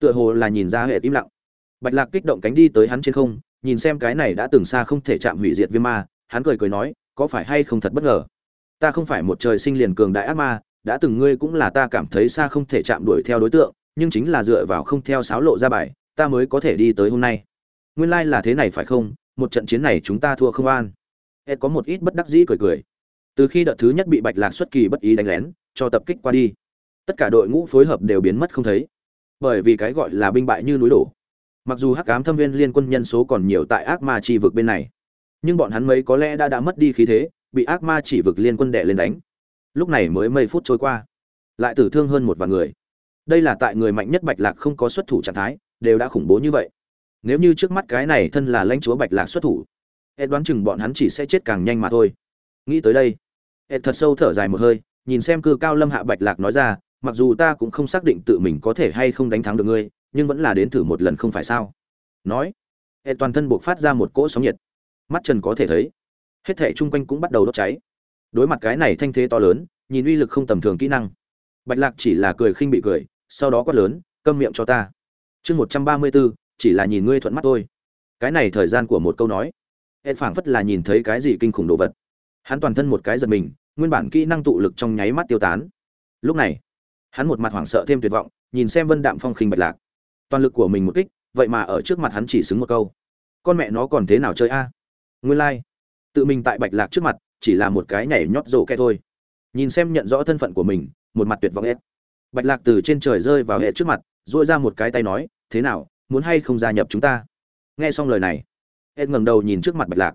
Tựa hồ là nhìn ra hệ im lặng. Bạch lạc kích động cánh đi tới hắn trên không, nhìn xem cái này đã từng xa không thể chạm hủy diệt viêm ma, hắn cười cười nói, có phải hay không thật bất ngờ? Ta không phải một trời sinh liền cường đại ác ma, đã từng ngươi cũng là ta cảm thấy xa không thể chạm đuổi theo đối tượng, nhưng chính là dựa vào không theo sáo lộ ra bài, ta mới có thể đi tới hôm nay. Nguyên lai là thế này phải không? Một trận chiến này chúng ta thua không an. Ed có một ít bất đắc dĩ cười cười từ khi đợt thứ nhất bị bạch lạc xuất kỳ bất ý đánh lén, cho tập kích qua đi, tất cả đội ngũ phối hợp đều biến mất không thấy. Bởi vì cái gọi là binh bại như núi đổ. Mặc dù hắc ám thâm viên liên quân nhân số còn nhiều tại ác ma chi vực bên này, nhưng bọn hắn mấy có lẽ đã đã mất đi khí thế, bị ác ma chỉ vực liên quân đẻ lên đánh. Lúc này mới mấy phút trôi qua, lại tử thương hơn một vài người. Đây là tại người mạnh nhất bạch lạc không có xuất thủ trạng thái, đều đã khủng bố như vậy. Nếu như trước mắt cái này thân là lãnh chúa bạch lạc xuất thủ e đoán chừng bọn hắn chỉ sẽ chết càng nhanh mà thôi. Nghĩ tới đây ed thật sâu thở dài một hơi, nhìn xem cư cao lâm hạ bạch lạc nói ra, mặc dù ta cũng không xác định tự mình có thể hay không đánh thắng được ngươi, nhưng vẫn là đến thử một lần không phải sao? Nói ed toàn thân buộc phát ra một cỗ sóng nhiệt. Mắt trần có thể thấy, hết thảy chung quanh cũng bắt đầu đốt cháy. Đối mặt cái này thanh thế to lớn, nhìn uy lực không tầm thường kỹ năng. Bạch lạc chỉ là cười khinh bị cười, sau đó quát lớn, câm miệng cho ta. Chương một trăm ba mươi bốn, chỉ là nhìn ngươi thuận mắt thôi. Cái này thời gian của một câu nói. Ed phảng phất là nhìn thấy cái gì kinh khủng đồ vật hắn toàn thân một cái giật mình, nguyên bản kỹ năng tụ lực trong nháy mắt tiêu tán. Lúc này, hắn một mặt hoảng sợ thêm tuyệt vọng, nhìn xem vân đạm phong khinh bạch lạc. Toàn lực của mình một kích, vậy mà ở trước mặt hắn chỉ xứng một câu. Con mẹ nó còn thế nào chơi a? Nguyên lai、like. tự mình tại bạch lạc trước mặt, chỉ là một cái nhảy nhót rổ ke thôi. Nhìn xem nhận rõ thân phận của mình, một mặt tuyệt vọng ép bạch lạc từ trên trời rơi vào hệ trước mặt dội ra một cái tay nói, thế nào, muốn hay không gia nhập chúng ta? Nghe xong lời này, ed ngẩng đầu nhìn trước mặt bạch lạc.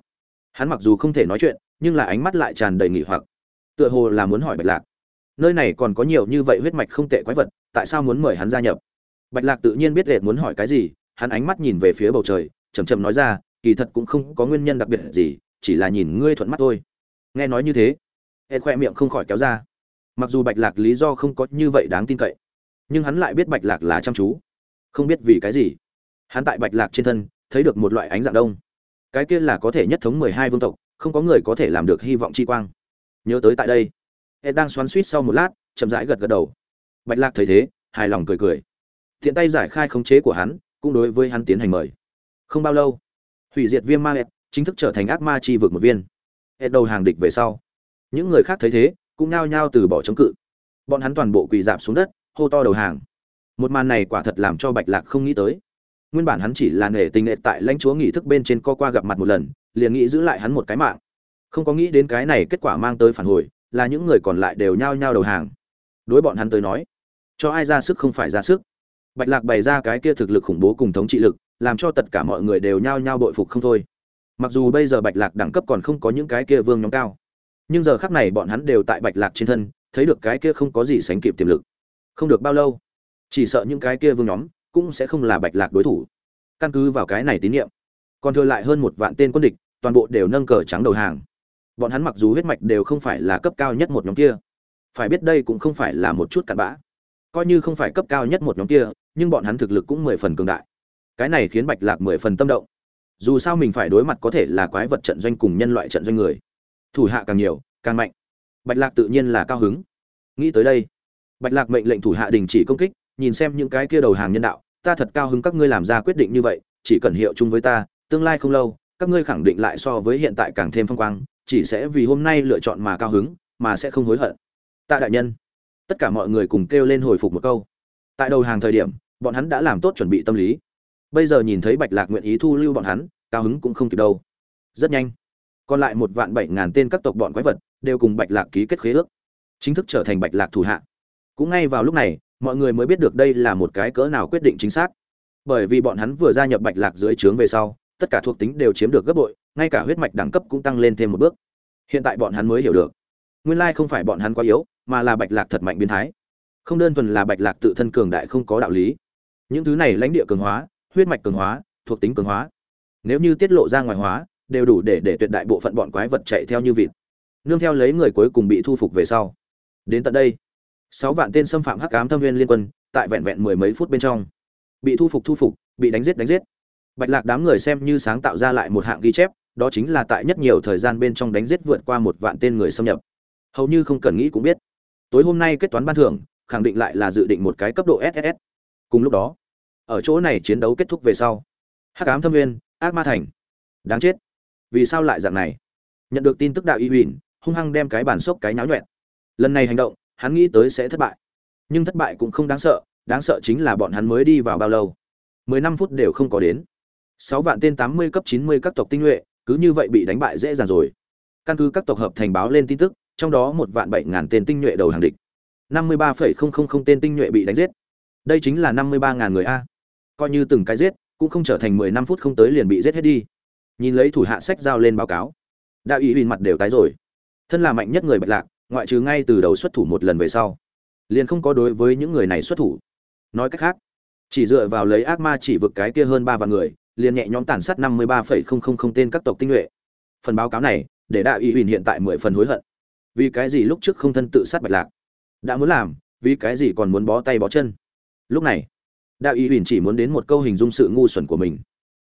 Hắn mặc dù không thể nói chuyện nhưng là ánh mắt lại tràn đầy nghỉ hoặc. Tựa hồ là muốn hỏi bạch lạc, nơi này còn có nhiều như vậy huyết mạch không tệ quái vật, tại sao muốn mời hắn gia nhập? Bạch lạc tự nhiên biết liệt muốn hỏi cái gì, hắn ánh mắt nhìn về phía bầu trời chầm chầm nói ra, kỳ thật cũng không có nguyên nhân đặc biệt gì, chỉ là nhìn ngươi thuận mắt thôi. Nghe nói như thế hệ khoe miệng không khỏi kéo ra. Mặc dù bạch lạc lý do không có như vậy đáng tin cậy, nhưng hắn lại biết bạch lạc là chăm chú, không biết vì cái gì. Hắn tại bạch lạc trên thân, thấy được một loại ánh dạng đông. Cái kia là có thể nhất thống mười hai vương tộc không có người có thể làm được hy vọng chi quang. Nhớ tới tại đây, ed đang xoắn suýt sau một lát, chậm rãi gật gật đầu. Bạch lạc thấy thế, hài lòng cười cười. Thiện tay giải khai khống chế của hắn, cũng đối với hắn tiến hành mời. Không bao lâu, hủy diệt viêm ma ed chính thức trở thành ác ma chi vực một viên. Ed đầu hàng địch về sau. Những người khác thấy thế, cũng nao nhao từ bỏ chống cự. Bọn hắn toàn bộ quỳ dạp xuống đất, hô to đầu hàng. Một màn này quả thật làm cho bạch lạc không nghĩ tới. Nguyên bản hắn chỉ là nể tình nệ tại lãnh chúa nghị thức bên trên co qua gặp mặt một lần liền nghĩ giữ lại hắn một cái mạng. Không có nghĩ đến cái này kết quả mang tới phản hồi, là những người còn lại đều nhao nhao đầu hàng. Đối bọn hắn tới nói, cho ai ra sức không phải ra sức. Bạch lạc bày ra cái kia thực lực khủng bố cùng thống trị lực, làm cho tất cả mọi người đều nhao nhao bội phục không thôi. Mặc dù bây giờ bạch lạc đẳng cấp còn không có những cái kia vương nhóm cao, nhưng giờ khắc này bọn hắn đều tại bạch lạc trên thân, thấy được cái kia không có gì sánh kịp tiềm lực. Không được bao lâu, chỉ sợ những cái kia vương nhóm cũng sẽ không là bạch lạc đối thủ. Căn cứ vào cái này tín nhiệm còn thừa lại hơn một vạn tên quân địch, toàn bộ đều nâng cờ trắng đầu hàng. Bọn hắn mặc dù huyết mạch đều không phải là cấp cao nhất một nhóm kia, phải biết đây cũng không phải là một chút cặn bã. Coi như không phải cấp cao nhất một nhóm kia, nhưng bọn hắn thực lực cũng mười phần cường đại. Cái này khiến bạch lạc mười phần tâm động. Dù sao mình phải đối mặt có thể là quái vật trận doanh cùng nhân loại trận doanh người. Thủ hạ càng nhiều, càng mạnh. Bạch lạc tự nhiên là cao hứng. Nghĩ tới đây, bạch lạc mệnh lệnh thủ hạ đình chỉ công kích, nhìn xem những cái kia đầu hàng nhân đạo, ta thật cao hứng các ngươi làm ra quyết định như vậy, chỉ cần hiệu chung với ta tương lai không lâu, các ngươi khẳng định lại so với hiện tại càng thêm phong quang, chỉ sẽ vì hôm nay lựa chọn mà cao hứng, mà sẽ không hối hận. Tạ đại nhân, tất cả mọi người cùng kêu lên hồi phục một câu. Tại đầu hàng thời điểm, bọn hắn đã làm tốt chuẩn bị tâm lý. Bây giờ nhìn thấy bạch lạc nguyện ý thu lưu bọn hắn, cao hứng cũng không kịp đâu. Rất nhanh, còn lại một vạn bảy ngàn tên các tộc bọn quái vật đều cùng bạch lạc ký kết khế ước, chính thức trở thành bạch lạc thủ hạ. Cũng ngay vào lúc này, mọi người mới biết được đây là một cái cỡ nào quyết định chính xác. Bởi vì bọn hắn vừa gia nhập bạch lạc dưới trướng về sau tất cả thuộc tính đều chiếm được gấp bội, ngay cả huyết mạch đẳng cấp cũng tăng lên thêm một bước. Hiện tại bọn hắn mới hiểu được, nguyên lai không phải bọn hắn quá yếu, mà là bạch lạc thật mạnh biến thái. Không đơn thuần là bạch lạc tự thân cường đại không có đạo lý. Những thứ này lãnh địa cường hóa, huyết mạch cường hóa, thuộc tính cường hóa, nếu như tiết lộ ra ngoài hóa, đều đủ để để tuyệt đại bộ phận bọn quái vật chạy theo như vịt. Nương theo lấy người cuối cùng bị thu phục về sau. Đến tận đây, sáu vạn tên xâm phạm hắc ám thâm viên liên quân tại vẹn vẹn mười mấy phút bên trong bị thu phục thu phục, bị đánh giết đánh giết bạch lạc đám người xem như sáng tạo ra lại một hạng ghi chép, đó chính là tại nhất nhiều thời gian bên trong đánh giết vượt qua một vạn tên người xâm nhập. Hầu như không cần nghĩ cũng biết. Tối hôm nay kết toán ban thưởng, khẳng định lại là dự định một cái cấp độ SSS. cùng lúc đó, ở chỗ này chiến đấu kết thúc về sau, hắc ám thâm viên ác ma thành. Đáng chết. Vì sao lại dạng này? Nhận được tin tức đạo y huỳnh hung hăng đem cái bản sốc cái nháo nhuẹn. Lần này hành động, hắn nghĩ tới sẽ thất bại. Nhưng thất bại cũng không đáng sợ đáng sợ chính là bọn hắn mới đi vào bao lâu. Mười năm phút đều không có đến sáu vạn tên tám mươi cấp chín mươi các tộc tinh nhuệ, cứ như vậy bị đánh bại dễ dàng rồi. Căn cứ các tộc hợp thành báo lên tin tức, trong đó một vạn bảy ngàn tên tinh nhuệ đầu hàng địch, năm mươi ba phẩy không không không tên tinh nhuệ bị đánh giết. Đây chính là năm mươi ba ngàn người a. Coi như từng cái giết, cũng không trở thành mười năm phút không tới liền bị giết hết đi. Nhìn lấy thủ hạ sách giao lên báo cáo, đạo ý huỳnh mặt đều tái rồi. Thân là mạnh nhất người bạch lạc, ngoại trừ ngay từ đầu xuất thủ một lần về sau, liền không có đối với những người này xuất thủ. Nói cách khác, chỉ dựa vào lấy ác ma chỉ vực cái kia hơn ba vạn người liền nhẹ nhõm tàn sát năm mươi ba phẩy không không không tên các tộc tinh nhuệ. Phần báo cáo này, để đạo ủy hiện tại mười phần hối hận. Vì cái gì lúc trước không thân tự sát bạch lạc? Đã muốn làm, vì cái gì còn muốn bó tay bó chân? Lúc này đạo ủy huỳnh chỉ muốn đến một câu hình dung sự ngu xuẩn của mình.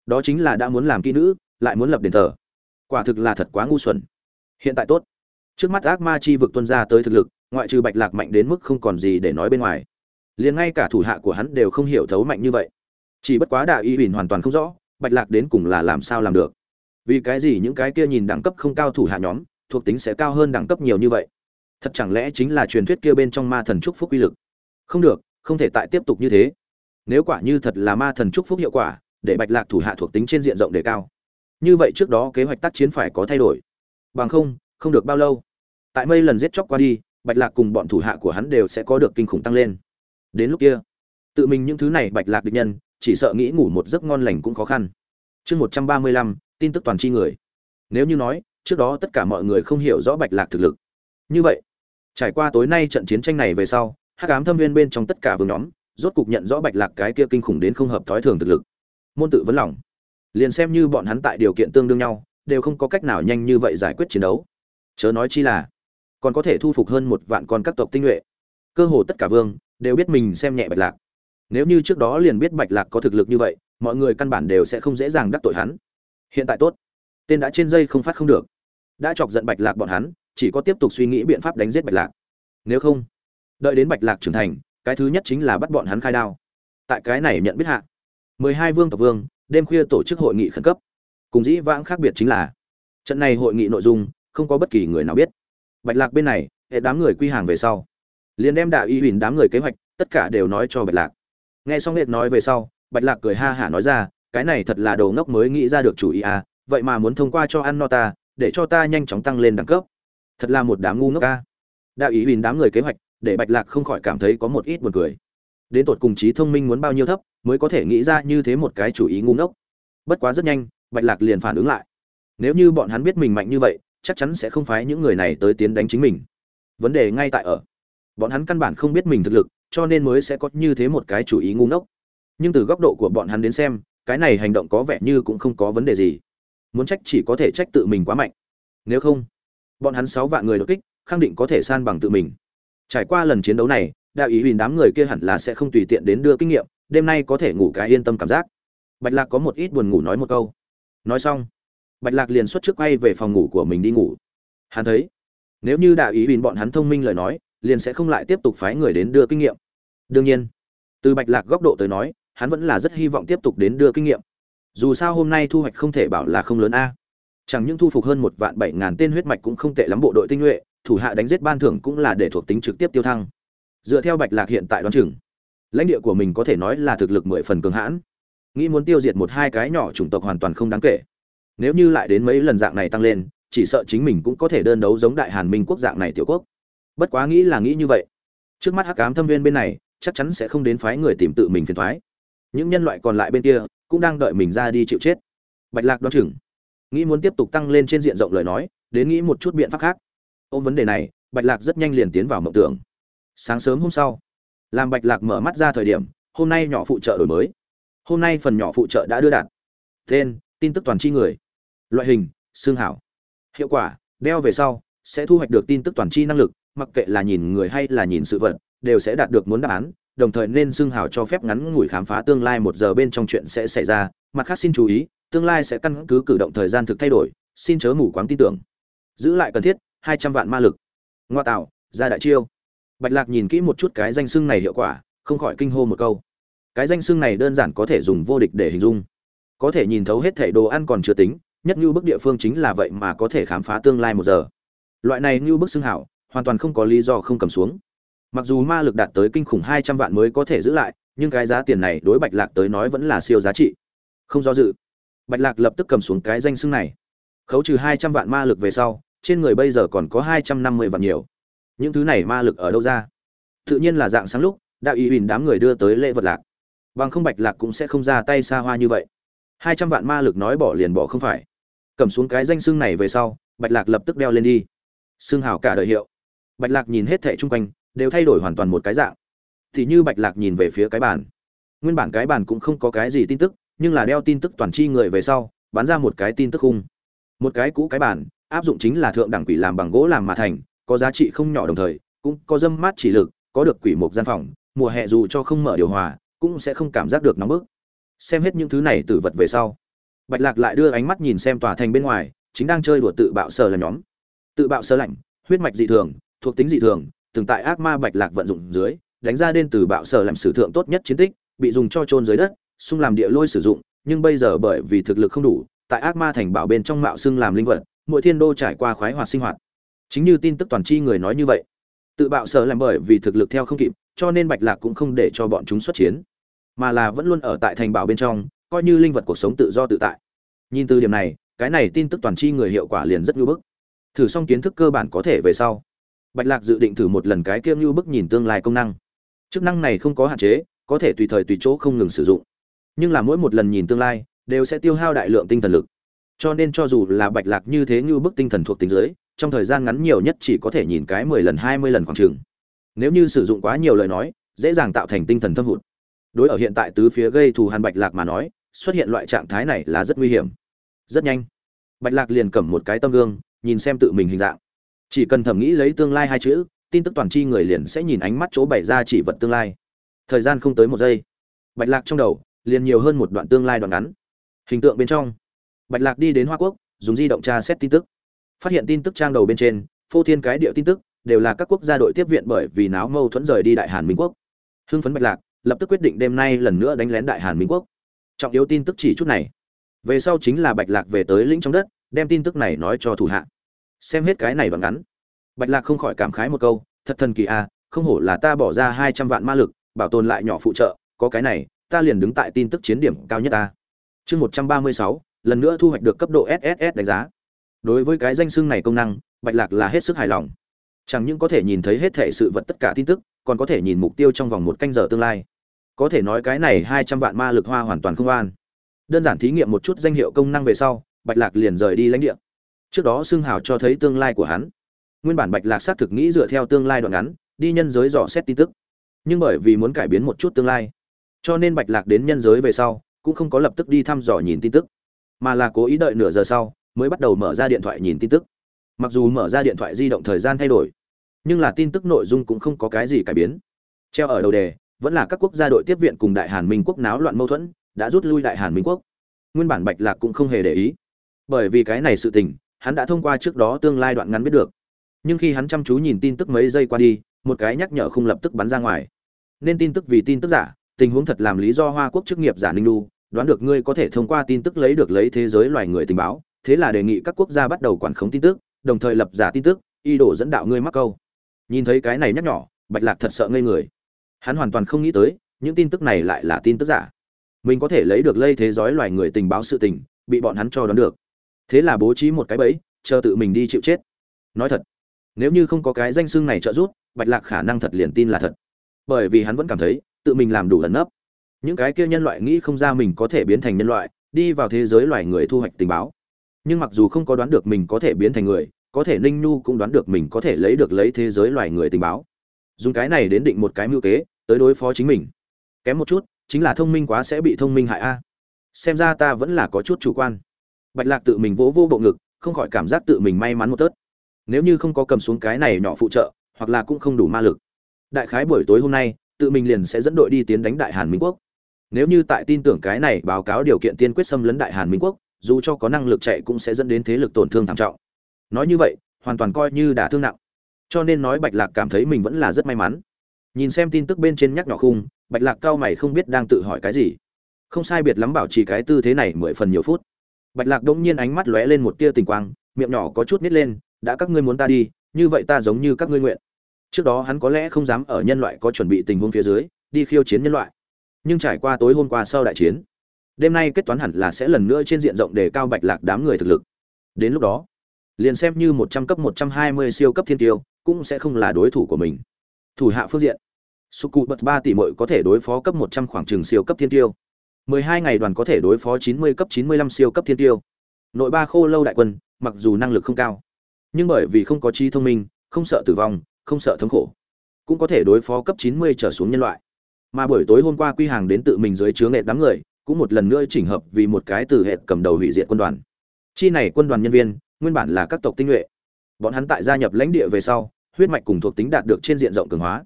Đó chính là đã muốn làm kỹ nữ, lại muốn lập đền thờ. Quả thực là thật quá ngu xuẩn. Hiện tại tốt. Trước mắt ác ma chi vực tuân ra tới thực lực, ngoại trừ bạch lạc mạnh đến mức không còn gì để nói bên ngoài. Liền ngay cả thủ hạ của hắn đều không hiểu thấu mạnh như vậy. Chỉ bất quá đạo y huỳnh hoàn toàn không rõ bạch lạc đến cùng là làm sao làm được? Vì cái gì những cái kia nhìn đẳng cấp không cao thủ hạ nhóm, thuộc tính sẽ cao hơn đẳng cấp nhiều như vậy? Thật chẳng lẽ chính là truyền thuyết kia bên trong ma thần trúc phúc uy lực? Không được, không thể tại tiếp tục như thế. Nếu quả như thật là ma thần trúc phúc hiệu quả, để bạch lạc thủ hạ thuộc tính trên diện rộng đề cao. Như vậy trước đó kế hoạch tác chiến phải có thay đổi. Bằng không không được bao lâu. Tại mây lần giết chóc qua đi, bạch lạc cùng bọn thủ hạ của hắn đều sẽ có được kinh khủng tăng lên. Đến lúc kia, tự mình những thứ này bạch lạc địch nhân chỉ sợ nghĩ ngủ một giấc ngon lành cũng khó khăn. Chương một trăm ba mươi lăm, tin tức toàn c h i người. Nếu như nói, trước đó tất cả mọi người không hiểu rõ bạch lạc thực lực. Như vậy, trải qua tối nay trận chiến tranh này về sau hát cám thâm viên bên trong tất cả vương nhóm, rốt cục nhận rõ bạch lạc cái kia kinh khủng đến không hợp thói thường thực lực. Môn tự vấn lòng. Liền xem như bọn hắn tại điều kiện tương đương nhau, đều không có cách nào nhanh như vậy giải quyết chiến đấu. Chớ nói chi là, còn có thể thu phục hơn một vạn con các tộc tinh nhuệ. Cơ hồ tất cả vương đều biết mình xem nhẹ bạch lạc nếu như trước đó liền biết bạch lạc có thực lực như vậy, mọi người căn bản đều sẽ không dễ dàng đắc tội hắn. Hiện tại tốt. Tên đã trên dây không phát không được. Đã chọc giận bạch lạc bọn hắn, chỉ có tiếp tục suy nghĩ biện pháp đánh giết bạch lạc. Nếu không, đợi đến bạch lạc trưởng thành, cái thứ nhất chính là bắt bọn hắn khai đao. Tại cái này nhận biết hạ, mười hai vương tộc vương, đêm khuya tổ chức hội nghị khẩn cấp. Cùng dĩ vãng khác biệt chính là, trận này hội nghị nội dung, không có bất kỳ người nào biết. Bạch lạc bên này, hệ đám người quy hàng về sau. Liền đem đạo y huỳnh đám người kế hoạch, tất cả đều nói cho bạch lạc nghe xong liệt nói về sau, bạch lạc cười ha hả nói ra, cái này thật là đồ ngốc mới nghĩ ra được chủ ý à vậy mà muốn thông qua cho ăn no ta, để cho ta nhanh chóng tăng lên đẳng cấp. Thật là một đám ngu ngốc ca đạo ý huỳnh đám người kế hoạch, để bạch lạc không khỏi cảm thấy có một ít buồn cười. Đến tột cùng trí thông minh muốn bao nhiêu thấp, mới có thể nghĩ ra như thế một cái chủ ý ngu ngốc. Bất quá rất nhanh, bạch lạc liền phản ứng lại. Nếu như bọn hắn biết mình mạnh như vậy, chắc chắn sẽ không phái những người này tới tiến đánh chính mình. Vấn đề ngay tại ở. Bọn hắn căn bản không biết mình thực lực cho nên mới sẽ có như thế một cái chủ ý ngu ngốc. Nhưng từ góc độ của bọn hắn đến xem, cái này hành động có vẻ như cũng không có vấn đề gì. Muốn trách chỉ có thể trách tự mình quá mạnh. Nếu không, bọn hắn sáu vạn người đột kích, khẳng định có thể san bằng tự mình. Trải qua lần chiến đấu này đạo ý huỳnh đám người kia hẳn là sẽ không tùy tiện đến đưa kinh nghiệm, đêm nay có thể ngủ cái yên tâm cảm giác. Bạch lạc có một ít buồn ngủ nói một câu. Nói xong, bạch lạc liền xuất trước quay về phòng ngủ của mình đi ngủ. Hắn thấy, nếu như đạo ý huỳnh bọn hắn thông minh lời nói liền sẽ không lại tiếp tục phái người đến đưa kinh nghiệm. Đương nhiên, từ bạch lạc góc độ tới nói, hắn vẫn là rất hy vọng tiếp tục đến đưa kinh nghiệm. Dù sao hôm nay thu hoạch không thể bảo là không lớn a. Chẳng những thu phục hơn một vạn bảy ngàn tên huyết mạch cũng không tệ lắm, bộ đội tinh nhuệ, thủ hạ đánh giết ban thưởng cũng là để thuộc tính trực tiếp tiêu thăng. Dựa theo bạch lạc hiện tại đoán chừng, lãnh địa của mình có thể nói là thực lực mười phần cường hãn. Nghĩ muốn tiêu diệt một hai cái nhỏ chủng tộc hoàn toàn không đáng kể. Nếu như lại đến mấy lần dạng này tăng lên, chỉ sợ chính mình cũng có thể đơn đấu giống đại hàn minh quốc dạng này tiểu quốc bất quá nghĩ là nghĩ như vậy. Trước mắt hắc ám thâm viên bên này, chắc chắn sẽ không đến phái người tìm tự mình phiền thoái. Những nhân loại còn lại bên kia, cũng đang đợi mình ra đi chịu chết. Bạch lạc đoán chừng. Nghĩ muốn tiếp tục tăng lên trên diện rộng lời nói, đến nghĩ một chút biện pháp khác. Ôm vấn đề này, bạch lạc rất nhanh liền tiến vào mộng tưởng. Sáng sớm hôm sau, làm bạch lạc mở mắt ra thời điểm, hôm nay nhỏ phụ trợ đổi mới. Hôm nay phần nhỏ phụ trợ đã đưa đạt. Tên, tin tức toàn c h i người. Loại hình, xương hảo. Hiệu quả, đeo về sau, sẽ thu hoạch được tin tức toàn c h i năng lực mặc kệ là nhìn người hay là nhìn sự vật, đều sẽ đạt được muốn đáp án, đồng thời nên xưng hào cho phép ngắn ngủi khám phá tương lai một giờ bên trong chuyện sẽ xảy ra. Mặt khác xin chú ý, tương lai sẽ căn cứ cử động thời gian thực thay đổi, xin chớ mù quáng tin tưởng. Giữ lại cần thiết, hai trăm vạn ma lực. Ngoa tạo, ra đại chiêu. Bạch lạc nhìn kỹ một chút cái danh xưng này hiệu quả, không khỏi kinh hô một câu. Cái danh xưng này đơn giản có thể dùng vô địch để hình dung. Có thể nhìn thấu hết thảy đồ ăn còn chưa tính, nhất như bức địa phương chính là vậy mà có thể khám phá tương lai một giờ. Loại này như bức xưng hảo hoàn toàn không có lý do không cầm xuống. Mặc dù ma lực đạt tới kinh khủng hai trăm vạn mới có thể giữ lại, nhưng cái giá tiền này đối bạch lạc tới nói vẫn là siêu giá trị. Không do dự, bạch lạc lập tức cầm xuống cái danh xưng này. Khấu trừ hai trăm vạn ma lực về sau, trên người bây giờ còn có hai trăm năm mươi vạn nhiều. Những thứ này ma lực ở đâu ra? Tự nhiên là dạng sáng lúc, đạo ý huỳnh đám người đưa tới lễ vật lạc. Bằng không bạch lạc cũng sẽ không ra tay xa hoa như vậy. hai trăm vạn ma lực nói bỏ liền bỏ không phải. Cầm xuống cái danh xưng này về sau, bạch lạc lập tức đeo lên đi. Xưng hào cả đời hiệu bạch lạc nhìn hết thệ chung quanh, đều thay đổi hoàn toàn một cái dạng. Thì như bạch lạc nhìn về phía cái bàn. Nguyên bản cái bàn cũng không có cái gì tin tức, nhưng là đeo tin tức toàn chi người về sau bán ra một cái tin tức khung một cái cũ cái bàn, áp dụng chính là thượng đẳng quỷ làm bằng gỗ làm mà thành, có giá trị không nhỏ đồng thời, cũng có dâm mát chỉ lực, có được quỷ mục gian phòng, mùa hè dù cho không mở điều hòa, cũng sẽ không cảm giác được nóng bức. Xem hết những thứ này từ vật về sau, bạch lạc lại đưa ánh mắt nhìn xem tòa thành bên ngoài, chính đang chơi đùa tự bạo sờ là nhóm. Tự bạo sơ lạnh, huyết mạch dị thường thuộc tính dị thường, từng tại ác ma bạch lạc vận dụng dưới, đánh ra đến từ bạo sở làm sử thượng tốt nhất chiến tích, bị dùng cho chôn dưới đất, xung làm địa lôi sử dụng, nhưng bây giờ bởi vì thực lực không đủ, tại ác ma thành bảo bên trong mạo xưng làm linh vật, mỗi thiên đô trải qua khoái hoạt sinh hoạt. Chính như tin tức toàn chi người nói như vậy. Tự bạo sở làm bởi vì thực lực theo không kịp, cho nên bạch lạc cũng không để cho bọn chúng xuất chiến, mà là vẫn luôn ở tại thành bảo bên trong, coi như linh vật cuộc sống tự do tự tại. Nhìn từ điểm này, cái này tin tức toàn chi người hiệu quả liền rất ngưu bức. Thử xong kiến thức cơ bản có thể về sau bạch lạc dự định thử một lần cái kia ngưu bức nhìn tương lai công năng. Chức năng này không có hạn chế, có thể tùy thời tùy chỗ không ngừng sử dụng. Nhưng là mỗi một lần nhìn tương lai, đều sẽ tiêu hao đại lượng tinh thần lực. Cho nên cho dù là bạch lạc như thế như bức tinh thần thuộc tính dưới trong thời gian ngắn nhiều nhất chỉ có thể nhìn cái mười lần, hai mươi lần khoảng chừng. Nếu như sử dụng quá nhiều lời nói, dễ dàng tạo thành tinh thần thâm hụt. Đối ở hiện tại tứ phía gây thù hàn bạch lạc mà nói, xuất hiện loại trạng thái này là rất nguy hiểm. Rất nhanh, bạch lạc liền cầm một cái tâm gương, nhìn xem tự mình hình dạng chỉ cần thẩm nghĩ lấy tương lai hai chữ, tin tức toàn c h i người liền sẽ nhìn ánh mắt chỗ bày ra chỉ vật tương lai. Thời gian không tới một giây. Bạch lạc trong đầu liền nhiều hơn một đoạn tương lai đoạn ngắn. Hình tượng bên trong. Bạch lạc đi đến hoa quốc, dùng di động tra xét tin tức. Phát hiện tin tức trang đầu bên trên, phô thiên cái điệu tin tức, đều là các quốc gia đội tiếp viện bởi vì náo mâu thuẫn rời đi đại hàn minh quốc. Hưng phấn bạch lạc, lập tức quyết định đêm nay lần nữa đánh lén đại hàn minh quốc. Trọng yếu tin tức chỉ chút này. Về sau chính là bạch lạc về tới lĩnh trong đất, đem tin tức này nói cho thủ hạ xem hết cái này bằng ngắn. Bạch lạc không khỏi cảm khái một câu thật thần kỳ à, không hổ là ta bỏ ra hai trăm vạn ma lực bảo tồn lại nhỏ phụ trợ có cái này ta liền đứng tại tin tức chiến điểm cao nhất ta. Chương một trăm ba mươi sáu lần nữa thu hoạch được cấp độ sss đánh giá. Đối với cái danh xưng này công năng bạch lạc là hết sức hài lòng. Chẳng những có thể nhìn thấy hết thể sự vật tất cả tin tức còn có thể nhìn mục tiêu trong vòng một canh giờ tương lai. Có thể nói cái này hai trăm vạn ma lực hoa hoàn toàn không an. Đơn giản thí nghiệm một chút danh hiệu công năng về sau bạch lạc liền rời đi lãnh địa trước đó xưng hào cho thấy tương lai của hắn. Nguyên bản bạch lạc xác thực nghĩ dựa theo tương lai đoạn ngắn, đi nhân giới dò xét tin tức. Nhưng bởi vì muốn cải biến một chút tương lai, cho nên bạch lạc đến nhân giới về sau, cũng không có lập tức đi thăm dò nhìn tin tức, mà là cố ý đợi nửa giờ sau, mới bắt đầu mở ra điện thoại nhìn tin tức. Mặc dù mở ra điện thoại di động thời gian thay đổi, nhưng là tin tức nội dung cũng không có cái gì cải biến. Treo ở đầu đề, vẫn là các quốc gia đội tiếp viện cùng đại hàn minh quốc náo loạn mâu thuẫn, đã rút lui đại hàn minh quốc. Nguyên bản bạch lạc cũng không hề để ý. Bởi vì cái này sự tình hắn đã thông qua trước đó tương lai đoạn ngắn biết được. Nhưng khi hắn chăm chú nhìn tin tức mấy giây qua đi, một cái nhắc nhở không lập tức bắn ra ngoài. Nên tin tức vì tin tức giả, tình huống thật làm lý do hoa quốc chức nghiệp giả ninh lu, đoán được ngươi có thể thông qua tin tức lấy được lấy thế giới loài người tình báo, thế là đề nghị các quốc gia bắt đầu quản khống tin tức, đồng thời lập giả tin tức y đổ dẫn đạo ngươi mắc câu. Nhìn thấy cái này nhắc nhỏ bạch lạc thật sợ ngây người. Hắn hoàn toàn không nghĩ tới, những tin tức này lại là tin tức giả. Mình có thể lấy được lây thế giới loài người tình báo sự tình, bị bọn hắn cho đoán được thế là bố trí một cái bẫy, chờ tự mình đi chịu chết. Nói thật, nếu như không có cái danh xưng này trợ giúp, bạch lạc khả năng thật liền tin là thật. Bởi vì hắn vẫn cảm thấy, tự mình làm đủ ẩn nấp. Những cái kia nhân loại nghĩ không ra mình có thể biến thành nhân loại, đi vào thế giới loài người thu hoạch tình báo. Nhưng mặc dù không có đoán được mình có thể biến thành người, có thể ninh nhu cũng đoán được mình có thể lấy được lấy thế giới loài người tình báo. Dùng cái này đến định một cái mưu kế, tới đối phó chính mình. Kém một chút, chính là thông minh quá sẽ bị thông minh hại a. Xem ra ta vẫn là có chút chủ quan bạch lạc tự mình vỗ vô bộ ngực, không khỏi cảm giác tự mình may mắn một tớt. Nếu như không có cầm xuống cái này nhỏ phụ trợ, hoặc là cũng không đủ ma lực. Đại khái buổi tối hôm nay, tự mình liền sẽ dẫn đội đi tiến đánh đại hàn minh quốc. Nếu như tại tin tưởng cái này báo cáo điều kiện tiên quyết xâm lấn đại hàn minh quốc, dù cho có năng lực chạy cũng sẽ dẫn đến thế lực tổn thương thảm trọng. Nói như vậy, hoàn toàn coi như đã thương nặng. Cho nên nói bạch lạc cảm thấy mình vẫn là rất may mắn. Nhìn xem tin tức bên trên nhắc nhỏ khung, bạch lạc cao mày không biết đang tự hỏi cái gì. Không sai biệt lắm bảo trì cái tư thế này mười phần nhiều phút bạch lạc đỗng nhiên ánh mắt lóe lên một tia tình quang, miệng nhỏ có chút nít lên, đã các ngươi muốn ta đi, như vậy ta giống như các ngươi nguyện. Trước đó hắn có lẽ không dám ở nhân loại có chuẩn bị tình huống phía dưới, đi khiêu chiến nhân loại. Nhưng trải qua tối hôm qua sau đại chiến, đêm nay kết toán hẳn là sẽ lần nữa trên diện rộng đề cao bạch lạc đám người thực lực. Đến lúc đó, liền xem như một trăm cấp, một trăm hai mươi siêu cấp thiên tiêu, cũng sẽ không là đối thủ của mình. Thủ hạ phương diện Suku bật ba tỷ muội có thể đối phó cấp một trăm khoảng trường siêu cấp thiên tiêu mười hai ngày đoàn có thể đối phó chín mươi cấp chín mươi lăm siêu cấp thiên tiêu. Nội ba khô lâu đại quân, mặc dù năng lực không cao, nhưng bởi vì không có trí thông minh, không sợ tử vong, không sợ thống khổ, cũng có thể đối phó cấp chín mươi trở xuống nhân loại. Mà buổi tối hôm qua quy hàng đến tự mình dưới chướng nghệ đám người, cũng một lần nữa chỉnh hợp vì một cái từ hệ cầm đầu hủy diệt quân đoàn. Chi này quân đoàn nhân viên, nguyên bản là các tộc tinh nhuệ. Bọn hắn tại gia nhập lãnh địa về sau, huyết mạch cùng thuộc tính đạt được trên diện rộng cường hóa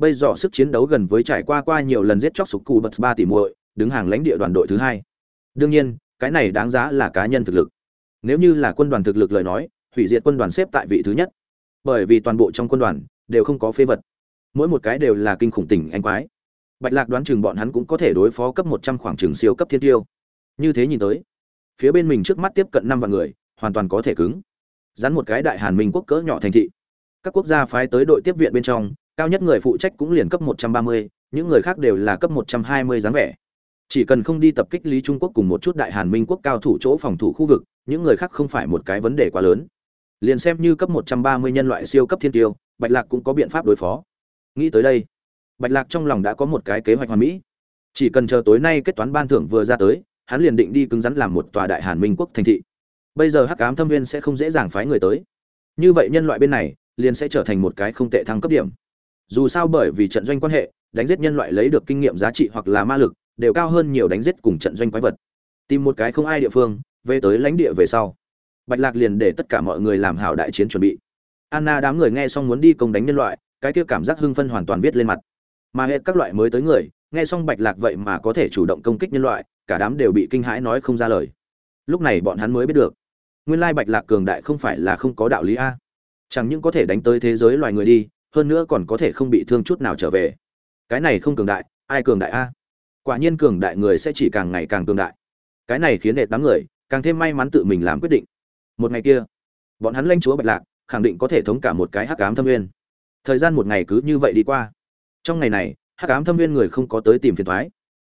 bây giờ sức chiến đấu gần với trải qua qua nhiều lần giết chóc sục cụ bật ba tỷ muội đứng hàng lãnh địa đoàn đội thứ hai. Đương nhiên cái này đáng giá là cá nhân thực lực. Nếu như là quân đoàn thực lực lời nói hủy diệt quân đoàn xếp tại vị thứ nhất. Bởi vì toàn bộ trong quân đoàn đều không có phế vật. Mỗi một cái đều là kinh khủng tỉnh anh quái. Bạch lạc đoán chừng bọn hắn cũng có thể đối phó cấp một trăm khoảng trường siêu cấp thiên tiêu. Như thế nhìn tới phía bên mình trước mắt tiếp cận năm vạn người hoàn toàn có thể cứng. Rắn một cái đại hàn minh quốc cỡ nhỏ thành thị. Các quốc gia phái tới đội tiếp viện bên trong cao nhất người phụ trách cũng liền cấp 130, những người khác đều là cấp 120 dáng vẻ. Chỉ cần không đi tập kích Lý Trung Quốc cùng một chút đại Hàn Minh quốc cao thủ chỗ phòng thủ khu vực, những người khác không phải một cái vấn đề quá lớn. Liền xem như cấp 130 nhân loại siêu cấp thiên tiêu, Bạch Lạc cũng có biện pháp đối phó. Nghĩ tới đây, Bạch Lạc trong lòng đã có một cái kế hoạch hoàn mỹ. Chỉ cần chờ tối nay kết toán ban thưởng vừa ra tới, hắn liền định đi cứng rắn làm một tòa đại Hàn Minh quốc thành thị. Bây giờ Hắc Ám Thâm viên sẽ không dễ dàng phái người tới. Như vậy nhân loại bên này liền sẽ trở thành một cái không tệ thăng cấp điểm dù sao bởi vì trận doanh quan hệ đánh giết nhân loại lấy được kinh nghiệm giá trị hoặc là ma lực đều cao hơn nhiều đánh giết cùng trận doanh quái vật. Tìm một cái không ai địa phương, về tới lãnh địa về sau, bạch lạc liền để tất cả mọi người làm hảo đại chiến chuẩn bị. Anna đám người nghe xong muốn đi công đánh nhân loại, cái kia cảm giác hưng phân hoàn toàn viết lên mặt. Mà hết các loại mới tới người, nghe xong bạch lạc vậy mà có thể chủ động công kích nhân loại, cả đám đều bị kinh hãi nói không ra lời. Lúc này bọn hắn mới biết được, nguyên lai bạch lạc cường đại không phải là không có đạo lý a. Chẳng những có thể đánh tới thế giới loài người đi, hơn nữa còn có thể không bị thương chút nào trở về. Cái này không cường đại, ai cường đại a? Quả nhiên cường đại người sẽ chỉ càng ngày càng cường đại. Cái này khiến đệ đám người càng thêm may mắn tự mình làm quyết định. Một ngày kia, bọn hắn lanh chúa bạch lạc khẳng định có thể thống cả một cái hắc ám thâm nguyên. Thời gian một ngày cứ như vậy đi qua. Trong ngày này, hắc ám thâm nguyên người không có tới tìm phiền thoái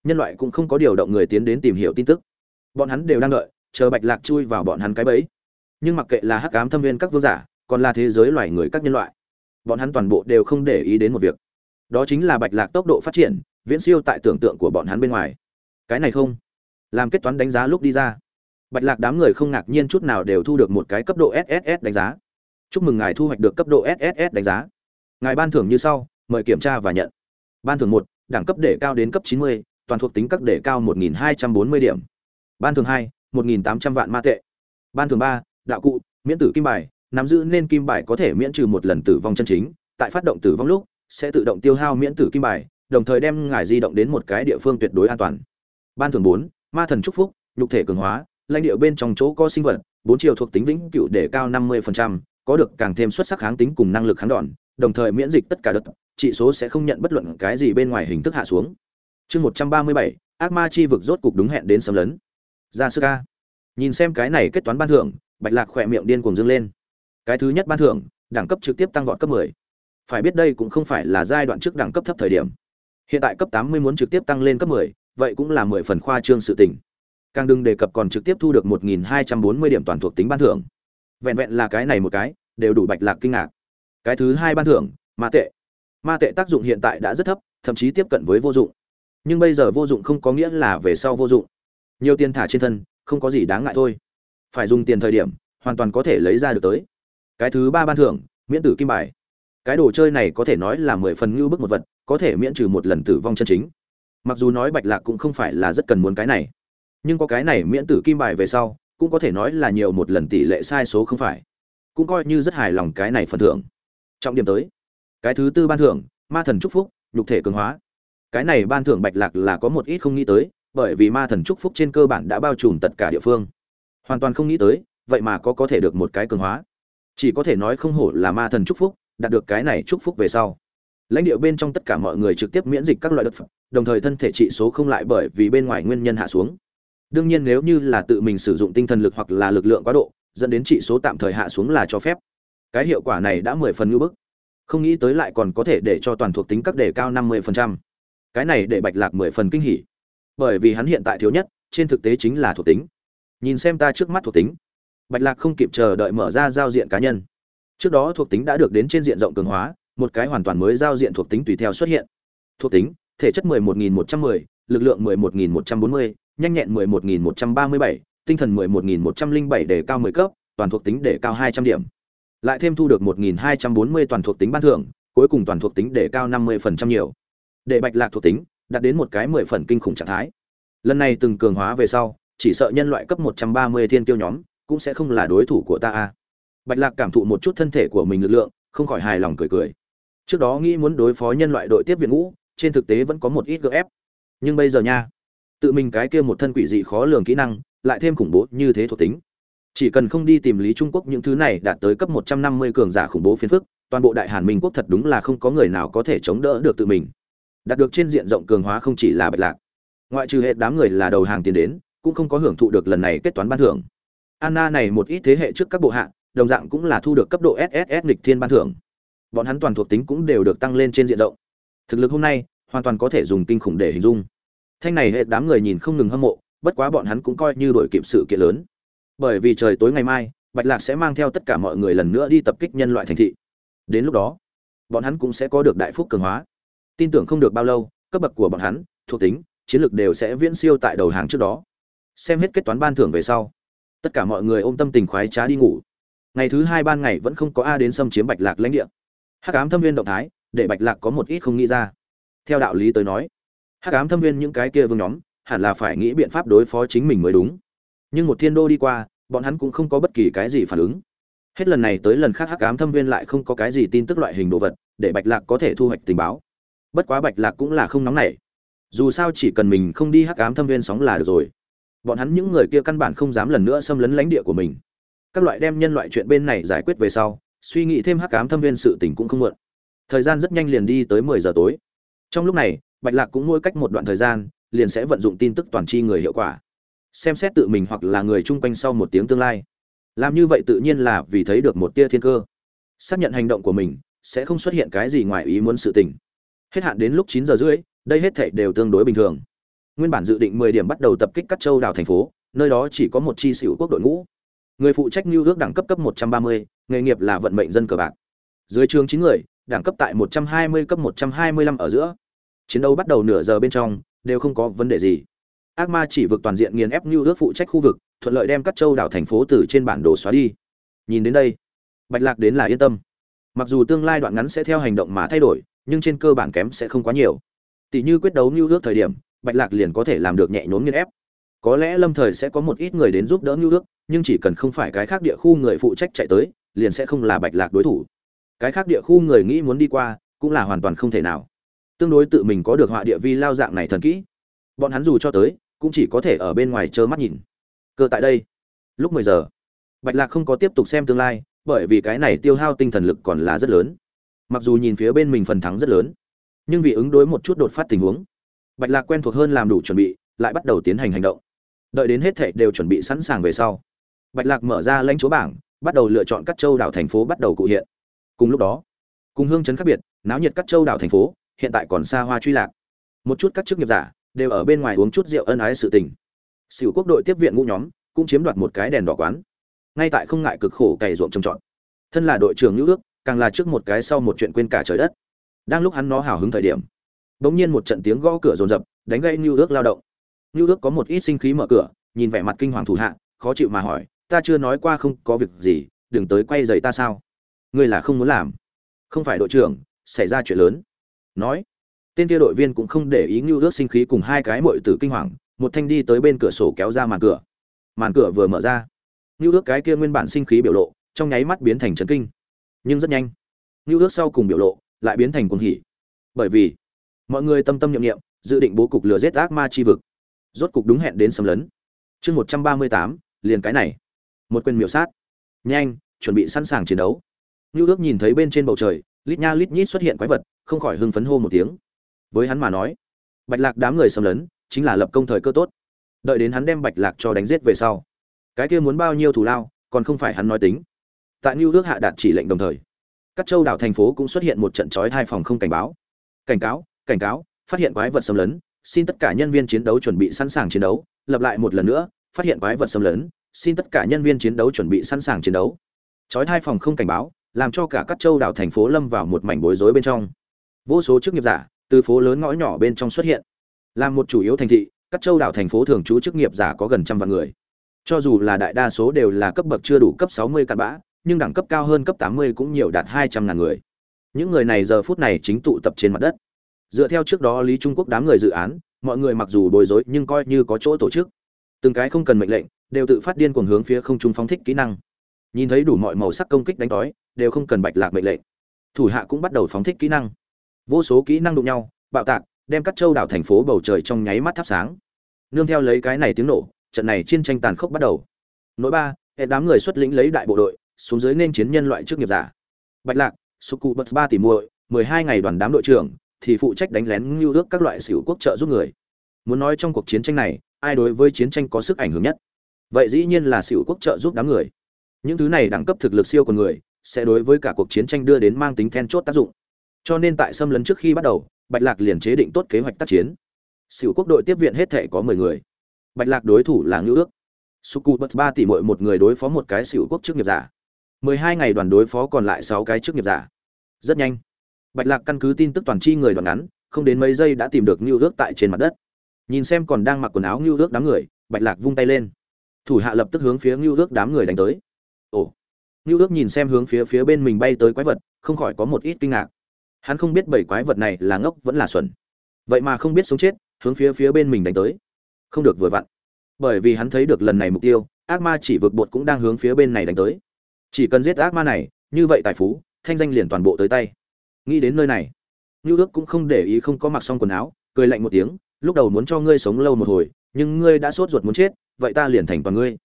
nhân loại cũng không có điều động người tiến đến tìm hiểu tin tức. Bọn hắn đều đang đợi, chờ bạch lạc chui vào bọn hắn cái bẫy. Nhưng mặc kệ là hắc ám thâm nguyên các vương giả, còn là thế giới loài người các nhân loại, bọn hắn toàn bộ đều không để ý đến một việc. Đó chính là bạch lạc tốc độ phát triển viễn siêu tại tưởng tượng của bọn hắn bên ngoài. Cái này không. Làm kết toán đánh giá lúc đi ra. Bạch lạc đám người không ngạc nhiên chút nào đều thu được một cái cấp độ sss đánh giá. Chúc mừng ngài thu hoạch được cấp độ sss đánh giá. Ngài ban thưởng như sau mời kiểm tra và nhận. Ban thưởng một đẳng cấp để cao đến cấp 90, toàn thuộc tính các để cao 1.240 điểm. Ban thưởng hai 1.800 vạn ma tệ. Ban thưởng ba đạo cụ miễn tử kim bài nắm giữ nên kim bài có thể miễn trừ một lần tử vong chân chính tại phát động tử vong lúc sẽ tự động tiêu hao miễn tử kim bài đồng thời đem ngài di động đến một cái địa phương tuyệt đối an toàn. Ban thường bốn ma thần chúc phúc nhục thể cường hóa lãnh địa bên trong chỗ có sinh vật bốn chiều thuộc tính vĩnh cựu để cao năm 50%, có được càng thêm xuất sắc kháng tính cùng năng lực kháng đòn đồng thời miễn dịch tất cả đợt, trị số sẽ không nhận bất luận cái gì bên ngoài hình thức hạ xuống. Chương một trăm ba mươi bảy ác ma chi vực rốt cục đúng hẹn đến xâm lấn. Ra sư ca nhìn xem cái này kết toán ban thưởng bạch lạc khỏe miệng điên cuồng dâng lên. Cái thứ nhất ban thưởng đẳng cấp trực tiếp tăng vọt cấp 10. phải biết đây cũng không phải là giai đoạn trước đẳng cấp thấp thời điểm hiện tại cấp 80 muốn trực tiếp tăng lên cấp 10, vậy cũng là 10 phần khoa trương sự tình. Càng đừng đề cập còn trực tiếp thu được 1.240 điểm toàn thuộc tính ban thưởng. Vẹn vẹn là cái này một cái đều đủ bạch lạc kinh ngạc. Cái thứ hai ban thưởng ma tệ. Ma tệ tác dụng hiện tại đã rất thấp thậm chí tiếp cận với vô dụng. Nhưng bây giờ vô dụng không có nghĩa là về sau vô dụng. Nhiều tiền thả trên thân không có gì đáng ngại thôi. Phải dùng tiền thời điểm hoàn toàn có thể lấy ra được tới. Cái thứ ba ban thưởng miễn tử kim bài cái đồ chơi này có thể nói là mười phần ngưu bức một vật, có thể miễn trừ một lần tử vong chân chính. Mặc dù nói bạch lạc cũng không phải là rất cần muốn cái này, nhưng có cái này miễn tử kim bài về sau, cũng có thể nói là nhiều một lần tỷ lệ sai số không phải. Cũng coi như rất hài lòng cái này phần thưởng. Trọng điểm tới, cái thứ tư ban thưởng, ma thần chúc phúc, nhục thể cường hóa. Cái này ban thưởng bạch lạc là có một ít không nghĩ tới, bởi vì ma thần chúc phúc trên cơ bản đã bao trùm tất cả địa phương. Hoàn toàn không nghĩ tới, vậy mà có có thể được một cái cường hóa. Chỉ có thể nói không hổ là ma thần chúc phúc đạt được cái này chúc phúc về sau. Lãnh địa bên trong tất cả mọi người trực tiếp miễn dịch các loại đất phẩm, đồng thời thân thể trị số không lại bởi vì bên ngoài nguyên nhân hạ xuống. Đương nhiên nếu như là tự mình sử dụng tinh thần lực hoặc là lực lượng quá độ, dẫn đến trị số tạm thời hạ xuống là cho phép. Cái hiệu quả này đã mười phần ngưỡng bức. Không nghĩ tới lại còn có thể để cho toàn thuộc tính các đề cao năm mươi phần trăm. Cái này để bạch lạc mười phần kinh hỉ. Bởi vì hắn hiện tại thiếu nhất, trên thực tế chính là thuộc tính. Nhìn xem ta trước mắt thuộc tính. Bạch lạc không kịp chờ đợi mở ra giao diện cá nhân trước đó thuộc tính đã được đến trên diện rộng cường hóa một cái hoàn toàn mới giao diện thuộc tính tùy theo xuất hiện. Thuộc tính thể chất 11.110, lực lượng 11.140, nhanh nhẹn 11.137, tinh thần 11.107 để cao 10 cấp toàn thuộc tính để cao 200 điểm. Lại thêm thu được 1.240 toàn thuộc tính ban thưởng cuối cùng toàn thuộc tính để cao 50% nhiều. Để bạch lạc thuộc tính đạt đến một cái mười phần kinh khủng trạng thái. Lần này từng cường hóa về sau chỉ sợ nhân loại cấp 130 thiên tiêu nhóm cũng sẽ không là đối thủ của ta a bạch lạc cảm thụ một chút thân thể của mình lực lượng, không khỏi hài lòng cười cười. Trước đó nghĩ muốn đối phó nhân loại đội tiếp viện ngũ, trên thực tế vẫn có một ít gợ ép. Nhưng bây giờ nha, tự mình cái kia một thân quỷ dị khó lường kỹ năng, lại thêm khủng bố như thế thuộc tính. Chỉ cần không đi tìm lý trung quốc những thứ này đạt tới cấp 150 cường giả khủng bố phiến phức, toàn bộ đại hàn minh quốc thật đúng là không có người nào có thể chống đỡ được tự mình. Đạt được trên diện rộng cường hóa không chỉ là bạch lạc, ngoại trừ hệ đám người là đầu hàng tiền đến, cũng không có hưởng thụ được lần này kết toán ban thưởng. Anna này một ít thế hệ trước các bộ hạ đồng dạng cũng là thu được cấp độ sss nghịch thiên ban thưởng. Bọn hắn toàn thuộc tính cũng đều được tăng lên trên diện rộng. Thực lực hôm nay, hoàn toàn có thể dùng kinh khủng để hình dung. Thanh này hệ đám người nhìn không ngừng hâm mộ, bất quá bọn hắn cũng coi như đội kịp sự kiện lớn. Bởi vì trời tối ngày mai, bạch lạc sẽ mang theo tất cả mọi người lần nữa đi tập kích nhân loại thành thị. Đến lúc đó, bọn hắn cũng sẽ có được đại phúc cường hóa. Tin tưởng không được bao lâu, cấp bậc của bọn hắn, thuộc tính, chiến lược đều sẽ viễn siêu tại đầu hàng trước đó. Xem hết kết toán ban thưởng về sau, tất cả mọi người ôm tâm tình khoái trá đi ngủ ngày thứ hai ban ngày vẫn không có a đến xâm chiếm bạch lạc lãnh địa. Hắc ám thâm viên động thái, để bạch lạc có một ít không nghĩ ra. Theo đạo lý tới nói, hắc ám thâm viên những cái kia vương nhóm, hẳn là phải nghĩ biện pháp đối phó chính mình mới đúng. Nhưng một thiên đô đi qua, bọn hắn cũng không có bất kỳ cái gì phản ứng. Hết lần này tới lần khác hắc ám thâm viên lại không có cái gì tin tức loại hình đồ vật để bạch lạc có thể thu hoạch tình báo. Bất quá bạch lạc cũng là không nóng nảy. Dù sao chỉ cần mình không đi hắc ám thâm viên sóng là được rồi. Bọn hắn những người kia căn bản không dám lần nữa xâm lấn lãnh địa của mình các loại đem nhân loại chuyện bên này giải quyết về sau, suy nghĩ thêm hắc ám thâm viên sự tình cũng không muộn. Thời gian rất nhanh liền đi tới mười giờ tối. Trong lúc này, bạch lạc cũng mỗi cách một đoạn thời gian, liền sẽ vận dụng tin tức toàn tri người hiệu quả. Xem xét tự mình hoặc là người chung quanh sau một tiếng tương lai. Làm như vậy tự nhiên là vì thấy được một tia thiên cơ. Xác nhận hành động của mình, sẽ không xuất hiện cái gì ngoài ý muốn sự tình. Hết hạn đến lúc chín giờ rưỡi, đây hết thảy đều tương đối bình thường. Nguyên bản dự định mười điểm bắt đầu tập kích các châu đảo thành phố, nơi đó chỉ có một chi xỉu quốc đội ngũ người phụ trách lưu ước đẳng cấp cấp một trăm ba mươi, nghề nghiệp là vận mệnh dân cờ bạc. Dưới trường chín người, đẳng cấp tại một trăm hai mươi, cấp một trăm hai mươi lăm ở giữa. Chiến đấu bắt đầu nửa giờ bên trong, đều không có vấn đề gì. Ác ma chỉ vực toàn diện nghiền ép lưu ước phụ trách khu vực, thuận lợi đem các châu đảo thành phố từ trên bản đồ xóa đi. Nhìn đến đây, bạch lạc đến là yên tâm. Mặc dù tương lai đoạn ngắn sẽ theo hành động mà thay đổi, nhưng trên cơ bản kém sẽ không quá nhiều. Tỷ như quyết đấu lưu ước thời điểm, bạch lạc liền có thể làm được nhẹ nhốn nghiền ép có lẽ lâm thời sẽ có một ít người đến giúp đỡ lưu ước nhưng chỉ cần không phải cái khác địa khu người phụ trách chạy tới, liền sẽ không là bạch lạc đối thủ. Cái khác địa khu người nghĩ muốn đi qua, cũng là hoàn toàn không thể nào. Tương đối tự mình có được họa địa vi lao dạng này thần kỹ. Bọn hắn dù cho tới, cũng chỉ có thể ở bên ngoài trơ mắt nhìn. Cơ tại đây, lúc mười giờ, bạch lạc không có tiếp tục xem tương lai, bởi vì cái này tiêu hao tinh thần lực còn là rất lớn. Mặc dù nhìn phía bên mình phần thắng rất lớn, nhưng vì ứng đối một chút đột phát tình huống, bạch lạc quen thuộc hơn làm đủ chuẩn bị, lại bắt đầu tiến hành hành động đợi đến hết thệ đều chuẩn bị sẵn sàng về sau, bạch lạc mở ra lãnh chúa bảng, bắt đầu lựa chọn các châu đảo thành phố bắt đầu cụ hiện. Cùng lúc đó, cùng hương chấn khác biệt, náo nhiệt các châu đảo thành phố, hiện tại còn xa hoa truy lạc. Một chút các chức nghiệp giả đều ở bên ngoài uống chút rượu ân ái sự tình. Xỉu quốc đội tiếp viện ngũ nhóm, cũng chiếm đoạt một cái đèn đỏ quán. Ngay tại không ngại cực khổ cày ruộng trồng trọt. Thân là đội trưởng nữ ước, càng là trước một cái sau một chuyện quên cả trời đất. Đang lúc hắn nó hào hứng thời điểm, bỗng nhiên một trận tiếng gõ cửa rồn rập đánh gây Nưu Ước lao động. Nưu Ước có một ít sinh khí mở cửa, nhìn vẻ mặt kinh hoàng thủ hạ, khó chịu mà hỏi, ta chưa nói qua không có việc gì, đừng tới quay rầy ta sao? ngươi là không muốn làm. Không phải đội trưởng xảy ra chuyện lớn. Nói tên kia đội viên cũng không để ý ngưu ước sinh khí cùng hai cái mội tử kinh hoàng một thanh đi tới bên cửa sổ kéo ra màn cửa. Màn cửa vừa mở ra ngưu ước cái kia nguyên bản sinh khí biểu lộ trong nháy mắt biến thành trấn kinh nhưng rất nhanh. Ngưu ước sau cùng biểu lộ lại biến thành cuồng hỉ bởi vì mọi người tâm tâm nhiệm nghiệm dự định bố cục lừa giết ác ma chi vực rốt cục đúng hẹn đến xâm lấn. Chương một trăm ba mươi tám, liền cái này. Một quyền miểu sát. Nhanh, chuẩn bị sẵn sàng chiến đấu. Như ước nhìn thấy bên trên bầu trời, lít nha lít nhít xuất hiện quái vật, không khỏi hưng phấn hô một tiếng. Với hắn mà nói, bạch lạc đám người xâm lấn chính là lập công thời cơ tốt. Đợi đến hắn đem bạch lạc cho đánh giết về sau, cái kia muốn bao nhiêu thù lao, còn không phải hắn nói tính. Tại new ước hạ đạt chỉ lệnh đồng thời các châu đảo thành phố cũng xuất hiện một trận chói hai phòng không cảnh báo. Cảnh cáo cảnh cáo, phát hiện quái vật xâm lấn xin tất cả nhân viên chiến đấu chuẩn bị sẵn sàng chiến đấu, lập lại một lần nữa, phát hiện quái vật xâm lấn, xin tất cả nhân viên chiến đấu chuẩn bị sẵn sàng chiến đấu. Chói hai phòng không cảnh báo, làm cho cả các châu đảo thành phố lâm vào một mảnh bối rối bên trong. Vô số chức nghiệp giả, từ phố lớn ngõ nhỏ bên trong xuất hiện. Làm một chủ yếu thành thị, các châu đảo thành phố thường trú chức nghiệp giả có gần trăm vạn người. Cho dù là đại đa số đều là cấp bậc chưa đủ cấp 60 cặn bã, nhưng đẳng cấp cao hơn cấp 80 cũng nhiều đạt 200 ngàn người. Những người này giờ phút này chính tụ tập trên mặt đất dựa theo trước đó lý trung quốc đám người dự án, mọi người mặc dù bối rối nhưng coi như có chỗ tổ chức. Từng cái không cần mệnh lệnh, đều tự phát điên cuồng hướng phía không trung phóng thích kỹ năng. Nhìn thấy đủ mọi màu sắc công kích đánh đói, đều không cần bạch lạc mệnh lệnh. Thủ hạ cũng bắt đầu phóng thích kỹ năng. Vô số kỹ năng đụng nhau, bạo tạc, đem các châu đảo thành phố bầu trời trong nháy mắt thắp sáng. Nương theo lấy cái này tiếng nổ, trận này chiến tranh tàn khốc bắt đầu. Nỗi ba, hệ đám người xuất lĩnh lấy đại bộ đội, xuống dưới nên chiến nhân loại trước nghiệp giả. Bạch lạc suku bật ba tỷ muội, mười hai ngày đoàn đám đội trưởng thì phụ trách đánh lén lưu ước các loại xỉu quốc trợ giúp người. Muốn nói trong cuộc chiến tranh này, ai đối với chiến tranh có sức ảnh hưởng nhất? Vậy dĩ nhiên là xỉu quốc trợ giúp đám người. Những thứ này đẳng cấp thực lực siêu của người, sẽ đối với cả cuộc chiến tranh đưa đến mang tính then chốt tác dụng. Cho nên tại xâm lấn trước khi bắt đầu, bạch lạc liền chế định tốt kế hoạch tác chiến. Xỉu quốc đội tiếp viện hết thể có mười người. Bạch lạc đối thủ là ngữ ước. Suku bật ba tỷ mỗi một người đối phó một cái xỉu quốc chức nghiệp giả. Mười hai ngày đoàn đối phó còn lại sáu cái chức nghiệp giả. Rất nhanh bạch lạc căn cứ tin tức toàn chi người đoạn ngắn, không đến mấy giây đã tìm được ngưu ước tại trên mặt đất. Nhìn xem còn đang mặc quần áo ngưu ước đám người, bạch lạc vung tay lên. Thủ hạ lập tức hướng phía ngưu ước đám người đánh tới. Ồ. Ngưu ước nhìn xem hướng phía phía bên mình bay tới quái vật, không khỏi có một ít kinh ngạc. Hắn không biết bảy quái vật này là ngốc vẫn là xuẩn. Vậy mà không biết sống chết, hướng phía phía bên mình đánh tới. Không được vừa vặn. Bởi vì hắn thấy được lần này mục tiêu, ác ma chỉ vượt bột cũng đang hướng phía bên này đánh tới. Chỉ cần giết ác ma này, như vậy tài phú, thanh danh liền toàn bộ tới tay nghĩ đến nơi này ngưu ước cũng không để ý không có mặc xong quần áo, cười lạnh một tiếng, lúc đầu muốn cho ngươi sống lâu một hồi, nhưng ngươi đã sốt ruột muốn chết, vậy ta liền thành toàn ngươi.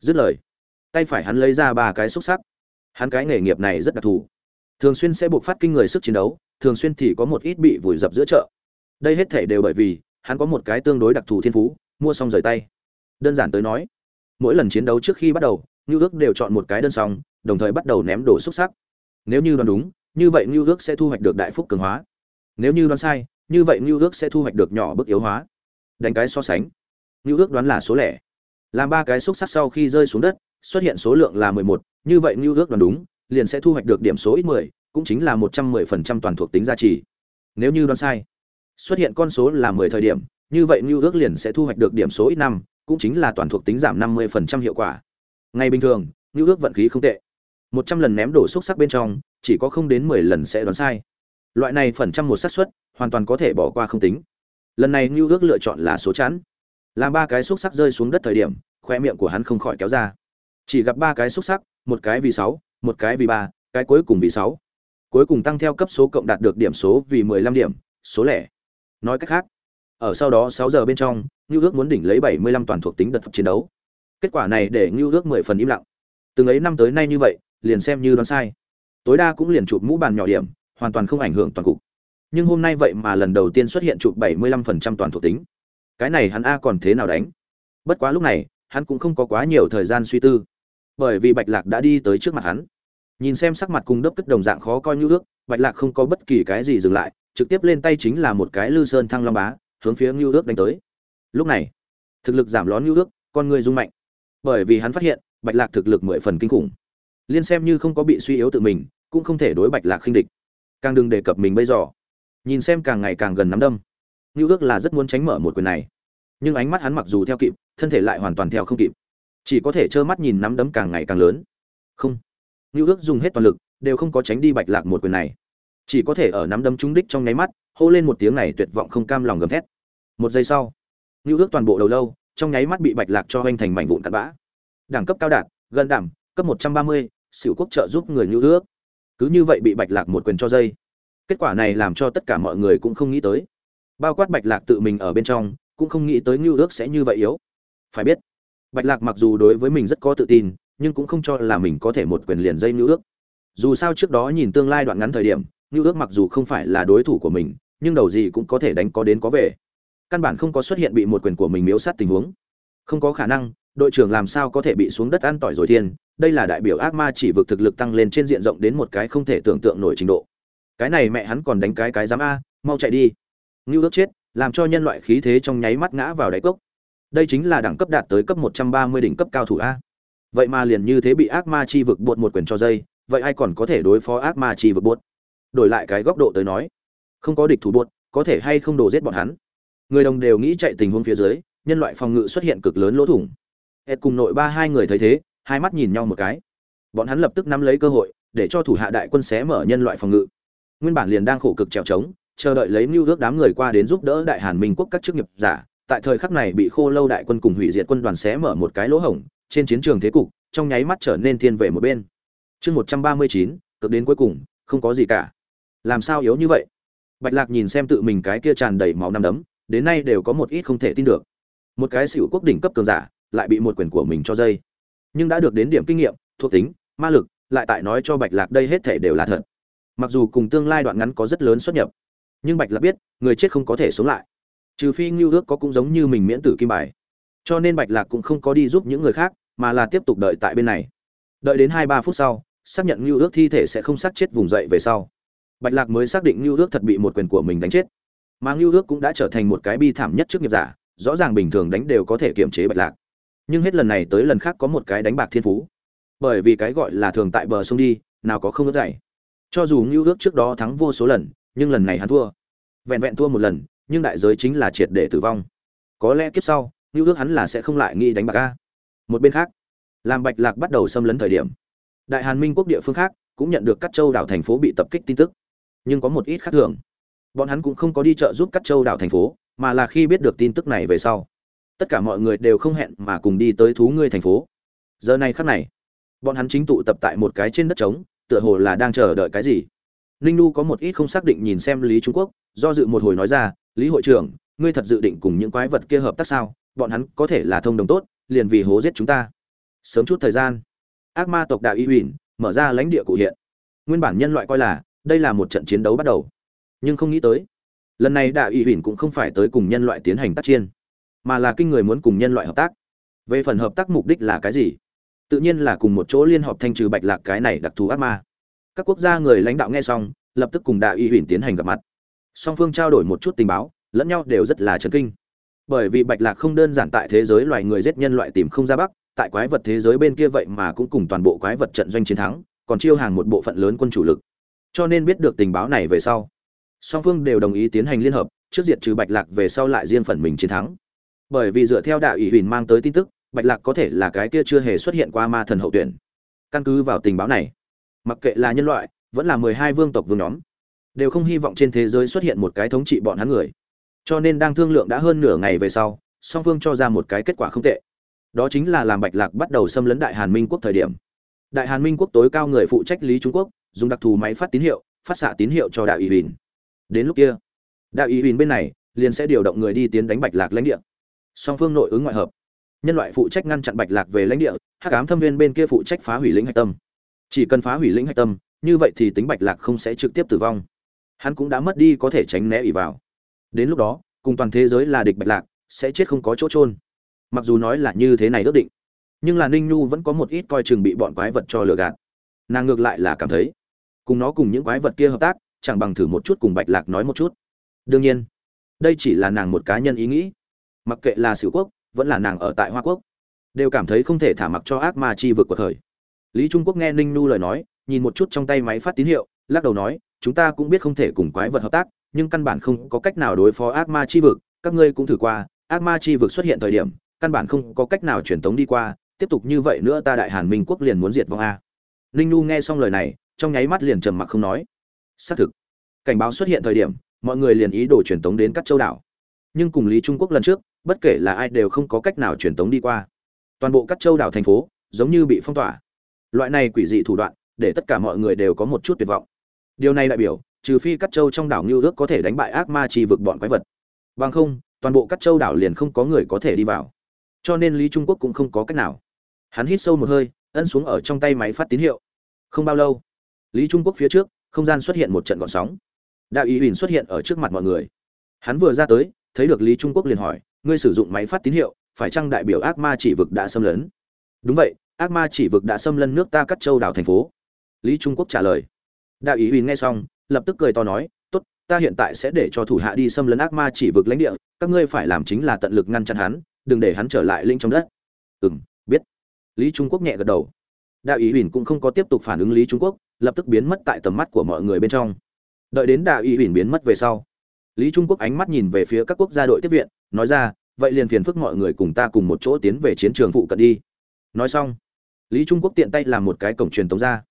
Dứt lời, tay phải hắn lấy ra ba cái xúc sắc. Hắn cái nghề nghiệp này rất đặc thù. Thường xuyên sẽ buộc phát kinh người sức chiến đấu, thường xuyên thì có một ít bị vùi dập giữa chợ. Đây hết thể đều bởi vì, hắn có một cái tương đối đặc thù thiên phú, mua xong rời tay. Đơn giản tới nói, mỗi lần chiến đấu trước khi bắt đầu như ước đều chọn một cái đơn xong, đồng thời bắt đầu ném đổ xúc sắc. Nếu như đoán đúng như vậy ngưu ước sẽ thu hoạch được đại phúc cường hóa nếu như đoán sai như vậy ngưu ước sẽ thu hoạch được nhỏ bức yếu hóa đánh cái so sánh ngưu ước đoán là số lẻ làm ba cái xúc sắc sau khi rơi xuống đất xuất hiện số lượng là mười một như vậy ngưu ước đoán đúng liền sẽ thu hoạch được điểm số ít 10, cũng chính là 110% toàn thuộc tính giá trị. Nếu như đoán sai, xuất hiện con số là 10 thời điểm, như vậy Nưu ước liền sẽ thu hoạch được điểm số ít năm, cũng chính là toàn thuộc tính giảm 50% hiệu quả. Ngày bình thường, Nưu ước vận khí không tệ. 100 lần ném đổ xúc sắc bên trong, chỉ có không đến 10 lần sẽ đoán sai. Loại này phần trăm một xác suất, hoàn toàn có thể bỏ qua không tính. Lần này Nưu ước lựa chọn là số chắn. Làm ba cái xúc sắc rơi xuống đất thời điểm, khóe miệng của hắn không khỏi kéo ra. Chỉ gặp ba cái xúc sắc, một cái vì 6, một cái vì ba cái cuối cùng vì sáu cuối cùng tăng theo cấp số cộng đạt được điểm số vì mười lăm điểm số lẻ nói cách khác ở sau đó sáu giờ bên trong Nưu Ước muốn đỉnh lấy bảy mươi lăm toàn thuộc tính đợt chiến đấu. Kết quả này để Nưu Ước mười phần im lặng. Từng ấy năm tới nay như vậy, liền xem như đoán sai. Tối đa cũng liền chụp mũ bàn nhỏ điểm, hoàn toàn không ảnh hưởng toàn cục. Nhưng hôm nay vậy mà lần đầu tiên xuất hiện chụp bảy mươi lăm phần trăm toàn thuộc tính. Cái này hắn a còn thế nào đánh? Bất quá lúc này, hắn cũng không có quá nhiều thời gian suy tư bởi vì bạch lạc đã đi tới trước mặt hắn nhìn xem sắc mặt cùng đớp tức đồng dạng khó coi như ước bạch lạc không có bất kỳ cái gì dừng lại trực tiếp lên tay chính là một cái lư sơn thăng long bá hướng phía ngưu ước đánh tới lúc này thực lực giảm lón ngưu ước con người rung mạnh bởi vì hắn phát hiện bạch lạc thực lực mười phần kinh khủng liên xem như không có bị suy yếu tự mình, cũng không thể đối bạch lạc khinh địch. Càng đừng đề cập mình bây giờ. Nhìn xem càng ngày càng gần nắm đâm. Như ước là rất muốn tránh mở một quyền này. Nhưng ánh mắt hắn mặc dù theo kịp, thân thể lại hoàn toàn theo không kịp. Chỉ có thể trơ mắt nhìn nắm đấm càng ngày càng lớn. Không. Như ước dùng hết toàn lực, đều không có tránh đi bạch lạc một quyền này. Chỉ có thể ở nắm đấm trúng đích trong nháy mắt, hô lên một tiếng này tuyệt vọng không cam lòng gầm thét. Một giây sau, như ước toàn bộ đầu lâu, trong nháy mắt bị bạch lạc cho hoành thành mảnh vụn tạt bã. Đẳng cấp cao đạt, gần đảm, cấp một trăm ba mươi xỉu quốc trợ giúp người như ước. Cứ như vậy bị bạch lạc một quyền cho dây. Kết quả này làm cho tất cả mọi người cũng không nghĩ tới. Bao quát bạch lạc tự mình ở bên trong, cũng không nghĩ tới như ước sẽ như vậy yếu. Phải biết, bạch lạc mặc dù đối với mình rất có tự tin, nhưng cũng không cho là mình có thể một quyền liền dây như ước. Dù sao trước đó nhìn tương lai đoạn ngắn thời điểm như ước mặc dù không phải là đối thủ của mình, nhưng đầu gì cũng có thể đánh có đến có về. Căn bản không có xuất hiện bị một quyền của mình miếu sát tình huống. Không có khả năng, đội trưởng làm sao có thể bị xuống đất ăn tỏi rồi thiên đây là đại biểu ác ma chỉ vực thực lực tăng lên trên diện rộng đến một cái không thể tưởng tượng nổi trình độ. Cái này mẹ hắn còn đánh cái cái dám a, mau chạy đi. Ngưu ước chết, làm cho nhân loại khí thế trong nháy mắt ngã vào đáy cốc. Đây chính là đẳng cấp đạt tới cấp một trăm ba mươi đỉnh cấp cao thủ a. Vậy mà liền như thế bị ác ma chi vực buột một quyền cho dây, vậy ai còn có thể đối phó ác ma chi vực buột đổi lại cái góc độ tới nói, không có địch thủ buột có thể hay không đổ giết bọn hắn? Người đồng đều nghĩ chạy tình huống phía dưới, nhân loại phòng ngự xuất hiện cực lớn lỗ thủng. Hết cùng nội ba hai người thấy thế hai mắt nhìn nhau một cái. Bọn hắn lập tức nắm lấy cơ hội, để cho thủ hạ đại quân xé mở nhân loại phòng ngự. Nguyên bản liền đang khổ cực trèo trống, chờ đợi lấy mưu ước đám người qua đến giúp đỡ đại hàn minh quốc các chức nghiệp giả, tại thời khắc này bị khô lâu đại quân cùng hủy diệt quân đoàn xé mở một cái lỗ hổng, trên chiến trường thế cục, trong nháy mắt trở nên thiên về một bên. Chương một trăm ba mươi chín, cực đến cuối cùng, không có gì cả. Làm sao yếu như vậy? Bạch lạc nhìn xem tự mình cái kia tràn đầy máu năm đấm, đến nay đều có một ít không thể tin được. Một cái xỉu quốc đỉnh cấp cường giả, lại bị một quyền của mình cho dây nhưng đã được đến điểm kinh nghiệm, thuộc tính, ma lực, lại tại nói cho bạch lạc đây hết thể đều là thật. Mặc dù cùng tương lai đoạn ngắn có rất lớn xuất nhập, nhưng bạch lạc biết, người chết không có thể sống lại. Trừ phi ngưu ước có cũng giống như mình miễn tử kim bài. Cho nên bạch lạc cũng không có đi giúp những người khác, mà là tiếp tục đợi tại bên này. Đợi đến hai ba phút sau, xác nhận ngưu ước thi thể sẽ không sát chết vùng dậy về sau. Bạch lạc mới xác định ngưu ước thật bị một quyền của mình đánh chết. Mà ngưu ước cũng đã trở thành một cái bi thảm nhất trước nghiệp giả, rõ ràng bình thường đánh đều có thể kiềm chế bạch lạc nhưng hết lần này tới lần khác có một cái đánh bạc thiên phú. Bởi vì cái gọi là thường tại bờ sông đi, nào có không ước dày cho dù ngưu ước trước đó thắng vô số lần, nhưng lần này hắn thua. Vẹn vẹn thua một lần, nhưng đại giới chính là triệt để tử vong. Có lẽ kiếp sau, ngưu ước hắn là sẽ không lại nghĩ đánh bạc ca một bên khác làm bạch lạc bắt đầu xâm lấn thời điểm. Đại hàn minh quốc địa phương khác cũng nhận được các châu đảo thành phố bị tập kích tin tức. Nhưng có một ít khác thường. Bọn hắn cũng không có đi chợ giúp các châu đảo thành phố, mà là khi biết được tin tức này về sau tất cả mọi người đều không hẹn mà cùng đi tới thú ngươi thành phố. Giờ này khắc này, bọn hắn chính tụ tập tại một cái trên đất trống, tựa hồ là đang chờ đợi cái gì. Ninh nu có một ít không xác định nhìn xem lý trung quốc, do dự một hồi nói ra, lý hội trưởng, ngươi thật dự định cùng những quái vật kia hợp tác sao? Bọn hắn có thể là thông đồng tốt, liền vì hố giết chúng ta. Sớm chút thời gian, ác ma tộc đạo y huỳnh mở ra lãnh địa cụ hiện. Nguyên bản nhân loại coi là, đây là một trận chiến đấu bắt đầu. Nhưng không nghĩ tới, lần này đạo y huỳnh cũng không phải tới cùng nhân loại tiến hành tác chiến mà là kinh người muốn cùng nhân loại hợp tác. Về phần hợp tác mục đích là cái gì? Tự nhiên là cùng một chỗ liên hợp thanh trừ bạch lạc cái này đặc thù ác ma. Các quốc gia người lãnh đạo nghe xong, lập tức cùng đại y huỳnh tiến hành gặp mặt. Song phương trao đổi một chút tình báo, lẫn nhau đều rất là chấn kinh. Bởi vì bạch lạc không đơn giản tại thế giới loài người giết nhân loại tìm không ra bắc, tại quái vật thế giới bên kia vậy mà cũng cùng toàn bộ quái vật trận doanh chiến thắng, còn chiêu hàng một bộ phận lớn quân chủ lực. Cho nên biết được tình báo này về sau, song phương đều đồng ý tiến hành liên hợp, trước diệt trừ bạch lạc về sau lại riêng phần mình chiến thắng bởi vì dựa theo đạo ủy huỳnh mang tới tin tức, bạch lạc có thể là cái kia chưa hề xuất hiện qua ma thần hậu tuyển. Căn cứ vào tình báo này, mặc kệ là nhân loại, vẫn là mười hai vương tộc vương nhóm, đều không hy vọng trên thế giới xuất hiện một cái thống trị bọn hắn người. Cho nên đang thương lượng đã hơn nửa ngày về sau, song phương cho ra một cái kết quả không tệ. Đó chính là làm bạch lạc bắt đầu xâm lấn đại hàn minh quốc thời điểm. Đại hàn minh quốc tối cao người phụ trách lý trung quốc, dùng đặc thù máy phát tín hiệu, phát xạ tín hiệu cho đạo ý huỳnh đến lúc kia, đạo ý huỳnh bên này liền sẽ điều động người đi tiến đánh bạch lạc lãnh địa song phương nội ứng ngoại hợp. Nhân loại phụ trách ngăn chặn bạch lạc về lãnh địa, hắc ám thâm viên bên kia phụ trách phá hủy lĩnh hạch tâm. Chỉ cần phá hủy lĩnh hạch tâm, như vậy thì tính bạch lạc không sẽ trực tiếp tử vong. Hắn cũng đã mất đi có thể tránh né ỉ vào. Đến lúc đó, cùng toàn thế giới là địch bạch lạc, sẽ chết không có chỗ trôn mặc dù nói là như thế này ước định, nhưng là ninh nhu vẫn có một ít coi chừng bị bọn quái vật cho lừa gạt. Nàng ngược lại là cảm thấy, cùng nó cùng những quái vật kia hợp tác, chẳng bằng thử một chút cùng bạch lạc nói một chút. Đương nhiên, đây chỉ là nàng một cá nhân ý nghĩ mặc kệ là sử quốc, vẫn là nàng ở tại hoa quốc, đều cảm thấy không thể thả mặc cho ác ma chi vực của thời. Lý trung quốc nghe ninh Nu lời nói, nhìn một chút trong tay máy phát tín hiệu, lắc đầu nói, chúng ta cũng biết không thể cùng quái vật hợp tác, nhưng căn bản không có cách nào đối phó ác ma chi vực, các ngươi cũng thử qua, ác ma chi vực xuất hiện thời điểm, căn bản không có cách nào truyền tống đi qua, tiếp tục như vậy nữa ta đại hàn minh quốc liền muốn diệt vong a. Ninh nu nghe xong lời này, trong nháy mắt liền trầm mặc không nói. Xác thực, cảnh báo xuất hiện thời điểm, mọi người liền ý đồ truyền tống đến các châu đảo. Nhưng cùng lý trung quốc lần trước bất kể là ai đều không có cách nào truyền tống đi qua. Toàn bộ các châu đảo thành phố giống như bị phong tỏa. Loại này quỷ dị thủ đoạn để tất cả mọi người đều có một chút tuyệt vọng. Điều này đại biểu, trừ phi các châu trong đảo Ngưu ước có thể đánh bại ác ma trì vực bọn quái vật. Bằng không, toàn bộ các châu đảo liền không có người có thể đi vào. Cho nên lý trung quốc cũng không có cách nào. Hắn hít sâu một hơi, ân xuống ở trong tay máy phát tín hiệu. Không bao lâu, lý trung quốc phía trước, không gian xuất hiện một trận gọn sóng. Đạo ý huỳnh xuất hiện ở trước mặt mọi người. Hắn vừa ra tới, thấy được lý trung quốc liền hỏi ngươi sử dụng máy phát tín hiệu, phải chăng đại biểu ác ma chỉ vực đã xâm lấn? Đúng vậy, ác ma chỉ vực đã xâm lấn nước ta cắt châu đảo thành phố. Lý trung quốc trả lời. Đạo ý huỳnh nghe xong, lập tức cười to nói, tốt, ta hiện tại sẽ để cho thủ hạ đi xâm lấn ác ma chỉ vực lãnh địa, các ngươi phải làm chính là tận lực ngăn chặn hắn, đừng để hắn trở lại linh trong đất. Ừ biết. Lý trung quốc nhẹ gật đầu. Đạo ý huỳnh cũng không có tiếp tục phản ứng lý trung quốc, lập tức biến mất tại tầm mắt của mọi người bên trong. Đợi đến đạo ý huỳnh biến mất về sau, lý trung quốc ánh mắt nhìn về phía các quốc gia đội tiếp viện nói ra, vậy liền phiền phức mọi người cùng ta cùng một chỗ tiến về chiến trường phụ cận đi. Nói xong, lý trung quốc tiện tay làm một cái cổng truyền tống ra.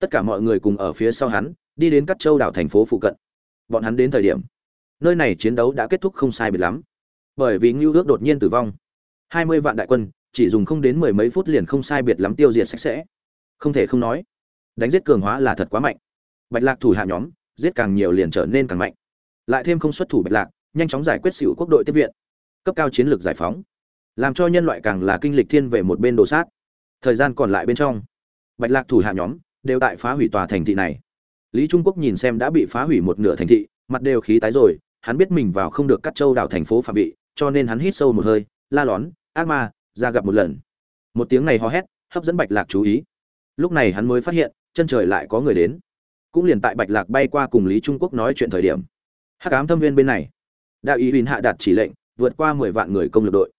Tất cả mọi người cùng ở phía sau hắn, đi đến các châu đảo thành phố phụ cận. Bọn hắn đến thời điểm, nơi này chiến đấu đã kết thúc không sai biệt lắm. Bởi vì ngưu ước đột nhiên tử vong, hai mươi vạn đại quân, chỉ dùng không đến mười mấy phút liền không sai biệt lắm tiêu diệt sạch sẽ. Không thể không nói, đánh giết cường hóa là thật quá mạnh. Bạch lạc thủ hạ nhóm, giết càng nhiều liền trở nên càng mạnh. Lại thêm không xuất thủ bạch lạc, nhanh chóng giải quyết xỉu quốc đội tiếp viện cấp cao chiến lược giải phóng, làm cho nhân loại càng là kinh lịch thiên về một bên đồ sát. Thời gian còn lại bên trong, bạch lạc thủ hạ nhóm đều tại phá hủy tòa thành thị này. Lý trung quốc nhìn xem đã bị phá hủy một nửa thành thị, mặt đều khí tái rồi, hắn biết mình vào không được cắt châu đảo thành phố phạm vị, cho nên hắn hít sâu một hơi, la lón, ác ma, ra gặp một lần. Một tiếng này hò hét, hấp dẫn bạch lạc chú ý. Lúc này hắn mới phát hiện, chân trời lại có người đến. Cũng liền tại bạch lạc bay qua cùng lý trung quốc nói chuyện thời điểm, hắc ám thâm viên bên này, đạo ý huỳnh hạ đạt chỉ lệnh vượt qua mười vạn người công lực đội.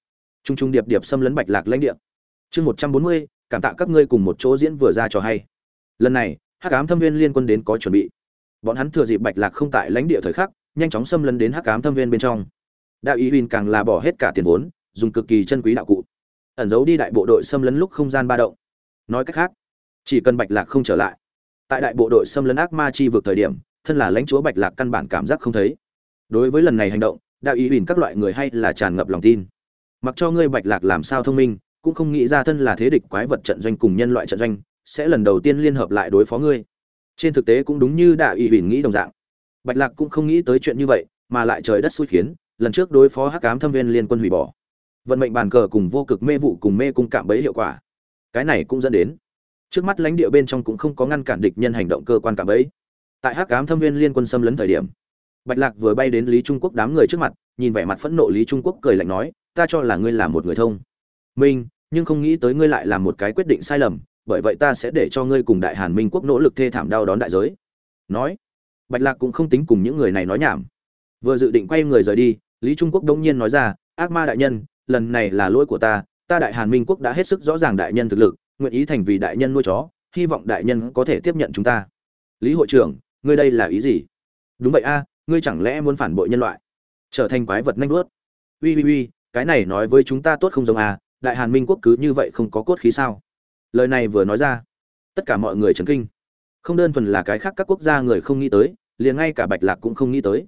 Trung trung điệp điệp xâm lấn bạch lạc lãnh địa. Chương một trăm bốn mươi, cảm tạ các ngươi cùng một chỗ diễn vừa ra cho hay. Lần này, hắc ám thâm viên liên quân đến có chuẩn bị. Bọn hắn thừa dịp bạch lạc không tại lãnh địa thời khắc, nhanh chóng xâm lấn đến hắc ám thâm viên bên trong. Đạo ý huỳnh càng là bỏ hết cả tiền vốn, dùng cực kỳ chân quý đạo cụ. Ẩn giấu đi đại bộ đội xâm lấn lúc không gian ba động. Nói cách khác, chỉ cần bạch lạc không trở lại, tại đại bộ đội xâm lấn ác ma chi vượt thời điểm, thân là lãnh chúa bạch lạc căn bản cảm giác không thấy. Đối với lần này hành động đạo ý huỳnh các loại người hay là tràn ngập lòng tin. Mặc cho ngươi bạch lạc làm sao thông minh, cũng không nghĩ ra thân là thế địch quái vật trận doanh cùng nhân loại trận doanh, sẽ lần đầu tiên liên hợp lại đối phó ngươi. Trên thực tế cũng đúng như đạo ý huỳnh nghĩ đồng dạng. Bạch lạc cũng không nghĩ tới chuyện như vậy, mà lại trời đất xui khiến, lần trước đối phó hắc ám thâm viên liên quân hủy bỏ. Vận mệnh bàn cờ cùng vô cực mê vụ cùng mê cung cạm bẫy hiệu quả. Cái này cũng dẫn đến, trước mắt lãnh địa bên trong cũng không có ngăn cản địch nhân hành động cơ quan cạm bẫy. Tại hắc ám thâm viên liên quân xâm lấn thời điểm bạch lạc vừa bay đến lý trung quốc đám người trước mặt, nhìn vẻ mặt phẫn nộ lý trung quốc cười lạnh nói, ta cho là ngươi là một người thông. Minh, nhưng không nghĩ tới ngươi lại làm một cái quyết định sai lầm, bởi vậy ta sẽ để cho ngươi cùng đại hàn minh quốc nỗ lực thê thảm đau đón đại giới. Nói, bạch lạc cũng không tính cùng những người này nói nhảm. Vừa dự định quay người rời đi, lý trung quốc đông nhiên nói ra, ác ma đại nhân, lần này là lỗi của ta ta đại hàn minh quốc đã hết sức rõ ràng đại nhân thực lực, nguyện ý thành vì đại nhân nuôi chó, hy vọng đại nhân có thể tiếp nhận chúng ta. Lý hội trưởng, ngươi đây là ý gì? Đúng vậy a ngươi chẳng lẽ muốn phản bội nhân loại? Trở thành quái vật nanh vớt uy uy uy cái này nói với chúng ta tốt không giống à? đại hàn minh quốc cứ như vậy không có cốt khí sao? Lời này vừa nói ra, tất cả mọi người chấn kinh. Không đơn thuần là cái khác các quốc gia người không nghĩ tới, liền ngay cả bạch lạc cũng không nghĩ tới.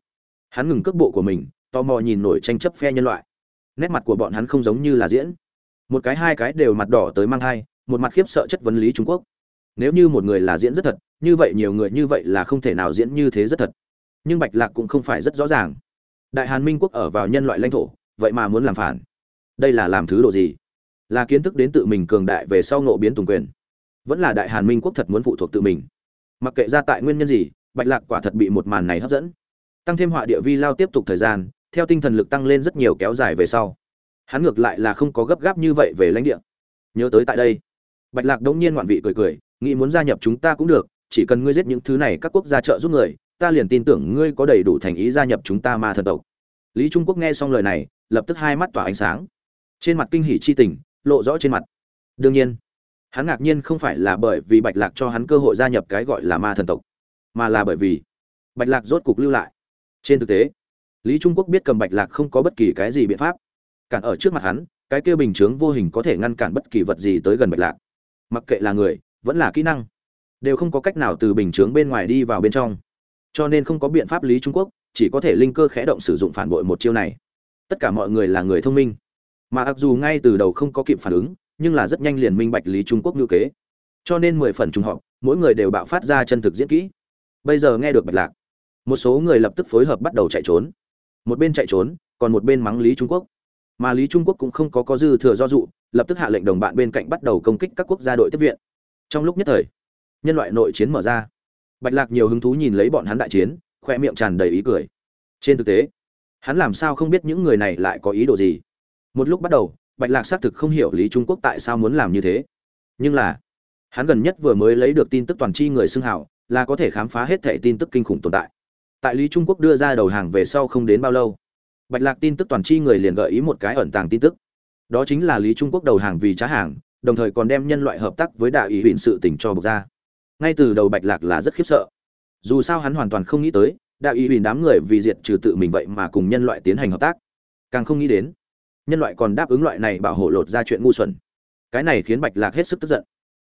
Hắn ngừng cước bộ của mình, tò mò nhìn nổi tranh chấp phe nhân loại. Nét mặt của bọn hắn không giống như là diễn. Một cái hai cái đều mặt đỏ tới mang hai một mặt khiếp sợ chất vấn lý trung quốc. Nếu như một người là diễn rất thật, như vậy nhiều người như vậy là không thể nào diễn như thế rất thật nhưng bạch lạc cũng không phải rất rõ ràng. Đại hàn minh quốc ở vào nhân loại lãnh thổ, vậy mà muốn làm phản. Đây là làm thứ độ gì? Là kiến thức đến tự mình cường đại về sau nộ biến tùng quyền. Vẫn là đại hàn minh quốc thật muốn phụ thuộc tự mình. Mặc kệ ra tại nguyên nhân gì, bạch lạc quả thật bị một màn này hấp dẫn. Tăng thêm họa địa vi lao tiếp tục thời gian, theo tinh thần lực tăng lên rất nhiều kéo dài về sau. Hắn ngược lại là không có gấp gáp như vậy về lãnh địa. Nhớ tới tại đây, bạch lạc đống nhiên ngoạn vị cười cười, nghĩ muốn gia nhập chúng ta cũng được, chỉ cần ngươi giết những thứ này các quốc gia trợ giúp người ta liền tin tưởng ngươi có đầy đủ thành ý gia nhập chúng ta ma thần tộc. Lý trung quốc nghe xong lời này, lập tức hai mắt tỏa ánh sáng. Trên mặt kinh hỉ chi tình, lộ rõ trên mặt. Đương nhiên, hắn ngạc nhiên không phải là bởi vì bạch lạc cho hắn cơ hội gia nhập cái gọi là ma thần tộc, mà là bởi vì bạch lạc rốt cục lưu lại. Trên thực tế, lý trung quốc biết cầm bạch lạc không có bất kỳ cái gì biện pháp. Cản ở trước mặt hắn, cái kia bình chướng vô hình có thể ngăn cản bất kỳ vật gì tới gần bạch lạc. Mặc kệ là người, vẫn là kỹ năng, đều không có cách nào từ bình chướng bên ngoài đi vào bên trong cho nên không có biện pháp lý trung quốc, chỉ có thể linh cơ khẽ động sử dụng phản bội một chiêu này. Tất cả mọi người là người thông minh. Mà mặc dù ngay từ đầu không có kịp phản ứng, nhưng là rất nhanh liền minh bạch lý trung quốc ngữ kế. Cho nên mười phần trùng họp mỗi người đều bạo phát ra chân thực diễn kỹ. Bây giờ nghe được bạch lạc, một số người lập tức phối hợp bắt đầu chạy trốn. Một bên chạy trốn, còn một bên mắng lý trung quốc. Mà lý trung quốc cũng không có có dư thừa do dụ, lập tức hạ lệnh đồng bạn bên cạnh bắt đầu công kích các quốc gia đội tiếp viện. Trong lúc nhất thời, nhân loại nội chiến mở ra bạch lạc nhiều hứng thú nhìn lấy bọn hắn đại chiến, khoe miệng tràn đầy ý cười. Trên thực tế, hắn làm sao không biết những người này lại có ý đồ gì? Một lúc bắt đầu, bạch lạc xác thực không hiểu lý trung quốc tại sao muốn làm như thế. Nhưng là, hắn gần nhất vừa mới lấy được tin tức toàn chi người xưng hảo, là có thể khám phá hết thẻ tin tức kinh khủng tồn tại. Tại lý trung quốc đưa ra đầu hàng về sau không đến bao lâu, bạch lạc tin tức toàn chi người liền gợi ý một cái ẩn tàng tin tức. Đó chính là lý trung quốc đầu hàng vì trá hàng, đồng thời còn đem nhân loại hợp tác với đại ủy huyện sự tỉnh cho bộc ra ngay từ đầu bạch lạc là rất khiếp sợ. Dù sao hắn hoàn toàn không nghĩ tới đạo ủy huỳnh đám người vì diệt trừ tự mình vậy mà cùng nhân loại tiến hành hợp tác. Càng không nghĩ đến, nhân loại còn đáp ứng loại này bảo hộ lột ra chuyện ngu xuẩn. Cái này khiến bạch lạc hết sức tức giận.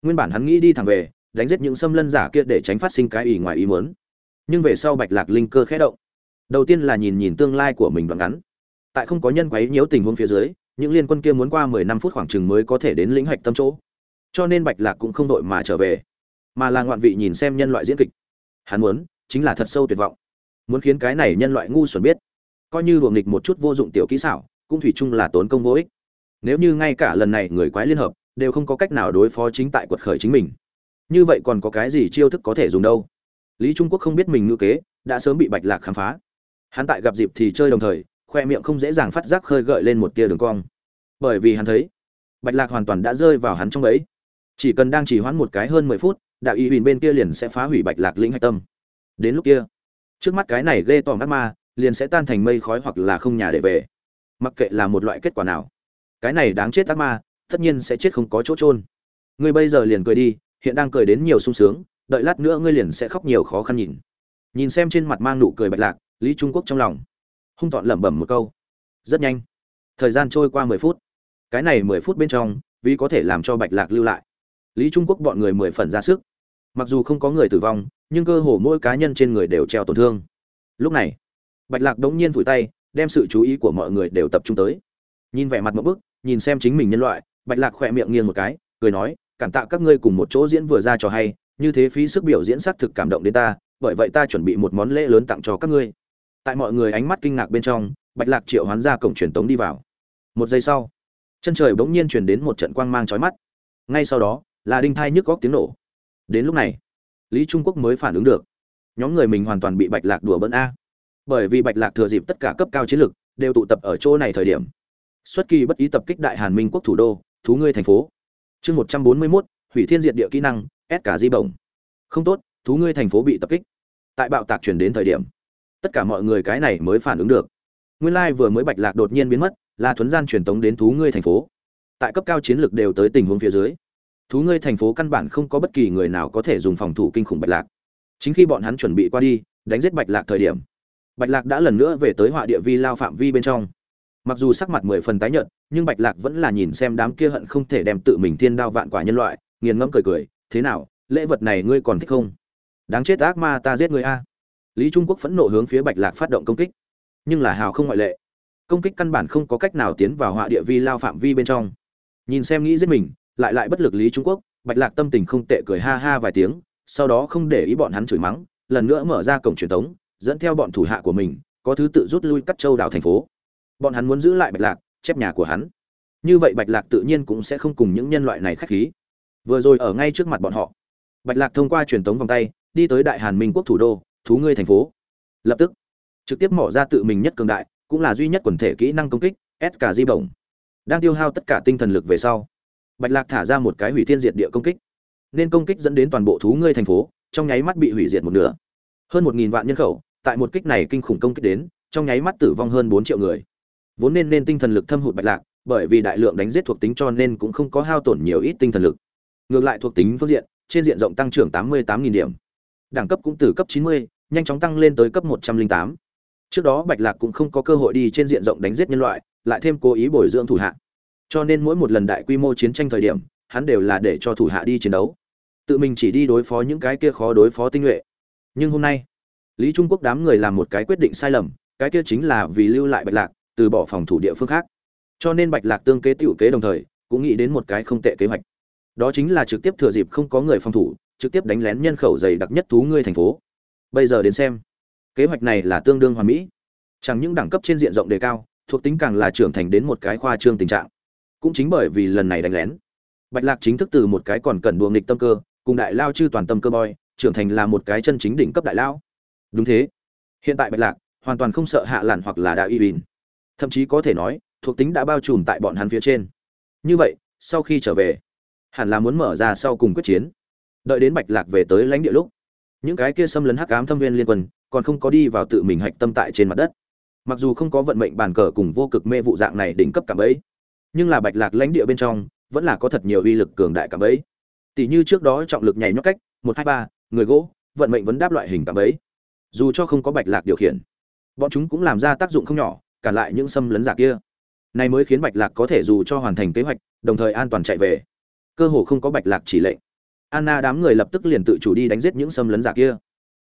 Nguyên bản hắn nghĩ đi thẳng về, đánh giết những xâm lân giả kia để tránh phát sinh cái ý ngoài ý muốn. Nhưng về sau bạch lạc linh cơ khẽ động. Đầu tiên là nhìn nhìn tương lai của mình đoạn ngắn. Tại không có nhân quấy nhiễu tình huống phía dưới, những liên quân kia muốn qua mười năm phút khoảng chừng mới có thể đến lĩnh hạch tâm chỗ. Cho nên bạch lạc cũng không đội mà trở về mà là ngoạn vị nhìn xem nhân loại diễn kịch. Hắn muốn, chính là thật sâu tuyệt vọng. Muốn khiến cái này nhân loại ngu xuẩn biết, coi như luồng nghịch một chút vô dụng tiểu kỹ xảo, cũng thủy chung là tốn công vô ích. Nếu như ngay cả lần này người quái liên hợp, đều không có cách nào đối phó chính tại quật khởi chính mình, như vậy còn có cái gì chiêu thức có thể dùng đâu? Lý trung quốc không biết mình ngữ kế, đã sớm bị bạch lạc khám phá. Hắn tại gặp dịp thì chơi đồng thời, khoe miệng không dễ dàng phát giác khơi gợi lên một tia đường cong. Bởi vì hắn thấy, bạch lạc hoàn toàn đã rơi vào hắn trong ấy chỉ cần đang chỉ hoãn một cái hơn mười phút đạo y huỳnh bên kia liền sẽ phá hủy bạch lạc lĩnh hạch tâm. Đến lúc kia, trước mắt cái này ghê tòm ác ma liền sẽ tan thành mây khói hoặc là không nhà để về. Mặc kệ là một loại kết quả nào, cái này đáng chết ác ma tất nhiên sẽ chết không có chỗ trôn ngươi bây giờ liền cười đi, hiện đang cười đến nhiều sung sướng, đợi lát nữa ngươi liền sẽ khóc nhiều khó khăn nhìn. Nhìn xem trên mặt mang nụ cười bạch lạc, lý trung quốc trong lòng hung tọn lẩm bẩm một câu. Rất nhanh, thời gian trôi qua mười phút. Cái này mười phút bên trong, vì có thể làm cho bạch lạc lưu lại. Lý trung quốc bọn người mười phần ra sức mặc dù không có người tử vong, nhưng cơ hồ mỗi cá nhân trên người đều treo tổn thương. Lúc này, bạch lạc đống nhiên vùi tay, đem sự chú ý của mọi người đều tập trung tới. Nhìn vẻ mặt một bức, nhìn xem chính mình nhân loại, bạch lạc khỏe miệng nghiêng một cái, cười nói, cảm tạ các ngươi cùng một chỗ diễn vừa ra cho hay, như thế phí sức biểu diễn xác thực cảm động đến ta, bởi vậy ta chuẩn bị một món lễ lớn tặng cho các ngươi. Tại mọi người ánh mắt kinh ngạc bên trong, bạch lạc triệu hoán ra cổng truyền tống đi vào. Một giây sau, chân trời bỗng nhiên truyền đến một trận quang mang chói mắt. Ngay sau đó, là đinh thai nhức góc tiếng nổ đến lúc này, lý trung quốc mới phản ứng được. Nhóm người mình hoàn toàn bị bạch lạc đùa bỡn a. Bởi vì bạch lạc thừa dịp tất cả cấp cao chiến lược đều tụ tập ở chỗ này thời điểm. Xuất kỳ bất ý tập kích đại hàn minh quốc thủ đô, thú ngươi thành phố. Chương một trăm bốn mươi mốt, hủy thiên diệt địa kỹ năng ép cả di bổng. Không tốt, thú ngươi thành phố bị tập kích. Tại bạo tạc chuyển đến thời điểm, tất cả mọi người cái này mới phản ứng được. Nguyên lai vừa mới bạch lạc đột nhiên biến mất, là thuấn gian truyền tống đến thú ngươi thành phố. Tại cấp cao chiến lược đều tới tình huống phía dưới thú ngươi thành phố căn bản không có bất kỳ người nào có thể dùng phòng thủ kinh khủng bạch lạc. Chính khi bọn hắn chuẩn bị qua đi, đánh giết bạch lạc thời điểm, bạch lạc đã lần nữa về tới họa địa vi lao phạm vi bên trong. Mặc dù sắc mặt mười phần tái nhợt, nhưng bạch lạc vẫn là nhìn xem đám kia hận không thể đem tự mình thiên đao vạn quả nhân loại, nghiền ngẫm cười cười, thế nào, lễ vật này ngươi còn thích không? Đáng chết ác ma ta giết người a. Lý trung quốc phẫn nộ hướng phía bạch lạc phát động công kích, nhưng là hào không ngoại lệ. Công kích căn bản không có cách nào tiến vào họa địa vi lao phạm vi bên trong. Nhìn xem nghĩ giết mình lại lại bất lực lý trung quốc, bạch lạc tâm tình không tệ cười ha ha vài tiếng, sau đó không để ý bọn hắn chửi mắng, lần nữa mở ra cổng truyền thống dẫn theo bọn thủ hạ của mình, có thứ tự rút lui cắt châu đảo thành phố. Bọn hắn muốn giữ lại bạch lạc, chép nhà của hắn. Như vậy bạch lạc tự nhiên cũng sẽ không cùng những nhân loại này khách khí. Vừa rồi ở ngay trước mặt bọn họ, bạch lạc thông qua truyền tống vòng tay, đi tới đại hàn minh quốc thủ đô, thú ngươi thành phố. Lập tức, trực tiếp mỏ ra tự mình nhất cường đại, cũng là duy nhất quần thể kỹ năng công kích, s cả di bổng. Đang tiêu hao tất cả tinh thần lực về sau bạch lạc thả ra một cái hủy thiên diệt địa công kích. Nên công kích dẫn đến toàn bộ thú ngươi thành phố, trong nháy mắt bị hủy diệt một nửa. Hơn một nghìn vạn nhân khẩu, tại một kích này kinh khủng công kích đến, trong nháy mắt tử vong hơn bốn triệu người. Vốn nên nên tinh thần lực thâm hụt bạch lạc, bởi vì đại lượng đánh giết thuộc tính cho nên cũng không có hao tổn nhiều ít tinh thần lực. Ngược lại thuộc tính phương diện, trên diện rộng tăng trưởng tám mươi tám điểm. Đẳng cấp cũng từ cấp chín mươi, nhanh chóng tăng lên tới cấp một trăm linh tám. Trước đó bạch lạc cũng không có cơ hội đi trên diện rộng đánh giết nhân loại, lại thêm cố ý bồi dưỡng thủ hạng cho nên mỗi một lần đại quy mô chiến tranh thời điểm, hắn đều là để cho thủ hạ đi chiến đấu. Tự mình chỉ đi đối phó những cái kia khó đối phó tinh nhuệ. Nhưng hôm nay, lý trung quốc đám người làm một cái quyết định sai lầm, cái kia chính là vì lưu lại bạch lạc, từ bỏ phòng thủ địa phương khác. Cho nên bạch lạc tương kế tiểu kế đồng thời, cũng nghĩ đến một cái không tệ kế hoạch. Đó chính là trực tiếp thừa dịp không có người phòng thủ, trực tiếp đánh lén nhân khẩu dày đặc nhất thú ngươi thành phố. Bây giờ đến xem, kế hoạch này là tương đương hoàn mỹ. Chẳng những đẳng cấp trên diện rộng đề cao, thuộc tính càng là trưởng thành đến một cái khoa trương tình trạng cũng chính bởi vì lần này đánh lén. Bạch lạc chính thức từ một cái còn cần đùa nghịch tâm cơ, cùng đại lao chư toàn tâm cơ boy, trưởng thành là một cái chân chính đỉnh cấp đại lao. Đúng thế. Hiện tại bạch lạc, hoàn toàn không sợ hạ làn hoặc là đạo y bìn. Thậm chí có thể nói, thuộc tính đã bao trùm tại bọn hắn phía trên. Như vậy, sau khi trở về, hẳn là muốn mở ra sau cùng quyết chiến. Đợi đến bạch lạc về tới lãnh địa lúc, những cái kia xâm lấn hắc ám thâm viên liên quân còn không có đi vào tự mình hạch tâm tại trên mặt đất. Mặc dù không có vận mệnh bàn cờ cùng vô cực mê vụ dạng này đỉnh cấp cảm ấy nhưng là bạch lạc lãnh địa bên trong, vẫn là có thật nhiều uy lực cường đại cảm ấy tỷ như trước đó trọng lực nhảy nhót cách, một hai ba, người gỗ, vận mệnh vẫn đáp loại hình cảm ấy dù cho không có bạch lạc điều khiển, bọn chúng cũng làm ra tác dụng không nhỏ cản lại những xâm lấn giả kia. Này mới khiến bạch lạc có thể dù cho hoàn thành kế hoạch, đồng thời an toàn chạy về. Cơ hồ không có bạch lạc chỉ lệnh. Anna đám người lập tức liền tự chủ đi đánh giết những xâm lấn giả kia.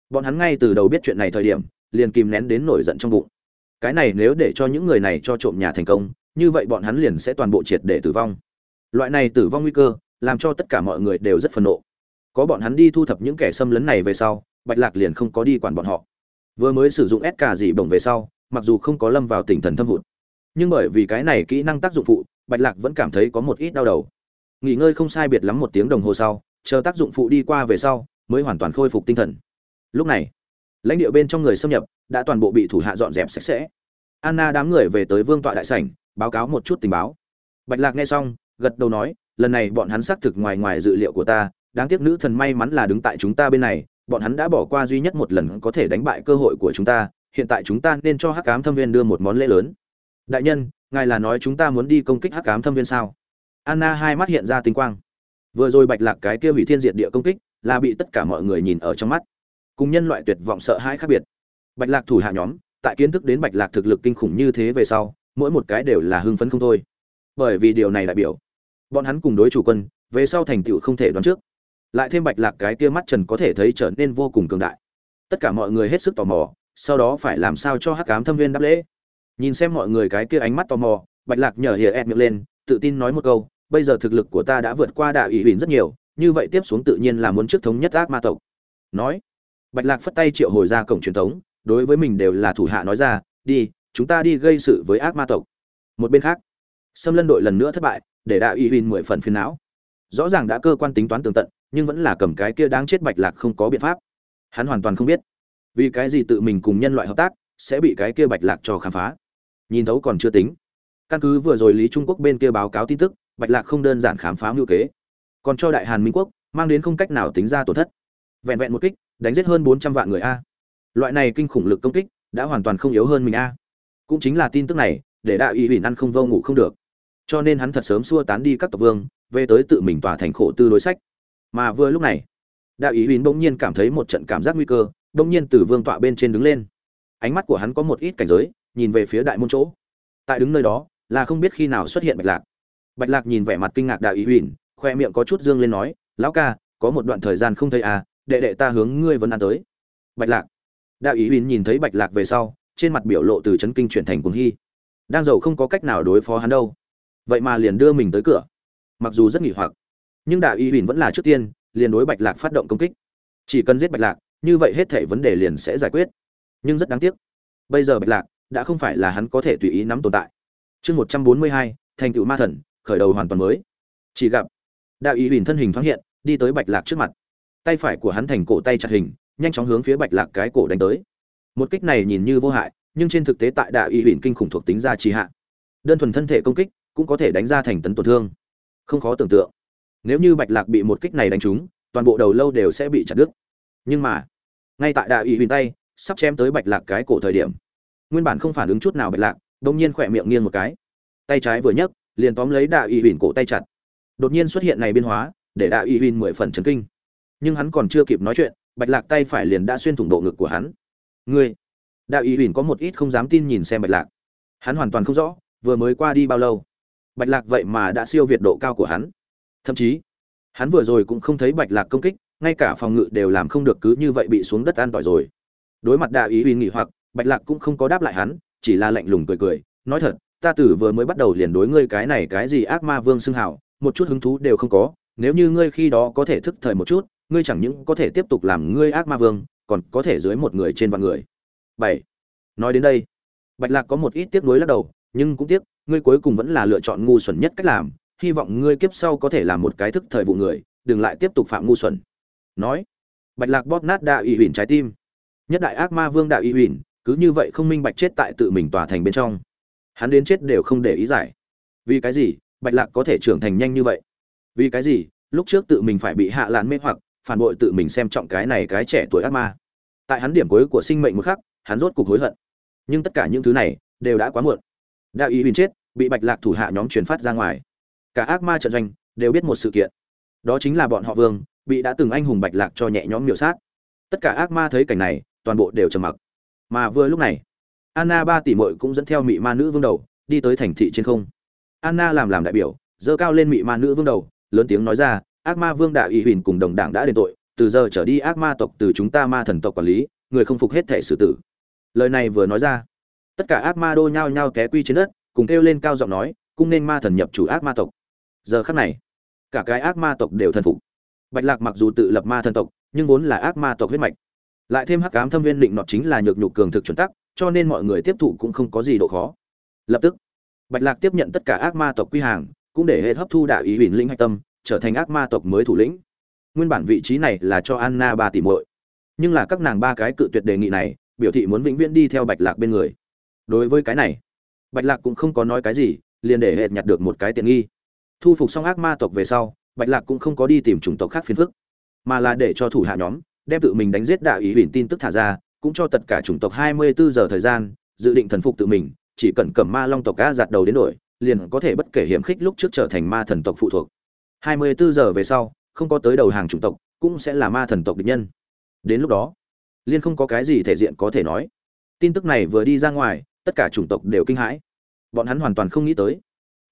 Bọn hắn ngay từ đầu biết chuyện này thời điểm, liền kìm nén đến nổi giận trong bụng. Cái này nếu để cho những người này cho trộm nhà thành công như vậy bọn hắn liền sẽ toàn bộ triệt để tử vong. Loại này tử vong nguy cơ, làm cho tất cả mọi người đều rất phẫn nộ. Có bọn hắn đi thu thập những kẻ xâm lấn này về sau, bạch lạc liền không có đi quản bọn họ. Vừa mới sử dụng SK cả dị bổng về sau, mặc dù không có lâm vào tỉnh thần thâm hụt, nhưng bởi vì cái này kỹ năng tác dụng phụ, bạch lạc vẫn cảm thấy có một ít đau đầu. Nghỉ ngơi không sai biệt lắm một tiếng đồng hồ sau, chờ tác dụng phụ đi qua về sau, mới hoàn toàn khôi phục tinh thần. Lúc này, lãnh địa bên trong người xâm nhập, đã toàn bộ bị thủ hạ dọn dẹp sạch sẽ. Anna đám người về tới vương tọa đại sảnh báo cáo một chút tình báo. Bạch lạc nghe xong, gật đầu nói, lần này bọn hắn xác thực ngoài ngoài dự liệu của ta, đáng tiếc nữ thần may mắn là đứng tại chúng ta bên này, bọn hắn đã bỏ qua duy nhất một lần có thể đánh bại cơ hội của chúng ta, hiện tại chúng ta nên cho hắc cám thâm viên đưa một món lễ lớn. Đại nhân, ngài là nói chúng ta muốn đi công kích hắc cám thâm viên sao? Anna hai mắt hiện ra tinh quang. Vừa rồi bạch lạc cái kia hủy thiên diệt địa công kích, là bị tất cả mọi người nhìn ở trong mắt. Cùng nhân loại tuyệt vọng sợ hãi khác biệt. Bạch lạc thủ hạ nhóm, tại kiến thức đến bạch lạc thực lực kinh khủng như thế về sau mỗi một cái đều là hưng phấn không thôi. Bởi vì điều này đại biểu, bọn hắn cùng đối chủ quân, về sau thành tựu không thể đoán trước. Lại thêm bạch lạc cái kia mắt trần có thể thấy trở nên vô cùng cường đại. Tất cả mọi người hết sức tò mò, sau đó phải làm sao cho hắc cám thâm viên đáp lễ. Nhìn xem mọi người cái kia ánh mắt tò mò, bạch lạc nhở hìa ép miệng lên, tự tin nói một câu, bây giờ thực lực của ta đã vượt qua đại ủy huỳnh rất nhiều, như vậy tiếp xuống tự nhiên là muốn trước thống nhất ác ma tộc. Nói, bạch lạc phất tay triệu hồi ra cổng truyền thống, đối với mình đều là thủ hạ nói ra, đi chúng ta đi gây sự với ác ma tộc. Một bên khác xâm lân đội lần nữa thất bại, để đạo y huyên mười phần phiền não. Rõ ràng đã cơ quan tính toán tường tận, nhưng vẫn là cầm cái kia đáng chết bạch lạc không có biện pháp. Hắn hoàn toàn không biết, vì cái gì tự mình cùng nhân loại hợp tác sẽ bị cái kia bạch lạc cho khám phá. Nhìn thấu còn chưa tính. Căn cứ vừa rồi lý trung quốc bên kia báo cáo tin tức, bạch lạc không đơn giản khám phá ngữ kế, còn cho đại hàn minh quốc mang đến không cách nào tính ra tổn thất. Vẹn vẹn một kích, đánh giết hơn bốn trăm vạn người a. Loại này kinh khủng lực công kích đã hoàn toàn không yếu hơn mình a cũng chính là tin tức này, để đại ủy huỳnh ăn không vô ngủ không được. Cho nên hắn thật sớm xua tán đi các tộc vương, về tới tự mình tỏa thành khổ tư đối sách. Mà vừa lúc này, đại ủy huỳnh bỗng nhiên cảm thấy một trận cảm giác nguy cơ, bỗng nhiên từ vương tọa bên trên đứng lên. Ánh mắt của hắn có một ít cảnh giới, nhìn về phía đại môn chỗ. Tại đứng nơi đó, là không biết khi nào xuất hiện bạch lạc. Bạch lạc nhìn vẻ mặt kinh ngạc đại ủy huỳnh khoe miệng có chút dương lên nói, lão ca, có một đoạn thời gian không thấy à đệ đệ ta hướng ngươi vẫn ăn tới. Bạch lạc. Đại ủy huỳnh nhìn thấy bạch lạc về sau trên mặt biểu lộ từ chấn kinh chuyển thành cuồng hy. Đang giàu không có cách nào đối phó hắn đâu. Vậy mà liền đưa mình tới cửa. Mặc dù rất nghỉ hoặc, nhưng đại y huỳnh vẫn là trước tiên, liền đối bạch lạc phát động công kích. Chỉ cần giết bạch lạc, như vậy hết thể vấn đề liền sẽ giải quyết. Nhưng rất đáng tiếc, bây giờ bạch lạc đã không phải là hắn có thể tùy ý nắm tồn tại. Chương một trăm bốn mươi hai, thành tựu ma thần, khởi đầu hoàn toàn mới. Chỉ gặp đạo y huỳnh thân hình thoáng hiện, đi tới bạch lạc trước mặt. Tay phải của hắn thành cổ tay chặt hình, nhanh chóng hướng phía bạch lạc cái cổ đánh tới một kích này nhìn như vô hại, nhưng trên thực tế tại đạo y huỳnh kinh khủng thuộc tính ra trì hạ. Đơn thuần thân thể công kích cũng có thể đánh ra thành tấn tổn thương. Không khó tưởng tượng. Nếu như bạch lạc bị một kích này đánh trúng, toàn bộ đầu lâu đều sẽ bị chặt đứt. Nhưng mà, ngay tại đạo y huỳnh tay sắp chém tới bạch lạc cái cổ thời điểm, nguyên bản không phản ứng chút nào bạch lạc đông nhiên khỏe miệng nghiêng một cái. Tay trái vừa nhấc, liền tóm lấy đạo y huỳnh cổ tay chặt. Đột nhiên xuất hiện này biến hóa, để đạo y huỳnh mười phần chấn kinh. Nhưng hắn còn chưa kịp nói chuyện, bạch lạc tay phải liền đã xuyên thủng độ ngực của hắn ngươi, đạo ý huỳnh có một ít không dám tin nhìn xem bạch lạc. Hắn hoàn toàn không rõ, vừa mới qua đi bao lâu. Bạch lạc vậy mà đã siêu việt độ cao của hắn. Thậm chí, hắn vừa rồi cũng không thấy bạch lạc công kích, ngay cả phòng ngự đều làm không được cứ như vậy bị xuống đất an tỏi rồi. Đối mặt đại ý uy nghỉ hoặc, bạch lạc cũng không có đáp lại hắn, chỉ là lạnh lùng cười cười, nói thật, ta tử vừa mới bắt đầu liền đối ngươi cái này cái gì ác ma vương xưng hảo một chút hứng thú đều không có, nếu như ngươi khi đó có thể thức thời một chút, ngươi chẳng những có thể tiếp tục làm ngươi ác ma vương còn có thể dưới một người trên vạn người. Bảy. Nói đến đây, bạch lạc có một ít tiếc nuối lắc đầu, nhưng cũng tiếc, ngươi cuối cùng vẫn là lựa chọn ngu xuẩn nhất cách làm, hy vọng ngươi kiếp sau có thể làm một cái thức thời vụ người, đừng lại tiếp tục phạm ngu xuẩn. Nói, bạch lạc bóp nát đạo ủy huỳnh trái tim. Nhất đại ác ma vương đạo ủy huỳnh cứ như vậy không minh bạch chết tại tự mình tòa thành bên trong. Hắn đến chết đều không để ý giải. Vì cái gì, bạch lạc có thể trưởng thành nhanh như vậy? Vì cái gì, lúc trước tự mình phải bị hạ lạn mê hoặc, phản bội tự mình xem trọng cái này cái trẻ tuổi ác ma? Tại hắn điểm cuối của sinh mệnh một khắc, hắn rốt cục hối hận. Nhưng tất cả những thứ này đều đã quá muộn. Đạo ý huyền chết, bị bạch lạc thủ hạ nhóm truyền phát ra ngoài. Cả ác ma trận doanh đều biết một sự kiện. Đó chính là bọn họ vương bị đã từng anh hùng bạch lạc cho nhẹ nhõm miểu sát. Tất cả ác ma thấy cảnh này, toàn bộ đều trầm mặc. Mà vừa lúc này, anna ba tỷ mội cũng dẫn theo mị ma nữ vương đầu, đi tới thành thị trên không. Anna làm làm đại biểu dơ cao lên mị ma nữ vương đầu, lớn tiếng nói ra, ác ma vương đạo ý huỳnh cùng đồng đảng đã đền tội từ giờ trở đi ác ma tộc từ chúng ta ma thần tộc quản lý, người không phục hết thể xử tử. Lời này vừa nói ra, tất cả ác ma đô nhao nhao té quy trên đất, cùng kêu lên cao giọng nói, cung nên ma thần nhập chủ ác ma tộc. Giờ khắc này, cả cái ác ma tộc đều thần phục. Bạch lạc mặc dù tự lập ma thần tộc, nhưng vốn là ác ma tộc huyết mạch. Lại thêm hắc cám thâm viên định nọt chính là nhược nhục cường thực chuẩn tắc, cho nên mọi người tiếp thụ cũng không có gì độ khó. Lập tức, bạch lạc tiếp nhận tất cả ác ma tộc quy hàng, cũng để hệ hấp thu đạo ý huỳnh linh hạch tâm, trở thành ác ma tộc mới thủ lĩnh nguyên bản vị trí này là cho anna ba tỷ muội. Nhưng là các nàng ba cái cự tuyệt đề nghị này, biểu thị muốn vĩnh viễn đi theo bạch lạc bên người. Đối với cái này, bạch lạc cũng không có nói cái gì, liền để hệt nhặt được một cái tiện nghi. Thu phục xong ác ma tộc về sau, bạch lạc cũng không có đi tìm chủng tộc khác phiền phức, mà là để cho thủ hạ nhóm đem tự mình đánh giết đạo ý huyền tin tức thả ra, cũng cho tất cả chủng tộc 24 giờ thời gian, dự định thần phục tự mình, chỉ cần cầm ma long tộc cá giạt đầu đến đổi, liền có thể bất kể hiểm khích lúc trước trở thành ma thần tộc phụ thuộc. 24 giờ về sau không có tới đầu hàng chủng tộc, cũng sẽ là ma thần tộc địch nhân. Đến lúc đó, liên không có cái gì thể diện có thể nói. Tin tức này vừa đi ra ngoài, tất cả chủng tộc đều kinh hãi. Bọn hắn hoàn toàn không nghĩ tới.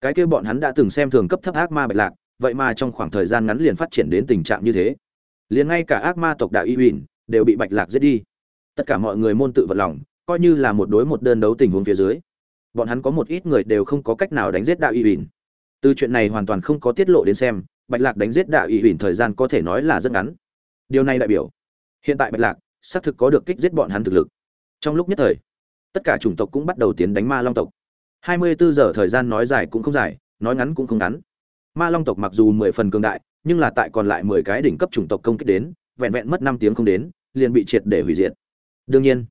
Cái kia bọn hắn đã từng xem thường cấp thấp ác ma bạch lạc, vậy mà trong khoảng thời gian ngắn liền phát triển đến tình trạng như thế. Liền ngay cả ác ma tộc đạo y huỳnh đều bị bạch lạc giết đi. Tất cả mọi người môn tự vật lòng, coi như là một đối một đơn đấu tình huống phía dưới, bọn hắn có một ít người đều không có cách nào đánh giết đạo y huỳnh từ chuyện này hoàn toàn không có tiết lộ đến xem bạch lạc đánh giết đạo y huỳnh thời gian có thể nói là rất ngắn. Điều này đại biểu, hiện tại bạch lạc xác thực có được kích giết bọn hắn thực lực. Trong lúc nhất thời, tất cả chủng tộc cũng bắt đầu tiến đánh ma long tộc. 24 giờ thời gian nói dài cũng không dài, nói ngắn cũng không ngắn. Ma long tộc mặc dù mười phần cường đại, nhưng là tại còn lại mười cái đỉnh cấp chủng tộc công kích đến, vẹn vẹn mất năm tiếng không đến, liền bị triệt để hủy diệt. Đương nhiên,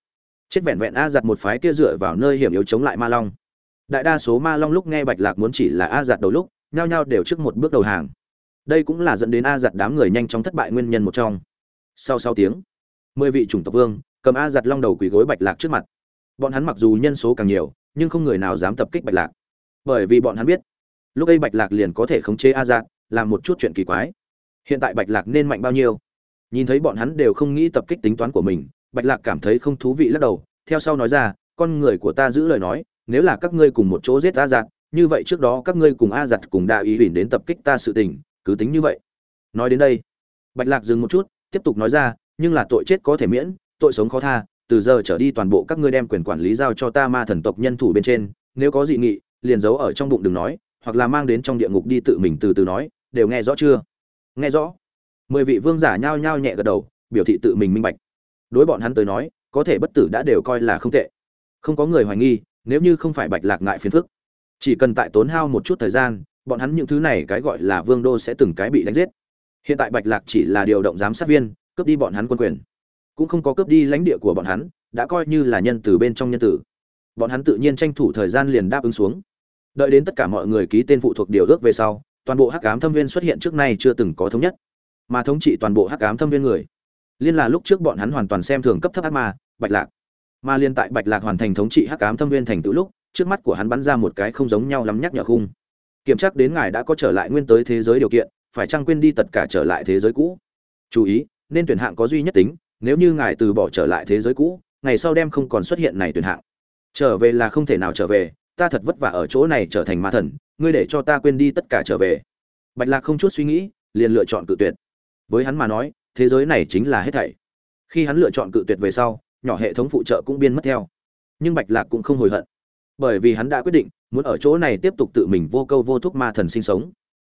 chết vẹn vẹn a giặt một phái kia dựa vào nơi hiểm yếu chống lại ma long. Đại đa số ma long lúc nghe bạch lạc muốn chỉ là a giặt đầu lúc, nhao nhao đều trước một bước đầu hàng đây cũng là dẫn đến a giặt đám người nhanh chóng thất bại nguyên nhân một trong. Sau sáu tiếng, mười vị chủng tộc vương cầm a giặt long đầu quỳ gối bạch lạc trước mặt. Bọn hắn mặc dù nhân số càng nhiều, nhưng không người nào dám tập kích bạch lạc. Bởi vì bọn hắn biết, lúc ấy bạch lạc liền có thể khống chế a giặt làm một chút chuyện kỳ quái. Hiện tại bạch lạc nên mạnh bao nhiêu? Nhìn thấy bọn hắn đều không nghĩ tập kích tính toán của mình, bạch lạc cảm thấy không thú vị lắc đầu, theo sau nói ra, con người của ta giữ lời nói, nếu là các ngươi cùng một chỗ giết a giặt như vậy trước đó các ngươi cùng a giặt cùng đạo ý huỳnh đến tập kích ta sự tình cứ tính như vậy. Nói đến đây, bạch lạc dừng một chút, tiếp tục nói ra, nhưng là tội chết có thể miễn, tội sống khó tha, từ giờ trở đi toàn bộ các ngươi đem quyền quản lý giao cho ta ma thần tộc nhân thủ bên trên, nếu có dị nghị, liền giấu ở trong bụng đừng nói, hoặc là mang đến trong địa ngục đi tự mình từ từ nói, đều nghe rõ chưa? Nghe rõ. Mười vị vương giả nhao nhao nhẹ gật đầu, biểu thị tự mình minh bạch. Đối bọn hắn tới nói, có thể bất tử đã đều coi là không tệ. Không có người hoài nghi, nếu như không phải bạch lạc ngại phiền phức. Chỉ cần tại tốn hao một chút thời gian bọn hắn những thứ này cái gọi là vương đô sẽ từng cái bị đánh giết. Hiện tại bạch lạc chỉ là điều động giám sát viên, cướp đi bọn hắn quân quyền. Cũng không có cướp đi lãnh địa của bọn hắn, đã coi như là nhân từ bên trong nhân tử. Bọn hắn tự nhiên tranh thủ thời gian liền đáp ứng xuống. Đợi đến tất cả mọi người ký tên phụ thuộc điều ước về sau, toàn bộ hắc ám thâm viên xuất hiện trước nay chưa từng có thống nhất. Mà thống trị toàn bộ hắc ám thâm viên người, liên là lúc trước bọn hắn hoàn toàn xem thường cấp thấp ác ma, bạch lạc. Mà liên tại bạch lạc hoàn thành thống trị hắc ám thâm viên thành tựu lúc, trước mắt của hắn bắn ra một cái không giống nhau lắm nhắc nhở khung kiểm tra đến ngài đã có trở lại nguyên tới thế giới điều kiện, phải chăng quên đi tất cả trở lại thế giới cũ? Chú ý, nên tuyển hạng có duy nhất tính, nếu như ngài từ bỏ trở lại thế giới cũ, ngày sau đem không còn xuất hiện này tuyển hạng. Trở về là không thể nào trở về, ta thật vất vả ở chỗ này trở thành ma thần, ngươi để cho ta quên đi tất cả trở về. Bạch lạc không chút suy nghĩ, liền lựa chọn cự tuyệt. Với hắn mà nói, thế giới này chính là hết thảy. Khi hắn lựa chọn cự tuyệt về sau, nhỏ hệ thống phụ trợ cũng biến mất theo. Nhưng bạch lạc cũng không hối hận. Bởi vì hắn đã quyết định muốn ở chỗ này tiếp tục tự mình vô câu vô thúc ma thần sinh sống.